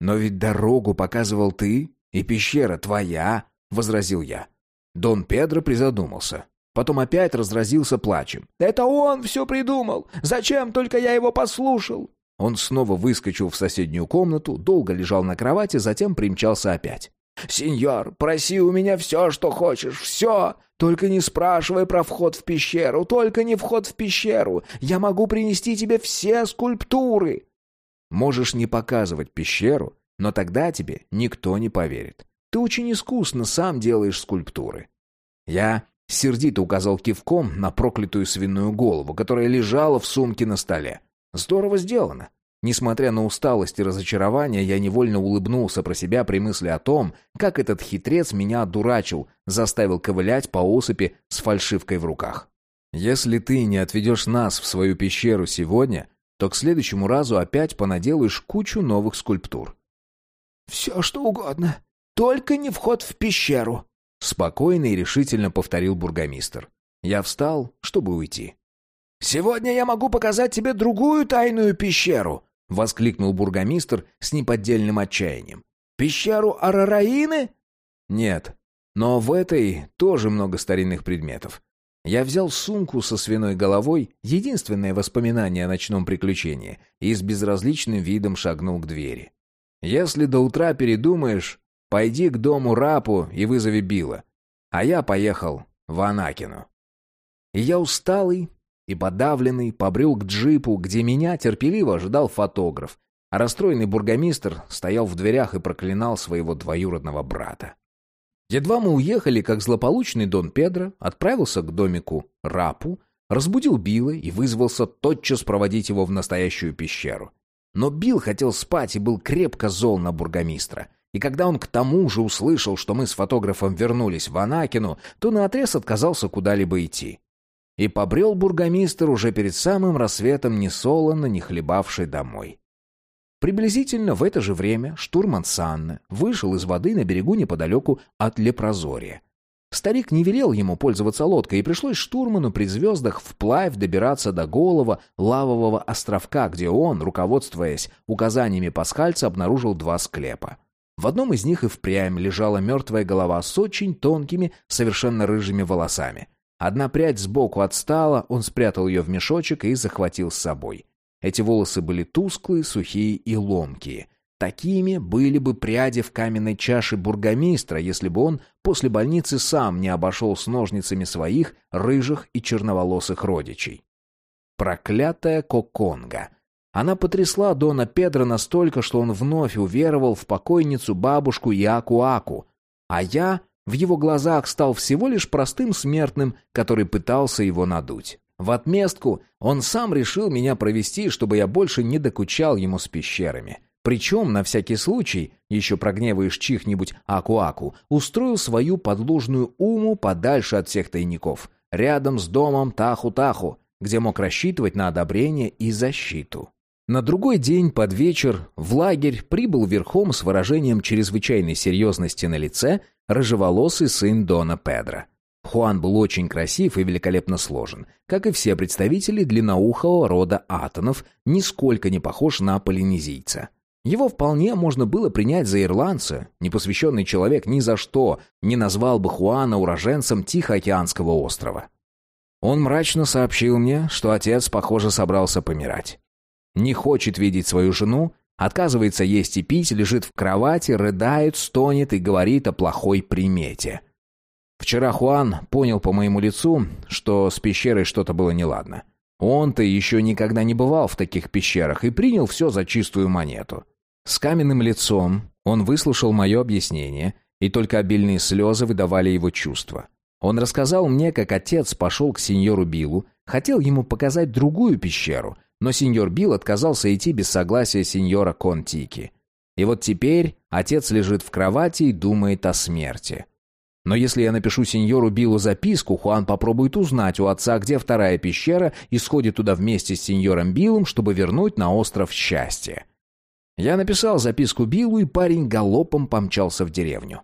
«Но ведь дорогу показывал ты, и пещера твоя», — возразил я. Дон Педро призадумался. Потом опять разразился плачем. «Это он все придумал! Зачем только я его послушал?» Он снова выскочил в соседнюю комнату, долго лежал на кровати, затем примчался опять. «Сеньор, проси у меня все, что хочешь, все! Только не спрашивай про вход в пещеру, только не вход в пещеру! Я могу принести тебе все скульптуры!» «Можешь не показывать пещеру, но тогда тебе никто не поверит. Ты очень искусно сам делаешь скульптуры». Я сердито указал кивком на проклятую свиную голову, которая лежала в сумке на столе. «Здорово сделано. Несмотря на усталость и разочарование, я невольно улыбнулся про себя при мысли о том, как этот хитрец меня одурачил, заставил ковылять по осыпи с фальшивкой в руках. «Если ты не отведешь нас в свою пещеру сегодня, то к следующему разу опять понаделаешь кучу новых скульптур». «Все что угодно, только не вход в пещеру», — спокойно и решительно повторил бургомистр. Я встал, чтобы уйти. «Сегодня я могу показать тебе другую тайную пещеру», — воскликнул бургомистр с неподдельным отчаянием. «Пещеру Арараины?» «Нет, но в этой тоже много старинных предметов. Я взял сумку со свиной головой, единственное воспоминание о ночном приключении, и с безразличным видом шагнул к двери. Если до утра передумаешь, пойди к дому Рапу и вызови Билла. А я поехал в Анакину. И я усталый, и подавленный побрел к джипу, где меня терпеливо ожидал фотограф, а расстроенный бургомистр стоял в дверях и проклинал своего двоюродного брата. Едва мы уехали, как злополучный Дон Педро отправился к домику Рапу, разбудил Билла и вызвался тотчас проводить его в настоящую пещеру. Но Билл хотел спать и был крепко зол на бургомистра. И когда он к тому же услышал, что мы с фотографом вернулись в Анакину, то наотрез отказался куда-либо идти. И побрел бургомистр уже перед самым рассветом несолоно, не хлебавший домой. Приблизительно в это же время штурман Санна вышел из воды на берегу неподалеку от Лепрозория. Старик не велел ему пользоваться лодкой, и пришлось штурману при звездах вплавь добираться до голого лавового островка, где он, руководствуясь указаниями пасхальца, обнаружил два склепа. В одном из них и впрямь лежала мертвая голова с очень тонкими, совершенно рыжими волосами. Одна прядь сбоку отстала, он спрятал ее в мешочек и захватил с собой. Эти волосы были тусклые, сухие и ломкие. Такими были бы пряди в каменной чаше бургомистра, если бы он после больницы сам не обошел с ножницами своих рыжих и черноволосых родичей. Проклятая Коконга! Она потрясла Дона Педро настолько, что он вновь уверовал в покойницу бабушку Яку-Аку, а я в его глазах стал всего лишь простым смертным, который пытался его надуть. В отместку он сам решил меня провести, чтобы я больше не докучал ему с пещерами. Причем, на всякий случай, еще прогневаешь чих-нибудь Аку-Аку, устроил свою подложную уму подальше от всех тайников, рядом с домом Таху-Таху, где мог рассчитывать на одобрение и защиту. На другой день под вечер в лагерь прибыл верхом с выражением чрезвычайной серьезности на лице рыжеволосый сын Дона Педро. Хуан был очень красив и великолепно сложен, как и все представители длинноухого рода атонов, нисколько не похож на полинезийца. Его вполне можно было принять за ирландца. Непосвященный человек ни за что не назвал бы Хуана уроженцем Тихоокеанского острова. Он мрачно сообщил мне, что отец, похоже, собрался помирать не хочет видеть свою жену, отказывается есть и пить, лежит в кровати, рыдает, стонет и говорит о плохой примете. Вчера Хуан понял по моему лицу, что с пещерой что-то было неладно. Он-то еще никогда не бывал в таких пещерах и принял все за чистую монету. С каменным лицом он выслушал мое объяснение, и только обильные слезы выдавали его чувства. Он рассказал мне, как отец пошел к сеньору Биллу, хотел ему показать другую пещеру — но сеньор Билл отказался идти без согласия сеньора Контики. И вот теперь отец лежит в кровати и думает о смерти. Но если я напишу сеньору Биллу записку, Хуан попробует узнать у отца, где вторая пещера, и сходит туда вместе с сеньором Биллом, чтобы вернуть на остров счастье. Я написал записку Биллу, и парень галопом помчался в деревню.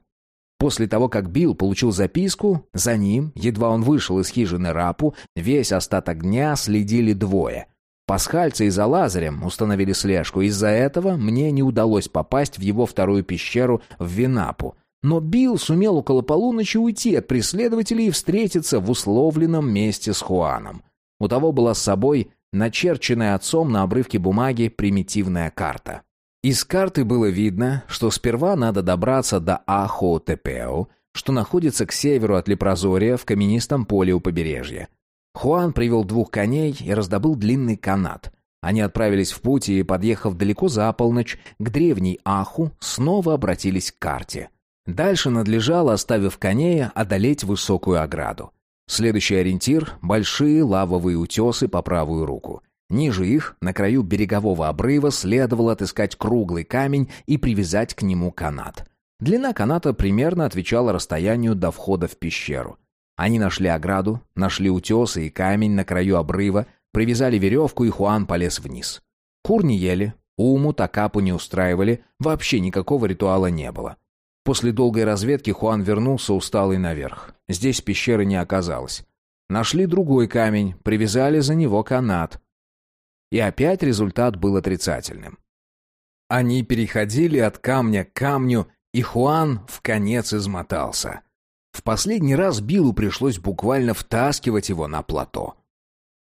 После того, как Билл получил записку, за ним, едва он вышел из хижины Рапу, весь остаток дня следили двое. Пасхальцы и за Лазарем установили слежку. Из-за этого мне не удалось попасть в его вторую пещеру в Винапу. Но Билл сумел около полуночи уйти от преследователей и встретиться в условленном месте с Хуаном. У того была с собой начерченная отцом на обрывке бумаги примитивная карта. Из карты было видно, что сперва надо добраться до Ахо-Тепео, что находится к северу от Лепрозория в каменистом поле у побережья. Хуан привел двух коней и раздобыл длинный канат. Они отправились в путь и, подъехав далеко за полночь, к древней Аху, снова обратились к карте. Дальше надлежало, оставив коней, одолеть высокую ограду. Следующий ориентир — большие лавовые утесы по правую руку — Ниже их, на краю берегового обрыва, следовало отыскать круглый камень и привязать к нему канат. Длина каната примерно отвечала расстоянию до входа в пещеру. Они нашли ограду, нашли утесы и камень на краю обрыва, привязали веревку, и Хуан полез вниз. Кур не ели, уму такапу не устраивали, вообще никакого ритуала не было. После долгой разведки Хуан вернулся усталый наверх. Здесь пещеры не оказалось. Нашли другой камень, привязали за него канат. И опять результат был отрицательным. Они переходили от камня к камню, и Хуан в конец измотался. В последний раз Биллу пришлось буквально втаскивать его на плато.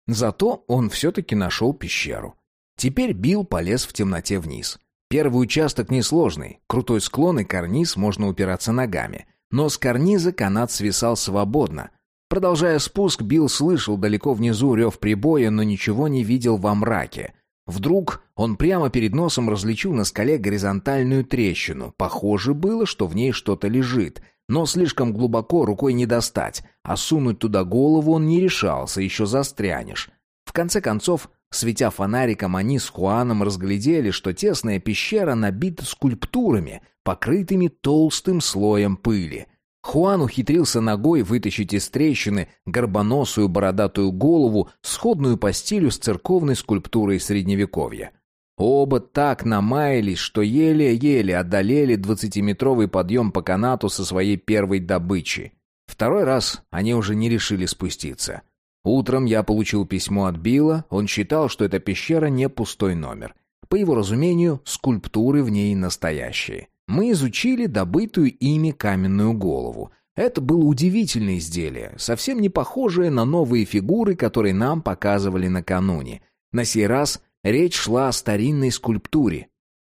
Зато он все-таки нашел пещеру. Теперь Билл полез в темноте вниз. Первый участок несложный, крутой склон и карниз можно упираться ногами. Но с карниза канат свисал свободно, Продолжая спуск, Билл слышал далеко внизу рев прибоя, но ничего не видел во мраке. Вдруг он прямо перед носом различил на скале горизонтальную трещину. Похоже было, что в ней что-то лежит, но слишком глубоко рукой не достать, а сунуть туда голову он не решался, еще застрянешь. В конце концов, светя фонариком, они с Хуаном разглядели, что тесная пещера набита скульптурами, покрытыми толстым слоем пыли — Хуан ухитрился ногой вытащить из трещины горбоносую бородатую голову, сходную по стилю с церковной скульптурой Средневековья. Оба так намаялись, что еле-еле одолели двадцатиметровый подъем по канату со своей первой добычи. Второй раз они уже не решили спуститься. Утром я получил письмо от Билла, он считал, что эта пещера не пустой номер. По его разумению, скульптуры в ней настоящие. Мы изучили добытую ими каменную голову. Это было удивительное изделие, совсем не похожее на новые фигуры, которые нам показывали накануне. На сей раз речь шла о старинной скульптуре.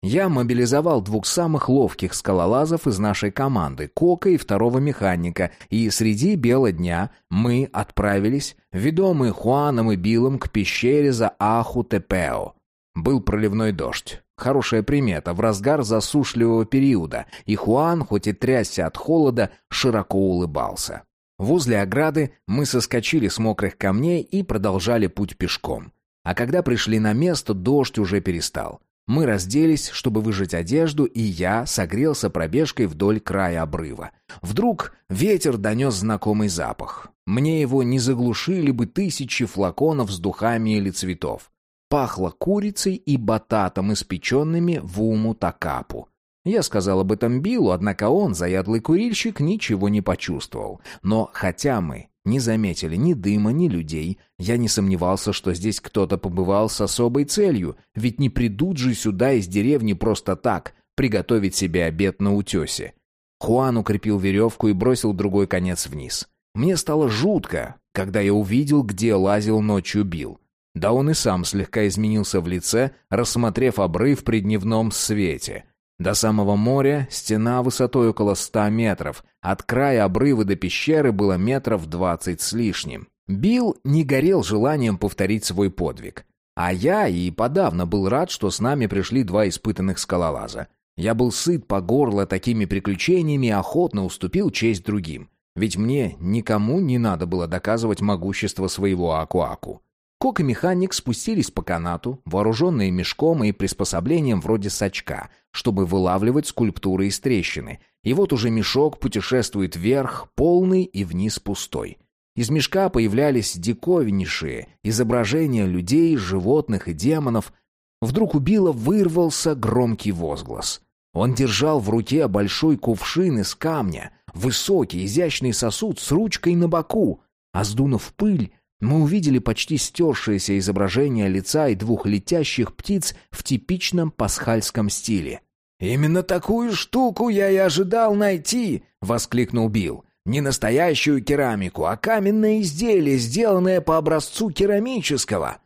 Я мобилизовал двух самых ловких скалолазов из нашей команды, Кока и второго механика, и среди бела дня мы отправились, ведомые Хуаном и Биллом, к пещере за Аху-Тепео. Был проливной дождь. Хорошая примета в разгар засушливого периода, и Хуан, хоть и трясся от холода, широко улыбался. Возле ограды мы соскочили с мокрых камней и продолжали путь пешком. А когда пришли на место, дождь уже перестал. Мы разделись, чтобы выжать одежду, и я согрелся пробежкой вдоль края обрыва. Вдруг ветер донес знакомый запах. Мне его не заглушили бы тысячи флаконов с духами или цветов. Пахло курицей и бататом, испеченными в уму-такапу. Я сказал об этом Биллу, однако он, заядлый курильщик, ничего не почувствовал. Но хотя мы не заметили ни дыма, ни людей, я не сомневался, что здесь кто-то побывал с особой целью, ведь не придут же сюда из деревни просто так, приготовить себе обед на утесе. Хуан укрепил веревку и бросил другой конец вниз. Мне стало жутко, когда я увидел, где лазил ночью Билл. Да он и сам слегка изменился в лице, рассмотрев обрыв при дневном свете. До самого моря стена высотой около ста метров, от края обрыва до пещеры было метров двадцать с лишним. Билл не горел желанием повторить свой подвиг. А я и подавно был рад, что с нами пришли два испытанных скалолаза. Я был сыт по горло такими приключениями и охотно уступил честь другим. Ведь мне никому не надо было доказывать могущество своего Акуаку. Кок и механик спустились по канату, вооруженные мешком и приспособлением вроде сачка, чтобы вылавливать скульптуры из трещины. И вот уже мешок путешествует вверх, полный и вниз пустой. Из мешка появлялись диковиннейшие изображения людей, животных и демонов. Вдруг у Билла вырвался громкий возглас. Он держал в руке большой кувшин из камня. Высокий, изящный сосуд с ручкой на боку. А сдунув пыль, мы увидели почти стершееся изображение лица и двух летящих птиц в типичном пасхальском стиле. «Именно такую штуку я и ожидал найти!» — воскликнул Билл. «Не настоящую керамику, а каменное изделие, сделанное по образцу керамического!»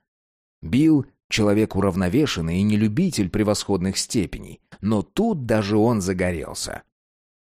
Билл — человек уравновешенный и не любитель превосходных степеней, но тут даже он загорелся.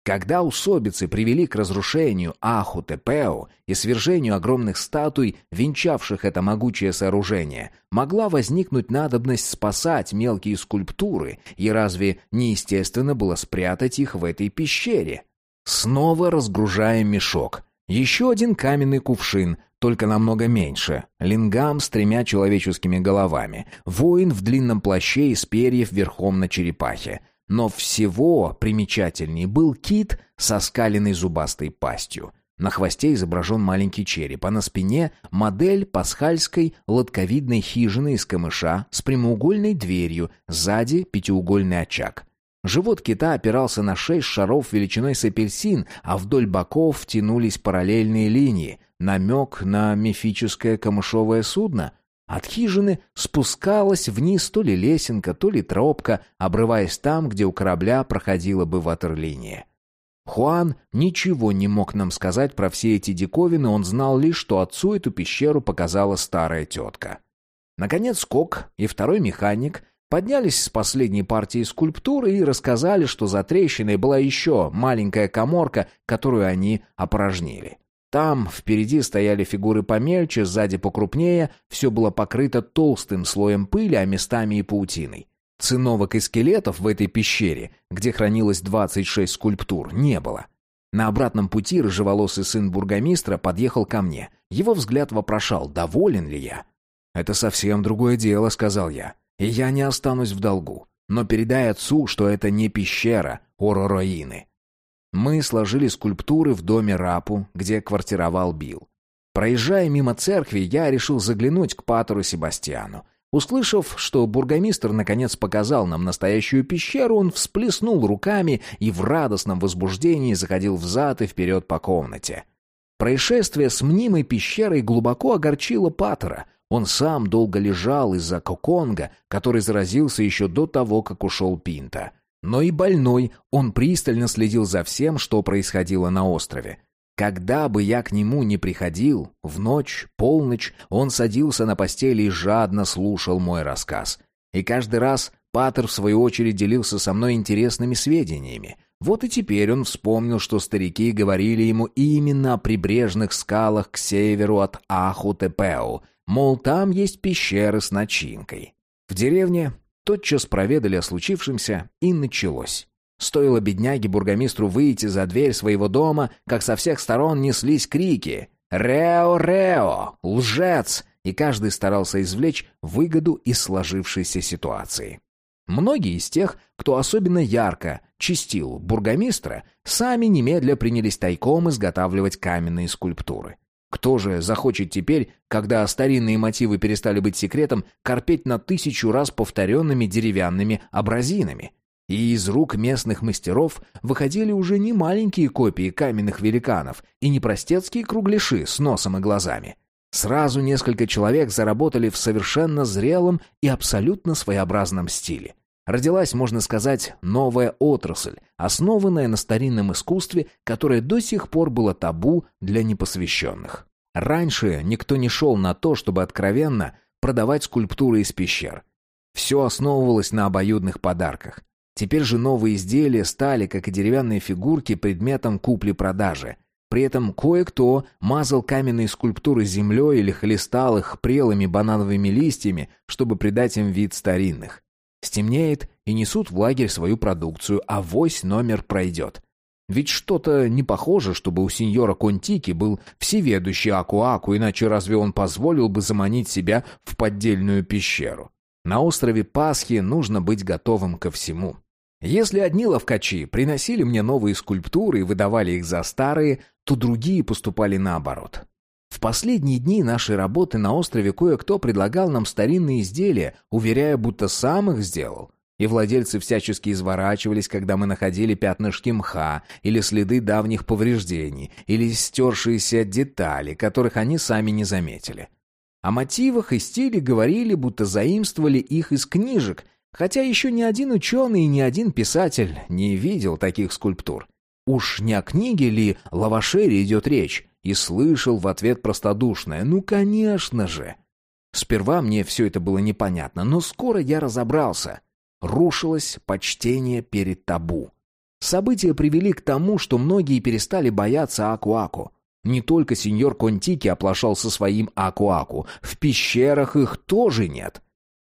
Когда усобицы привели к разрушению Аху-Тепео и свержению огромных статуй, венчавших это могучее сооружение, могла возникнуть надобность спасать мелкие скульптуры, и разве неестественно было спрятать их в этой пещере? Снова разгружаем мешок. Еще один каменный кувшин, только намного меньше. Лингам с тремя человеческими головами. Воин в длинном плаще из перьев верхом на черепахе. Но всего примечательней был кит со скаленной зубастой пастью. На хвосте изображен маленький череп, а на спине модель пасхальской лодковидной хижины из камыша с прямоугольной дверью, сзади пятиугольный очаг. Живот кита опирался на шесть шаров величиной с апельсин, а вдоль боков тянулись параллельные линии, намек на мифическое камышовое судно — от хижины спускалась вниз то ли лесенка, то ли тропка, обрываясь там, где у корабля проходила бы ватерлиния. Хуан ничего не мог нам сказать про все эти диковины, он знал лишь, что отцу эту пещеру показала старая тетка. Наконец Кок и второй механик поднялись с последней партии скульптуры и рассказали, что за трещиной была еще маленькая коморка, которую они опорожнили. Там впереди стояли фигуры помельче, сзади покрупнее, все было покрыто толстым слоем пыли, а местами и паутиной. Циновок и скелетов в этой пещере, где хранилось 26 скульптур, не было. На обратном пути рыжеволосый сын бургомистра подъехал ко мне. Его взгляд вопрошал, доволен ли я. «Это совсем другое дело», — сказал я. «И я не останусь в долгу. Но передай отцу, что это не пещера Оророины. Мы сложили скульптуры в доме Рапу, где квартировал Билл. Проезжая мимо церкви, я решил заглянуть к патору Себастьяну. Услышав, что бургомистр наконец показал нам настоящую пещеру, он всплеснул руками и в радостном возбуждении заходил взад и вперед по комнате. Происшествие с мнимой пещерой глубоко огорчило патера. Он сам долго лежал из-за коконга, который заразился еще до того, как ушел Пинта. Но и больной, он пристально следил за всем, что происходило на острове. Когда бы я к нему не приходил, в ночь, полночь, он садился на постели и жадно слушал мой рассказ. И каждый раз Патер, в свою очередь, делился со мной интересными сведениями. Вот и теперь он вспомнил, что старики говорили ему именно о прибрежных скалах к северу от Аху-Тепеу, мол, там есть пещеры с начинкой. В деревне Тотчас проведали о случившемся, и началось. Стоило бедняге-бургомистру выйти за дверь своего дома, как со всех сторон неслись крики «Рео, Рео! Лжец!» и каждый старался извлечь выгоду из сложившейся ситуации. Многие из тех, кто особенно ярко чистил бургомистра, сами немедля принялись тайком изготавливать каменные скульптуры. Кто же захочет теперь, когда старинные мотивы перестали быть секретом, корпеть на тысячу раз повторенными деревянными абразинами? И из рук местных мастеров выходили уже не маленькие копии каменных великанов и не простецкие кругляши с носом и глазами. Сразу несколько человек заработали в совершенно зрелом и абсолютно своеобразном стиле. Родилась, можно сказать, новая отрасль, основанная на старинном искусстве, которое до сих пор было табу для непосвященных. Раньше никто не шел на то, чтобы откровенно продавать скульптуры из пещер. Все основывалось на обоюдных подарках. Теперь же новые изделия стали, как и деревянные фигурки, предметом купли-продажи. При этом кое-кто мазал каменные скульптуры землей или хлестал их прелыми банановыми листьями, чтобы придать им вид старинных. Стемнеет, и несут в лагерь свою продукцию, а вось номер пройдет. Ведь что-то не похоже, чтобы у сеньора Контики был всеведущий Аку-Аку, иначе разве он позволил бы заманить себя в поддельную пещеру? На острове Пасхи нужно быть готовым ко всему. Если одни ловкачи приносили мне новые скульптуры и выдавали их за старые, то другие поступали наоборот. В последние дни нашей работы на острове кое-кто предлагал нам старинные изделия, уверяя, будто сам их сделал. И владельцы всячески изворачивались, когда мы находили пятнышки мха или следы давних повреждений, или стершиеся детали, которых они сами не заметили. О мотивах и стиле говорили, будто заимствовали их из книжек, хотя еще ни один ученый и ни один писатель не видел таких скульптур. Уж не о книге ли Лавашере идет речь? И слышал в ответ простодушное «Ну, конечно же!» Сперва мне все это было непонятно, но скоро я разобрался. Рушилось почтение перед табу. События привели к тому, что многие перестали бояться Акуаку. Не только сеньор Контики оплошал со своим Акуаку, в пещерах их тоже нет.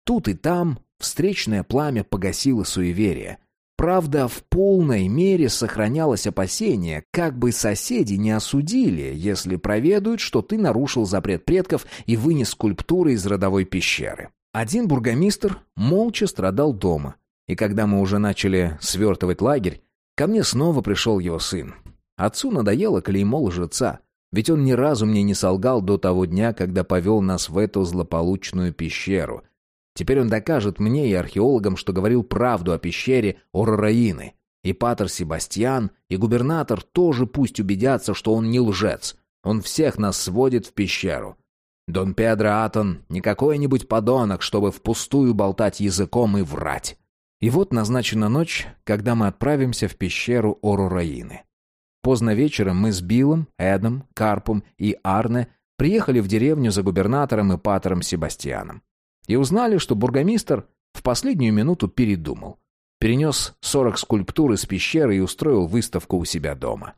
Тут и там встречное пламя погасило суеверие. Правда, в полной мере сохранялось опасение, как бы соседи не осудили, если проведают, что ты нарушил запрет предков и вынес скульптуры из родовой пещеры. Один бургомистр молча страдал дома, и когда мы уже начали свертывать лагерь, ко мне снова пришел его сын. Отцу надоело клеймо лжеца, ведь он ни разу мне не солгал до того дня, когда повел нас в эту злополучную пещеру — Теперь он докажет мне и археологам, что говорил правду о пещере Орораины. И Патер Себастьян, и губернатор тоже пусть убедятся, что он не лжец. Он всех нас сводит в пещеру. Дон Педро Атон не какой-нибудь подонок, чтобы впустую болтать языком и врать. И вот назначена ночь, когда мы отправимся в пещеру Орораины. Поздно вечером мы с Биллом, Эдом, Карпом и Арне приехали в деревню за губернатором и патером Себастьяном и узнали, что бургомистр в последнюю минуту передумал. Перенес 40 скульптур из пещеры и устроил выставку у себя дома.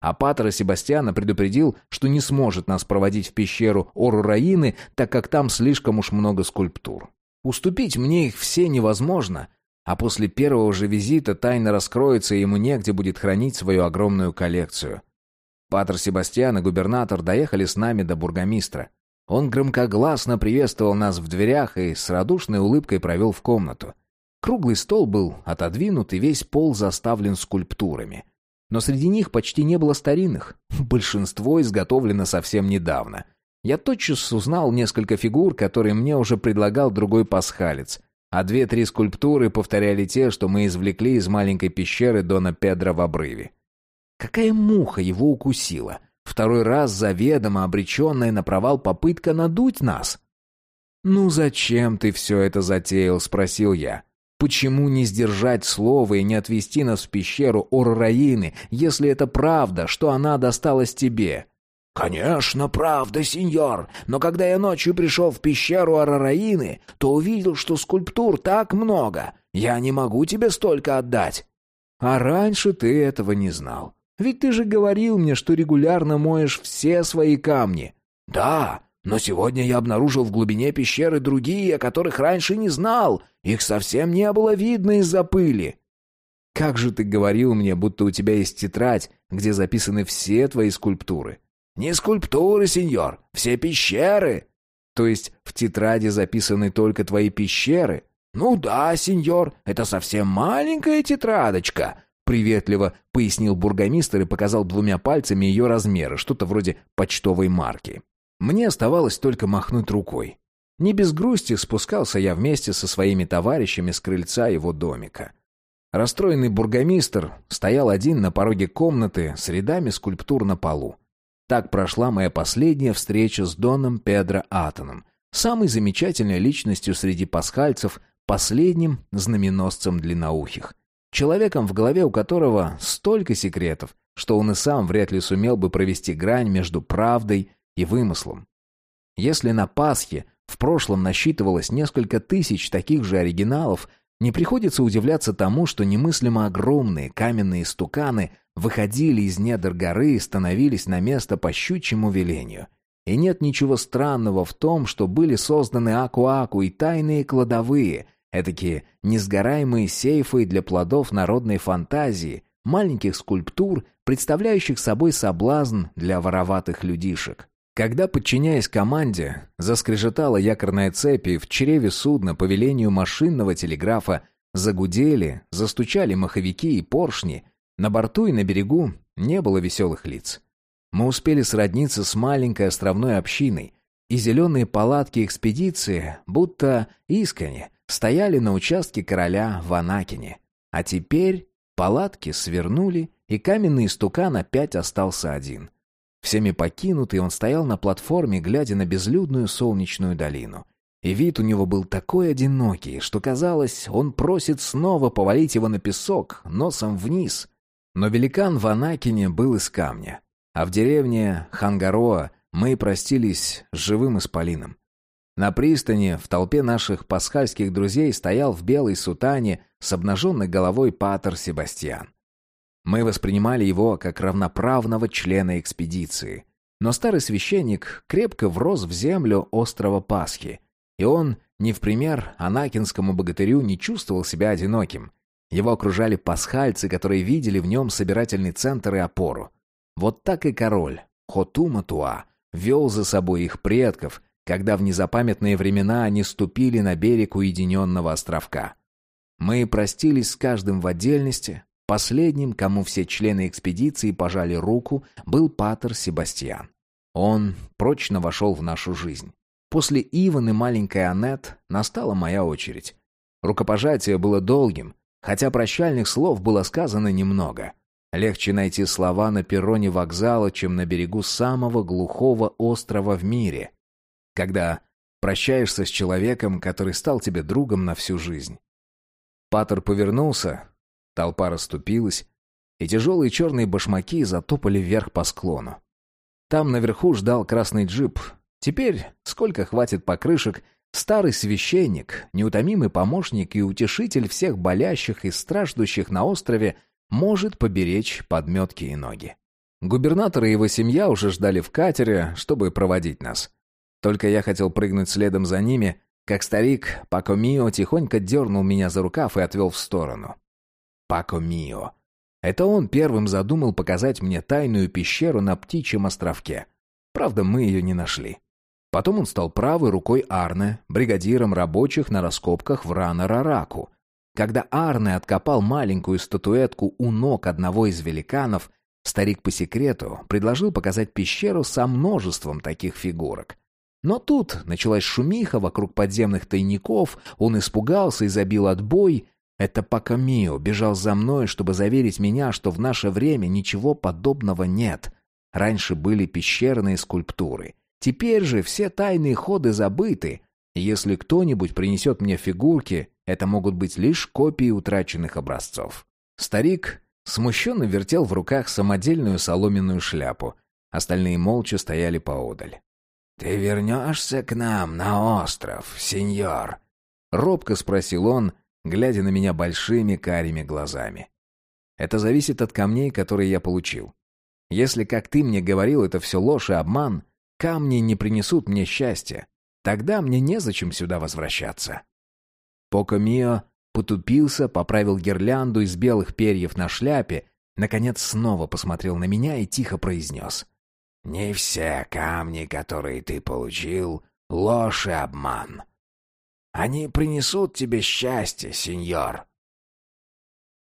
А Патера Себастьяна предупредил, что не сможет нас проводить в пещеру Ору-Раины, так как там слишком уж много скульптур. Уступить мне их все невозможно, а после первого же визита тайна раскроется, и ему негде будет хранить свою огромную коллекцию. Патер Себастьян и губернатор доехали с нами до бургомистра. Он громкогласно приветствовал нас в дверях и с радушной улыбкой провел в комнату. Круглый стол был отодвинут и весь пол заставлен скульптурами. Но среди них почти не было старинных. Большинство изготовлено совсем недавно. Я тотчас узнал несколько фигур, которые мне уже предлагал другой пасхалец, а две-три скульптуры повторяли те, что мы извлекли из маленькой пещеры Дона Педро в обрыве. Какая муха его укусила! — Второй раз заведомо обреченная на провал попытка надуть нас. «Ну зачем ты все это затеял?» — спросил я. «Почему не сдержать слово и не отвезти нас в пещеру Орраины, если это правда, что она досталась тебе?» «Конечно, правда, сеньор, но когда я ночью пришел в пещеру Арараины, то увидел, что скульптур так много. Я не могу тебе столько отдать». «А раньше ты этого не знал. Ведь ты же говорил мне, что регулярно моешь все свои камни». «Да, но сегодня я обнаружил в глубине пещеры другие, о которых раньше не знал. Их совсем не было видно из-за пыли». «Как же ты говорил мне, будто у тебя есть тетрадь, где записаны все твои скульптуры?» «Не скульптуры, сеньор, все пещеры». «То есть в тетради записаны только твои пещеры?» «Ну да, сеньор, это совсем маленькая тетрадочка. Приветливо пояснил бургомистр и показал двумя пальцами ее размеры, что-то вроде почтовой марки. Мне оставалось только махнуть рукой. Не без грусти спускался я вместе со своими товарищами с крыльца его домика. Расстроенный бургомистр стоял один на пороге комнаты с рядами скульптур на полу. Так прошла моя последняя встреча с Доном Педро Атоном, самой замечательной личностью среди пасхальцев, последним знаменосцем длинноухих. Человеком, в голове у которого столько секретов, что он и сам вряд ли сумел бы провести грань между правдой и вымыслом. Если на Пасхе в прошлом насчитывалось несколько тысяч таких же оригиналов, не приходится удивляться тому, что немыслимо огромные каменные стуканы выходили из недр горы и становились на место по щучьему велению. И нет ничего странного в том, что были созданы аку-аку и тайные кладовые, Этакие несгораемые сейфы для плодов народной фантазии, маленьких скульптур, представляющих собой соблазн для вороватых людишек. Когда, подчиняясь команде, заскрежетала якорная цепь и в чреве судна по велению машинного телеграфа загудели, застучали маховики и поршни, на борту и на берегу не было веселых лиц. Мы успели сродниться с маленькой островной общиной, и зеленые палатки экспедиции, будто искренне, стояли на участке короля в Анакине. А теперь палатки свернули, и каменный стукан опять остался один. Всеми покинутый, он стоял на платформе, глядя на безлюдную солнечную долину. И вид у него был такой одинокий, что казалось, он просит снова повалить его на песок, носом вниз. Но великан в Анакине был из камня. А в деревне Хангароа мы простились с живым исполином. На пристани в толпе наших пасхальских друзей стоял в белой сутане с обнаженной головой патер Себастьян. Мы воспринимали его как равноправного члена экспедиции. Но старый священник крепко врос в землю острова Пасхи, и он, не в пример Анакинскому богатырю, не чувствовал себя одиноким. Его окружали пасхальцы, которые видели в нем собирательный центр и опору. Вот так и король, Хотуматуа, вел за собой их предков, когда в незапамятные времена они ступили на берег уединенного островка. Мы простились с каждым в отдельности. Последним, кому все члены экспедиции пожали руку, был Патер Себастьян. Он прочно вошел в нашу жизнь. После Иван и маленькой Аннет настала моя очередь. Рукопожатие было долгим, хотя прощальных слов было сказано немного. Легче найти слова на перроне вокзала, чем на берегу самого глухого острова в мире, когда прощаешься с человеком, который стал тебе другом на всю жизнь. Патер повернулся, толпа расступилась, и тяжелые черные башмаки затопали вверх по склону. Там наверху ждал красный джип. Теперь, сколько хватит покрышек, старый священник, неутомимый помощник и утешитель всех болящих и страждущих на острове может поберечь подметки и ноги. Губернатор и его семья уже ждали в катере, чтобы проводить нас. Только я хотел прыгнуть следом за ними, как старик Пако Мио тихонько дернул меня за рукав и отвел в сторону. Пако Мио. Это он первым задумал показать мне тайную пещеру на птичьем островке. Правда, мы ее не нашли. Потом он стал правой рукой Арне, бригадиром рабочих на раскопках в Рана-Рараку. Когда Арне откопал маленькую статуэтку у ног одного из великанов, старик по секрету предложил показать пещеру со множеством таких фигурок. Но тут началась шумиха вокруг подземных тайников, он испугался и забил отбой. Это пока Мио бежал за мной, чтобы заверить меня, что в наше время ничего подобного нет. Раньше были пещерные скульптуры. Теперь же все тайные ходы забыты. Если кто-нибудь принесет мне фигурки, это могут быть лишь копии утраченных образцов. Старик смущенно вертел в руках самодельную соломенную шляпу. Остальные молча стояли поодаль. «Ты вернешься к нам на остров, сеньор?» — робко спросил он, глядя на меня большими карими глазами. «Это зависит от камней, которые я получил. Если, как ты мне говорил, это все ложь и обман, камни не принесут мне счастья. Тогда мне незачем сюда возвращаться». Поко Мио потупился, поправил гирлянду из белых перьев на шляпе, наконец снова посмотрел на меня и тихо произнес. «Не все камни, которые ты получил, ложь и обман. Они принесут тебе счастье, сеньор».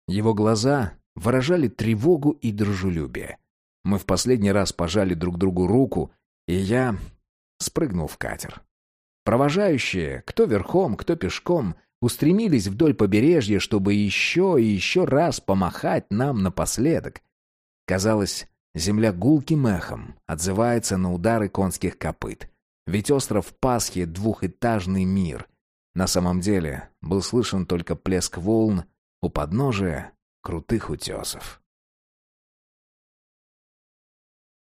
Его глаза выражали тревогу и дружелюбие. Мы в последний раз пожали друг другу руку, и я спрыгнул в катер. Провожающие, кто верхом, кто пешком, устремились вдоль побережья, чтобы еще и еще раз помахать нам напоследок. Казалось, земля гулким эхом отзывается на удары конских копыт. Ведь остров Пасхи — двухэтажный мир. На самом деле был слышен только плеск волн у подножия крутых утесов.